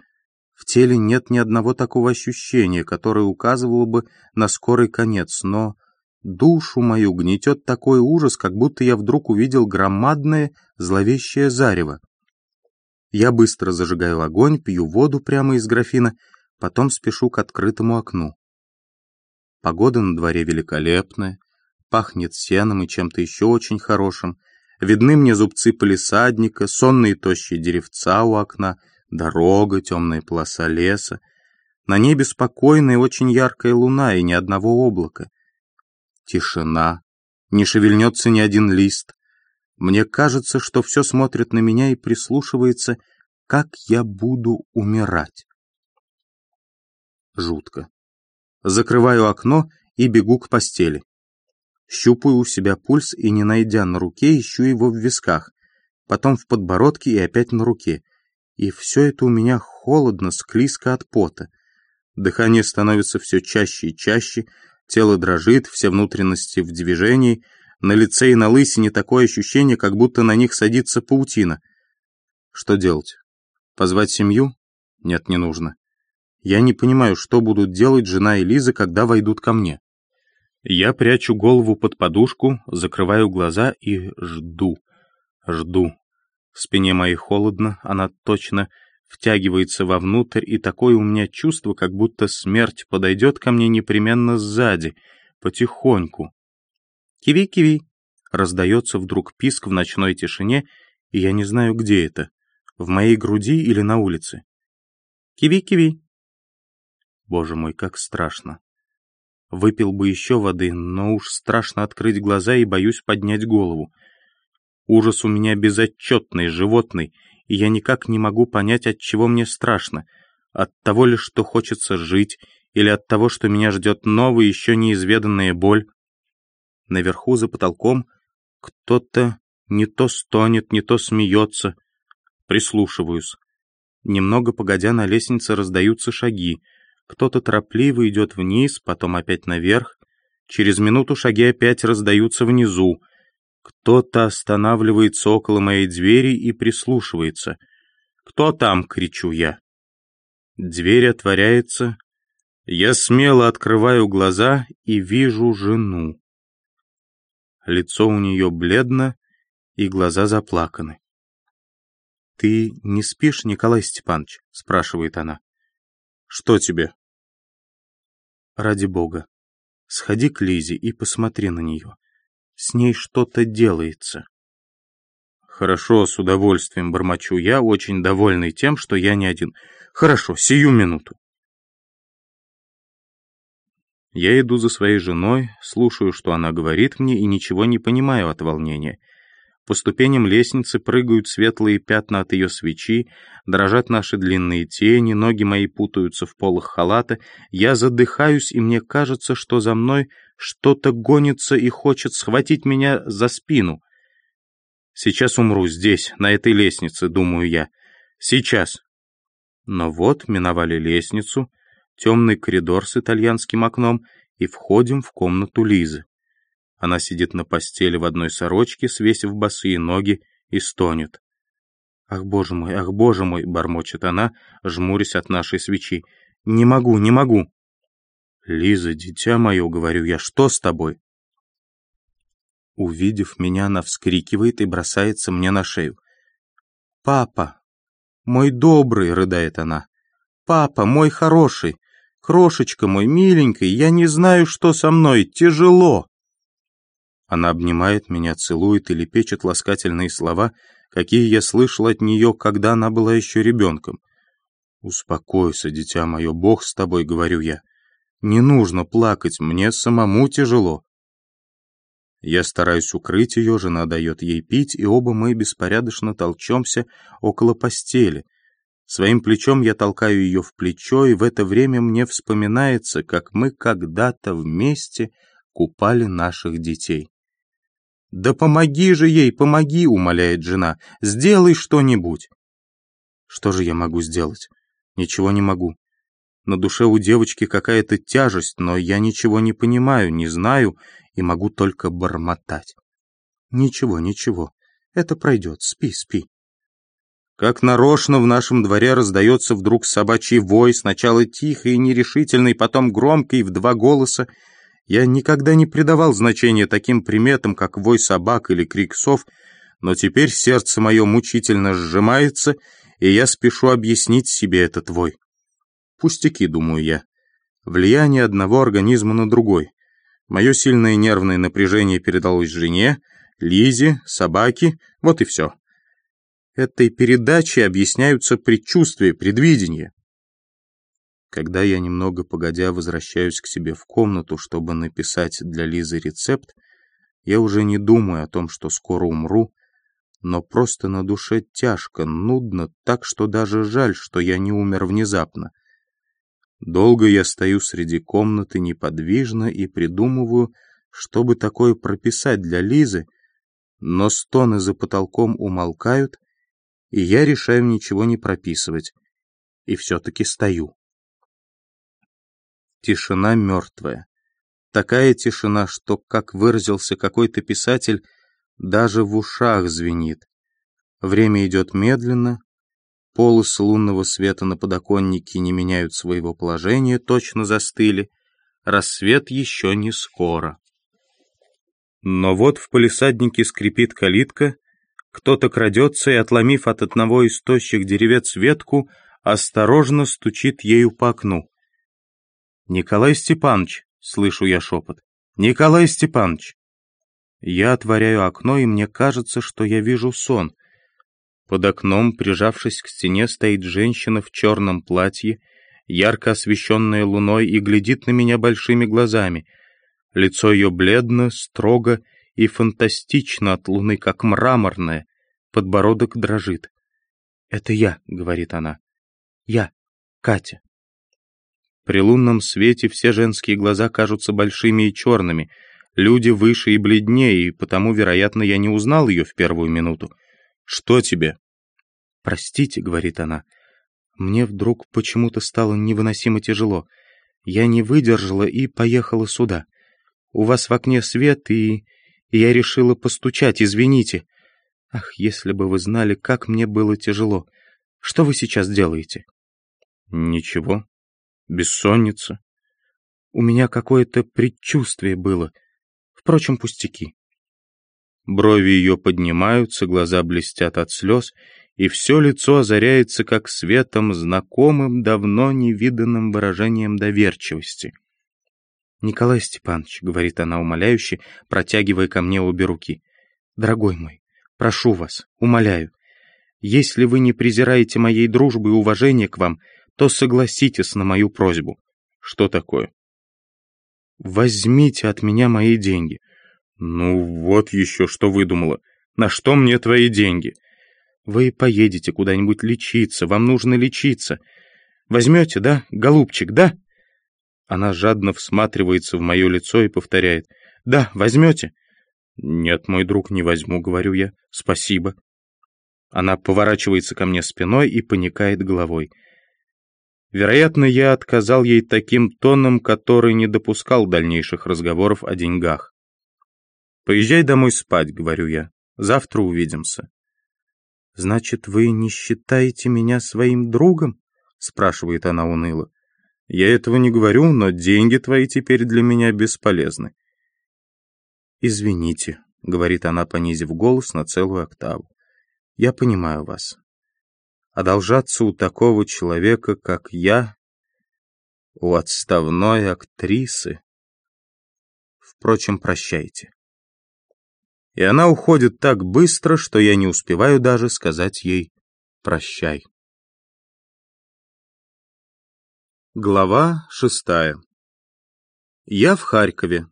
В теле нет ни одного такого ощущения, которое указывало бы на скорый конец, но душу мою гнетет такой ужас, как будто я вдруг увидел громадное зловещее зарево. Я быстро зажигаю огонь, пью воду прямо из графина, потом спешу к открытому окну. Погода на дворе великолепная, пахнет сеном и чем-то еще очень хорошим. Видны мне зубцы полисадника, сонные тощие деревца у окна — Дорога, темная полоса леса. На небе спокойная и очень яркая луна и ни одного облака. Тишина. Не шевельнется ни один лист. Мне кажется, что все смотрит на меня и прислушивается, как я буду умирать. Жутко. Закрываю окно и бегу к постели. Щупаю у себя пульс и, не найдя на руке, ищу его в висках, потом в подбородке и опять на руке и все это у меня холодно, склизко от пота. Дыхание становится все чаще и чаще, тело дрожит, все внутренности в движении, на лице и на лысине такое ощущение, как будто на них садится паутина. Что делать? Позвать семью? Нет, не нужно. Я не понимаю, что будут делать жена и Лиза, когда войдут ко мне. Я прячу голову под подушку, закрываю глаза и жду, жду. В спине моей холодно, она точно втягивается вовнутрь, и такое у меня чувство, как будто смерть подойдет ко мне непременно сзади, потихоньку. «Киви-киви!» — раздается вдруг писк в ночной тишине, и я не знаю, где это, в моей груди или на улице. «Киви-киви!» Боже мой, как страшно. Выпил бы еще воды, но уж страшно открыть глаза и боюсь поднять голову. Ужас у меня безотчетный, животный, и я никак не могу понять, от чего мне страшно. От того ли, что хочется жить, или от того, что меня ждет новая, еще неизведанная боль. Наверху, за потолком, кто-то не то стонет, не то смеется. Прислушиваюсь. Немного погодя на лестнице раздаются шаги. Кто-то торопливо идет вниз, потом опять наверх. Через минуту шаги опять раздаются внизу. Кто-то останавливается около моей двери и прислушивается. «Кто там?» — кричу я. Дверь отворяется. Я смело открываю глаза и вижу жену. Лицо у нее бледно, и глаза заплаканы. «Ты не спишь, Николай Степанович?» — спрашивает она. «Что тебе?» «Ради бога, сходи к Лизе и посмотри на нее. С ней что-то делается». «Хорошо, с удовольствием бормочу я, очень довольный тем, что я не один. Хорошо, сию минуту». Я иду за своей женой, слушаю, что она говорит мне, и ничего не понимаю от волнения — по ступеням лестницы прыгают светлые пятна от ее свечи, дрожат наши длинные тени, ноги мои путаются в полах халата. Я задыхаюсь, и мне кажется, что за мной что-то гонится и хочет схватить меня за спину. Сейчас умру здесь, на этой лестнице, думаю я. Сейчас. Но вот миновали лестницу, темный коридор с итальянским окном, и входим в комнату Лизы. Она сидит на постели в одной сорочке, свесив босые ноги, и стонет. «Ах, боже мой, ах, боже мой!» — бормочет она, жмурясь от нашей свечи. «Не могу, не могу!» «Лиза, дитя мое, — говорю я, — что с тобой?» Увидев меня, она вскрикивает и бросается мне на шею. «Папа! Мой добрый!» — рыдает она. «Папа, мой хороший! Крошечка мой, миленький, я не знаю, что со мной, тяжело!» Она обнимает меня, целует и лепечет ласкательные слова, какие я слышал от нее, когда она была еще ребенком. «Успокойся, дитя мое, Бог с тобой», — говорю я. «Не нужно плакать, мне самому тяжело». Я стараюсь укрыть ее, жена дает ей пить, и оба мы беспорядочно толчемся около постели. Своим плечом я толкаю ее в плечо, и в это время мне вспоминается, как мы когда-то вместе купали наших детей. «Да помоги же ей, помоги!» — умоляет жена. «Сделай что-нибудь!» Что же я могу сделать? Ничего не могу. На душе у девочки какая-то тяжесть, но я ничего не понимаю, не знаю и могу только бормотать. Ничего, ничего, это пройдет, спи, спи. Как нарочно в нашем дворе раздается вдруг собачий вой, сначала тихий и нерешительный, потом громкий в два голоса, я никогда не придавал значения таким приметам, как вой собак или крик сов, но теперь сердце мое мучительно сжимается, и я спешу объяснить себе этот вой. Пустяки, думаю я. Влияние одного организма на другой. Мое сильное нервное напряжение передалось жене, Лизе, собаке, вот и все. Этой передачей объясняются предчувствия, предвидения. Когда я немного погодя возвращаюсь к себе в комнату, чтобы написать для Лизы рецепт, я уже не думаю о том, что скоро умру, но просто на душе тяжко, нудно, так что даже жаль, что я не умер внезапно. Долго я стою среди комнаты неподвижно и придумываю, чтобы такое прописать для Лизы, но стоны за потолком умолкают, и я решаю ничего не прописывать, и все-таки стою. Тишина мертвая. Такая тишина, что, как выразился какой-то писатель, даже в ушах звенит. Время идет медленно, Полосы лунного света на подоконнике не меняют своего положения, точно застыли. Рассвет еще не скоро. Но вот в палисаднике скрипит калитка, кто-то крадется и, отломив от одного из тощих деревец ветку, осторожно стучит ею по окну. «Николай Степанович!» — слышу я шепот. «Николай Степанович!» Я отворяю окно, и мне кажется, что я вижу сон. Под окном, прижавшись к стене, стоит женщина в черном платье, ярко освещенная луной, и глядит на меня большими глазами. Лицо ее бледно, строго и фантастично от луны, как мраморное. Подбородок дрожит. «Это я», — говорит она. «Я, Катя». При лунном свете все женские глаза кажутся большими и черными — Люди выше и бледнее, и потому, вероятно, я не узнал ее в первую минуту. «Что тебе?» «Простите», — говорит она. «Мне вдруг почему-то стало невыносимо тяжело. Я не выдержала и поехала сюда. У вас в окне свет, и... и я решила постучать, извините. Ах, если бы вы знали, как мне было тяжело. Что вы сейчас делаете?» «Ничего. Бессонница». «У меня какое-то предчувствие было. Впрочем, пустяки. Брови ее поднимаются, глаза блестят от слез, и все лицо озаряется как светом, знакомым, давно невиданным выражением доверчивости. «Николай Степанович», — говорит она умоляюще, протягивая ко мне обе руки, — «дорогой мой, прошу вас, умоляю, если вы не презираете моей дружбы и уважения к вам, то согласитесь на мою просьбу». «Что такое?» Возьмите от меня мои деньги». «Ну вот еще что выдумала. На что мне твои деньги?» «Вы поедете куда-нибудь лечиться, вам нужно лечиться. Возьмете, да, голубчик, да?» Она жадно всматривается в мое лицо и повторяет. «Да, возьмете?» «Нет, мой друг, не возьму», — говорю я. «Спасибо». Она поворачивается ко мне спиной и поникает головой. Вероятно, я отказал ей таким тоном, который не допускал дальнейших разговоров о деньгах. «Поезжай домой спать», — говорю я. «Завтра увидимся». «Значит, вы не считаете меня своим другом?» — спрашивает она уныло. «Я этого не говорю, но деньги твои теперь для меня бесполезны». «Извините», — говорит она, понизив голос на целую октаву. «Я понимаю вас одолжаться у такого человека, как я, у отставной актрисы. Впрочем, прощайте. И она уходит так быстро, что я не успеваю даже сказать ей «прощай». Глава шестая. Я в Харькове.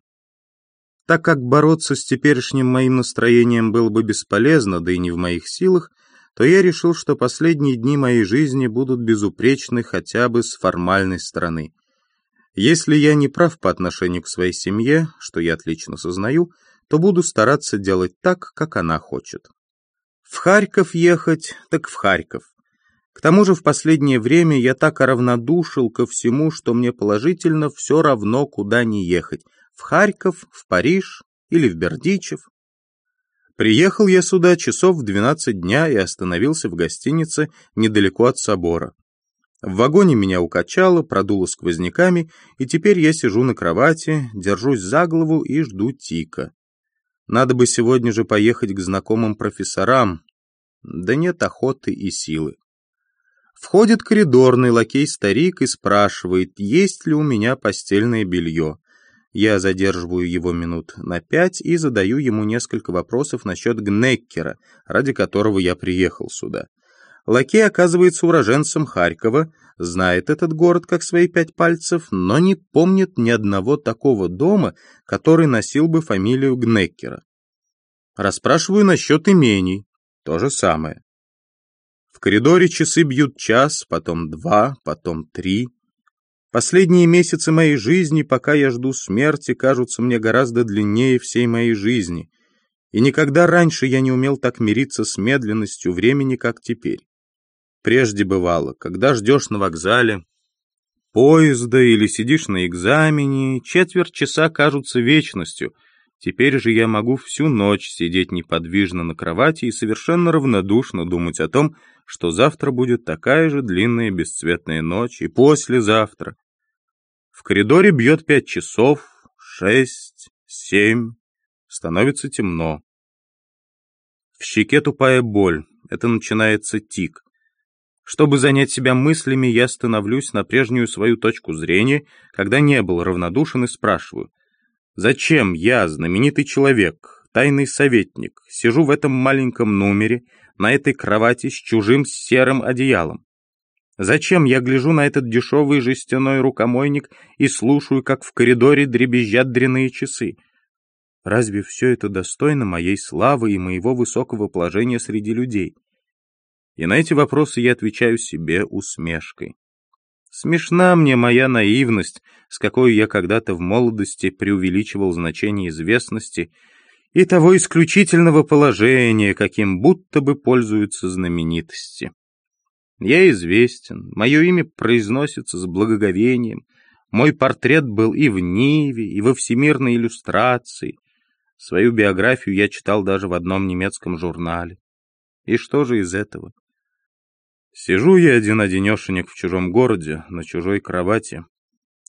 Так как бороться с теперешним моим настроением было бы бесполезно, да и не в моих силах, то я решил, что последние дни моей жизни будут безупречны хотя бы с формальной стороны. Если я не прав по отношению к своей семье, что я отлично сознаю, то буду стараться делать так, как она хочет. В Харьков ехать, так в Харьков. К тому же в последнее время я так равнодушил ко всему, что мне положительно все равно, куда не ехать. В Харьков, в Париж или в Бердичев. Приехал я сюда часов в 12 дня и остановился в гостинице недалеко от собора. В вагоне меня укачало, продуло сквозняками, и теперь я сижу на кровати, держусь за голову и жду Тика. Надо бы сегодня же поехать к знакомым профессорам, да нет охоты и силы. Входит коридорный лакей-старик и спрашивает, есть ли у меня постельное белье. Я задерживаю его минут на пять и задаю ему несколько вопросов насчет Гнеккера, ради которого я приехал сюда. Лакей оказывается уроженцем Харькова, знает этот город как свои пять пальцев, но не помнит ни одного такого дома, который носил бы фамилию Гнеккера. Расспрашиваю насчет имений. То же самое. В коридоре часы бьют час, потом два, потом три. Последние месяцы моей жизни, пока я жду смерти, кажутся мне гораздо длиннее всей моей жизни. И никогда раньше я не умел так мириться с медленностью времени, как теперь. Прежде бывало, когда ждешь на вокзале, поезда или сидишь на экзамене, четверть часа кажутся вечностью. Теперь же я могу всю ночь сидеть неподвижно на кровати и совершенно равнодушно думать о том, что завтра будет такая же длинная бесцветная ночь и послезавтра. В коридоре бьет пять часов, шесть, семь, становится темно. В щеке тупая боль, это начинается тик. Чтобы занять себя мыслями, я становлюсь на прежнюю свою точку зрения, когда не был равнодушен и спрашиваю — Зачем я, знаменитый человек, тайный советник, сижу в этом маленьком номере, на этой кровати с чужим серым одеялом? Зачем я гляжу на этот дешевый жестяной рукомойник и слушаю, как в коридоре дребезжат дряные часы? Разве все это достойно моей славы и моего высокого положения среди людей? И на эти вопросы я отвечаю себе усмешкой. Смешна мне моя наивность, с какой я когда-то в молодости преувеличивал значение известности и того исключительного положения, каким будто бы пользуются знаменитости. Я известен, мое имя произносится с благоговением, мой портрет был и в Ниве, и во всемирной иллюстрации. Свою биографию я читал даже в одном немецком журнале. И что же из этого? Сижу я один-одинешенек в чужом городе, на чужой кровати,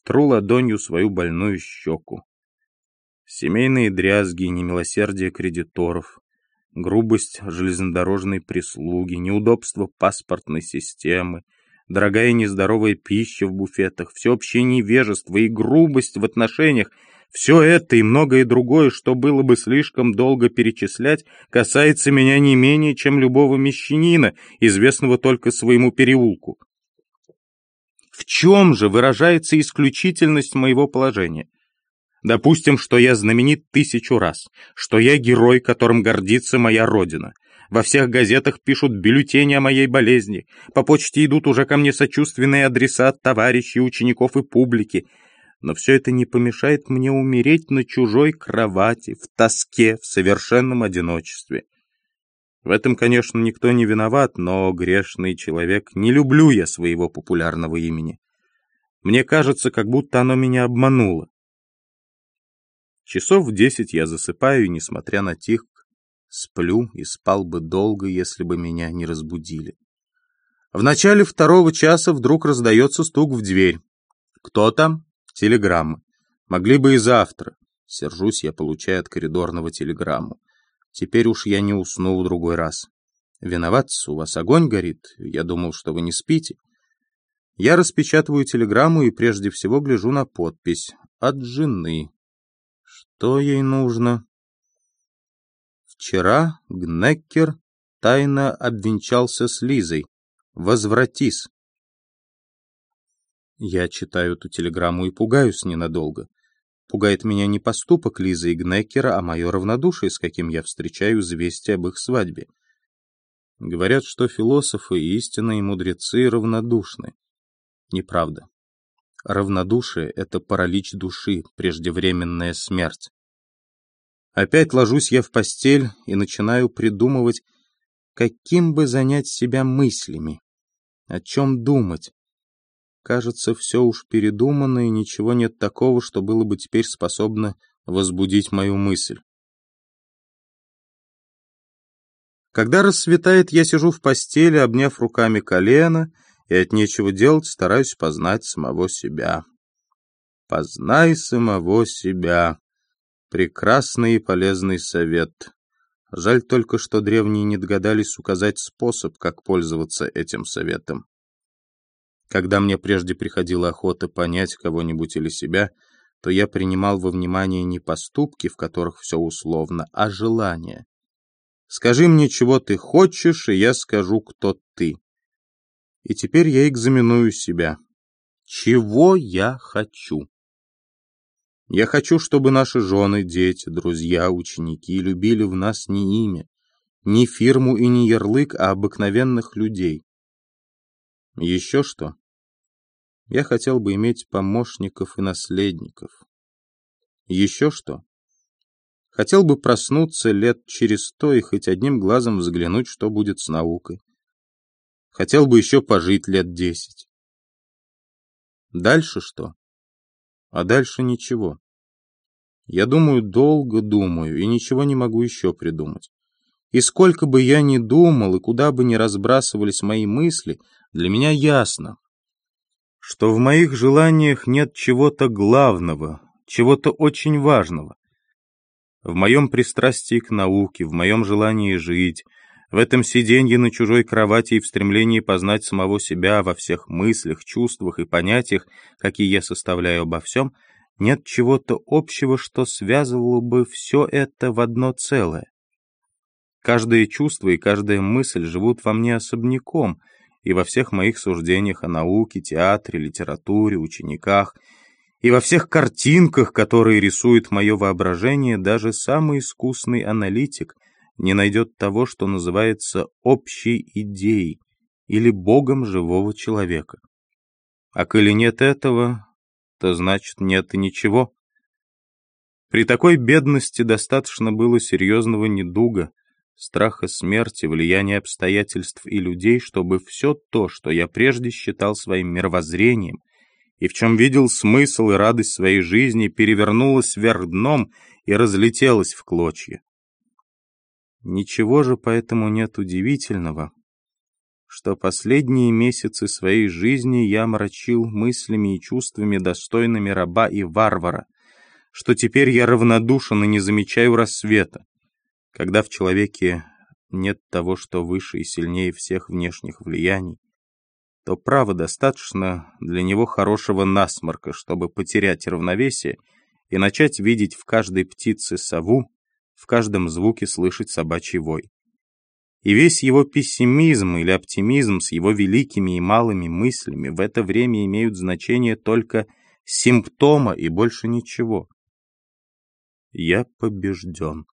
тру ладонью свою больную щеку. Семейные дрязги, немилосердие кредиторов, грубость железнодорожной прислуги, неудобство паспортной системы, дорогая нездоровая пища в буфетах, всеобщее невежество и грубость в отношениях — все это и многое другое, что было бы слишком долго перечислять, касается меня не менее, чем любого мещанина, известного только своему переулку. В чем же выражается исключительность моего положения? Допустим, что я знаменит тысячу раз, что я герой, которым гордится моя родина. Во всех газетах пишут бюллетени о моей болезни, по почте идут уже ко мне сочувственные адреса от товарищей, учеников и публики но все это не помешает мне умереть на чужой кровати, в тоске, в совершенном одиночестве. В этом, конечно, никто не виноват, но, грешный человек, не люблю я своего популярного имени. Мне кажется, как будто оно меня обмануло. Часов в десять я засыпаю, и, несмотря на тих, сплю и спал бы долго, если бы меня не разбудили. В начале второго часа вдруг раздается стук в дверь. «Кто там?» Телеграммы. Могли бы и завтра. Сержусь я, получая от коридорного телеграмму. Теперь уж я не усну в другой раз. Виноват, у вас огонь горит. Я думал, что вы не спите. Я распечатываю телеграмму и прежде всего гляжу на подпись. От жены. Что ей нужно? Вчера Гнеккер тайно обвенчался с Лизой. Возвратись. Я читаю эту телеграмму и пугаюсь ненадолго. Пугает меня не поступок Лизы и Гнеккера, а мое равнодушие, с каким я встречаю известие об их свадьбе. Говорят, что философы и истинные мудрецы равнодушны. Неправда. Равнодушие — это паралич души, преждевременная смерть. Опять ложусь я в постель и начинаю придумывать, каким бы занять себя мыслями, о чем думать, Кажется, все уж передумано, и ничего нет такого, что было бы теперь способно возбудить мою мысль. Когда рассветает, я сижу в постели, обняв руками колено, и от нечего делать стараюсь познать самого себя. Познай самого себя. Прекрасный и полезный совет. Жаль только, что древние не догадались указать способ, как пользоваться этим советом. Когда мне прежде приходила охота понять кого-нибудь или себя, то я принимал во внимание не поступки, в которых все условно, а желания. Скажи мне, чего ты хочешь, и я скажу, кто ты. И теперь я экзаменую себя. Чего я хочу? Я хочу, чтобы наши жены, дети, друзья, ученики любили в нас не имя, не фирму и не ярлык, а обыкновенных людей. Еще что? Я хотел бы иметь помощников и наследников. Еще что? Хотел бы проснуться лет через сто и хоть одним глазом взглянуть, что будет с наукой. Хотел бы еще пожить лет десять. Дальше что? А дальше ничего. Я думаю, долго думаю, и ничего не могу еще придумать. И сколько бы я ни думал, и куда бы ни разбрасывались мои мысли, для меня ясно, что в моих желаниях нет чего-то главного, чего-то очень важного. В моем пристрастии к науке, в моем желании жить, в этом сиденье на чужой кровати и в стремлении познать самого себя во всех мыслях, чувствах и понятиях, какие я составляю обо всем, нет чего-то общего, что связывало бы все это в одно целое. Каждое чувство и каждая мысль живут во мне особняком, и во всех моих суждениях о науке, театре, литературе, учениках, и во всех картинках, которые рисует мое воображение, даже самый искусный аналитик не найдет того, что называется общей идеей или богом живого человека. А коли нет этого, то значит нет и ничего. При такой бедности достаточно было серьезного недуга, страха смерти, влияния обстоятельств и людей, чтобы все то, что я прежде считал своим мировоззрением, и в чем видел смысл и радость своей жизни, перевернулось вверх дном и разлетелось в клочья. Ничего же поэтому нет удивительного, что последние месяцы своей жизни я мрачил мыслями и чувствами, достойными раба и варвара, что теперь я равнодушен и не замечаю рассвета, когда в человеке нет того, что выше и сильнее всех внешних влияний, то право достаточно для него хорошего насморка, чтобы потерять равновесие и начать видеть в каждой птице сову, в каждом звуке слышать собачий вой. И весь его пессимизм или оптимизм с его великими и малыми мыслями в это время имеют значение только симптома и больше ничего. Я побежден.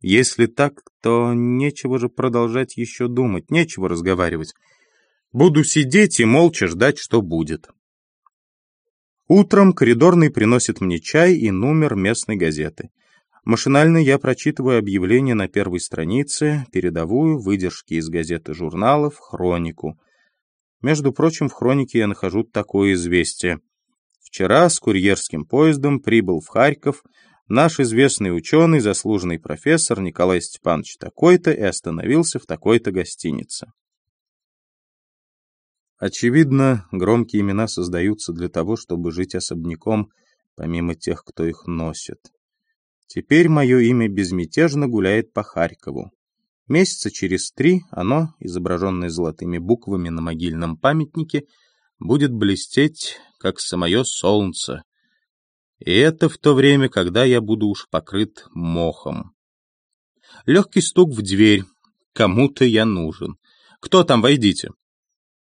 Если так, то нечего же продолжать еще думать, нечего разговаривать. Буду сидеть и молча ждать, что будет. Утром коридорный приносит мне чай и номер местной газеты. Машинально я прочитываю объявление на первой странице, передовую, выдержки из газеты журналов, хронику. Между прочим, в хронике я нахожу такое известие. Вчера с курьерским поездом прибыл в Харьков наш известный ученый, заслуженный профессор Николай Степанович такой-то и остановился в такой-то гостинице. Очевидно, громкие имена создаются для того, чтобы жить особняком, помимо тех, кто их носит. Теперь мое имя безмятежно гуляет по Харькову. Месяца через три оно, изображенное золотыми буквами на могильном памятнике, будет блестеть, как самое солнце. И это в то время, когда я буду уж покрыт мохом. Легкий стук в дверь. Кому-то я нужен. Кто там, войдите.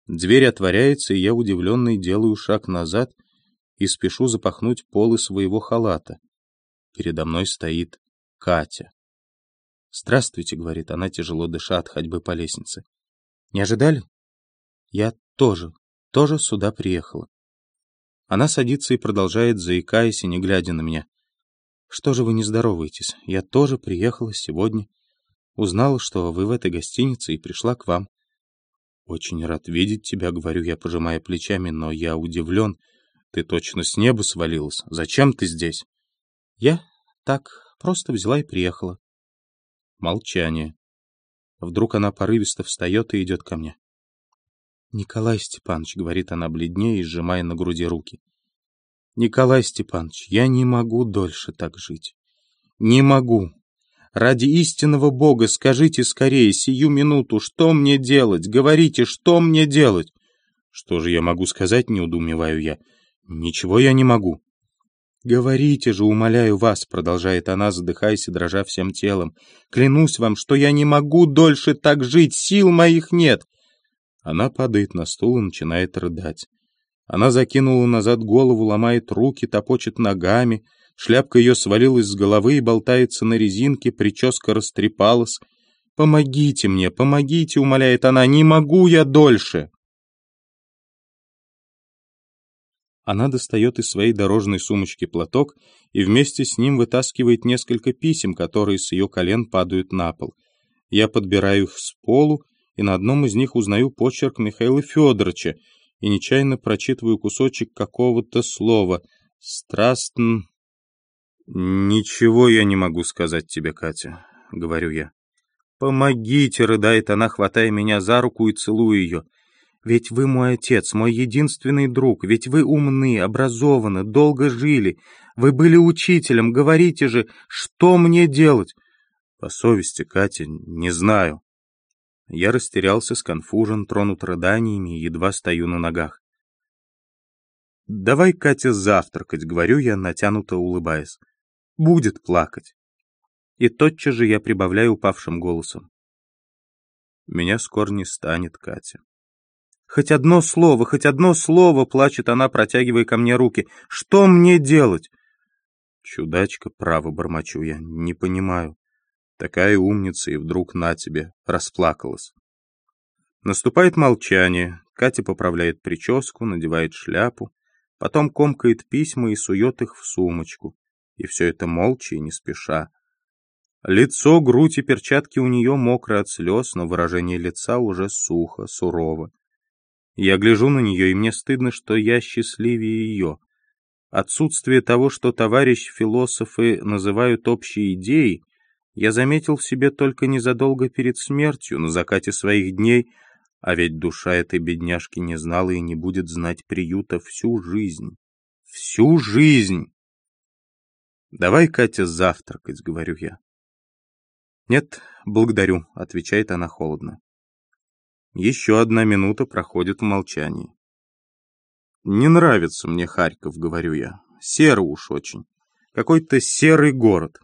Дверь отворяется, и я, удивленный, делаю шаг назад и спешу запахнуть полы своего халата. Передо мной стоит Катя. «Здравствуйте», — говорит она, тяжело дыша от ходьбы по лестнице. «Не ожидали?» «Я тоже, тоже сюда приехала». Она садится и продолжает, заикаясь и не глядя на меня. «Что же вы не здороваетесь? Я тоже приехала сегодня. Узнала, что вы в этой гостинице и пришла к вам. «Очень рад видеть тебя», — говорю я, пожимая плечами, но я удивлен. «Ты точно с неба свалилась. Зачем ты здесь?» «Я так просто взяла и приехала». Молчание. Вдруг она порывисто встает и идет ко мне. «Николай Степанович», — говорит она бледнее сжимая на груди руки. «Николай Степанович, я не могу дольше так жить. Не могу. Ради истинного Бога скажите скорее, сию минуту, что мне делать? Говорите, что мне делать? Что же я могу сказать, не удумеваю я. Ничего я не могу. «Говорите же, умоляю вас», — продолжает она, задыхаясь и дрожа всем телом. «Клянусь вам, что я не могу дольше так жить, сил моих нет». Она падает на стул и начинает рыдать. Она закинула назад голову, ломает руки, топочет ногами, Шляпка ее свалилась с головы и болтается на резинке, прическа растрепалась. «Помогите мне, помогите!» — умоляет она. «Не могу я дольше!» Она достает из своей дорожной сумочки платок и вместе с ним вытаскивает несколько писем, которые с ее колен падают на пол. Я подбираю их с полу, и на одном из них узнаю почерк Михаила Федоровича и нечаянно прочитываю кусочек какого-то слова. «Страстн «Ничего я не могу сказать тебе, Катя», — говорю я. «Помогите!» — рыдает она, хватая меня за руку и целуя ее. «Ведь вы мой отец, мой единственный друг, ведь вы умны, образованы, долго жили. Вы были учителем, говорите же, что мне делать?» «По совести, Катя, не знаю». Я растерялся, сконфужен, тронут рыданиями и едва стою на ногах. «Давай, Катя, завтракать», — говорю я, натянуто улыбаясь. «Будет плакать». И тотчас же я прибавляю упавшим голосом. «Меня скоро не станет, Катя». «Хоть одно слово, хоть одно слово!» — плачет она, протягивая ко мне руки. «Что мне делать?» «Чудачка, право, бормочу я, не понимаю. Такая умница, и вдруг на тебе, расплакалась». Наступает молчание, Катя поправляет прическу, надевает шляпу, потом комкает письма и сует их в сумочку. И все это молча и не спеша. Лицо, грудь и перчатки у нее мокры от слез, но выражение лица уже сухо, сурово. Я гляжу на нее, и мне стыдно, что я счастливее ее. Отсутствие того, что товарищ-философы называют общей идеей, я заметил в себе только незадолго перед смертью, на закате своих дней — а ведь душа этой бедняжки не знала и не будет знать приюта всю жизнь. Всю жизнь! «Давай, Катя, завтракать», — говорю я. «Нет, благодарю», — отвечает она холодно. Еще одна минута проходит в молчании. «Не нравится мне Харьков», — говорю я. «Серо уж очень. Какой-то серый город».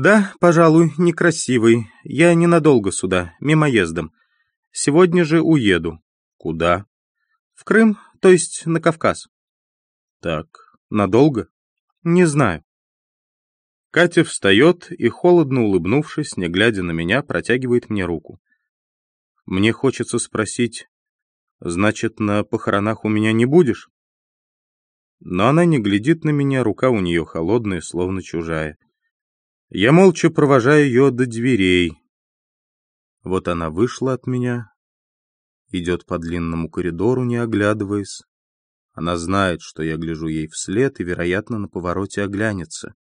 «Да, пожалуй, некрасивый. Я ненадолго сюда, мимоездом. Сегодня же уеду. Куда? В Крым, то есть на Кавказ. Так, надолго? Не знаю. Катя встает и, холодно улыбнувшись, не глядя на меня, протягивает мне руку. Мне хочется спросить, значит, на похоронах у меня не будешь? Но она не глядит на меня, рука у нее холодная, словно чужая. Я молча провожаю ее до дверей, вот она вышла от меня, идет по длинному коридору, не оглядываясь. Она знает, что я гляжу ей вслед и, вероятно, на повороте оглянется.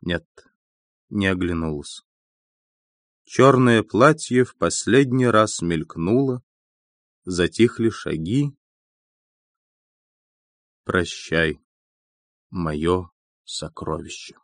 Нет, не оглянулась. Черное платье в последний раз мелькнуло, затихли шаги. Прощай, мое сокровище.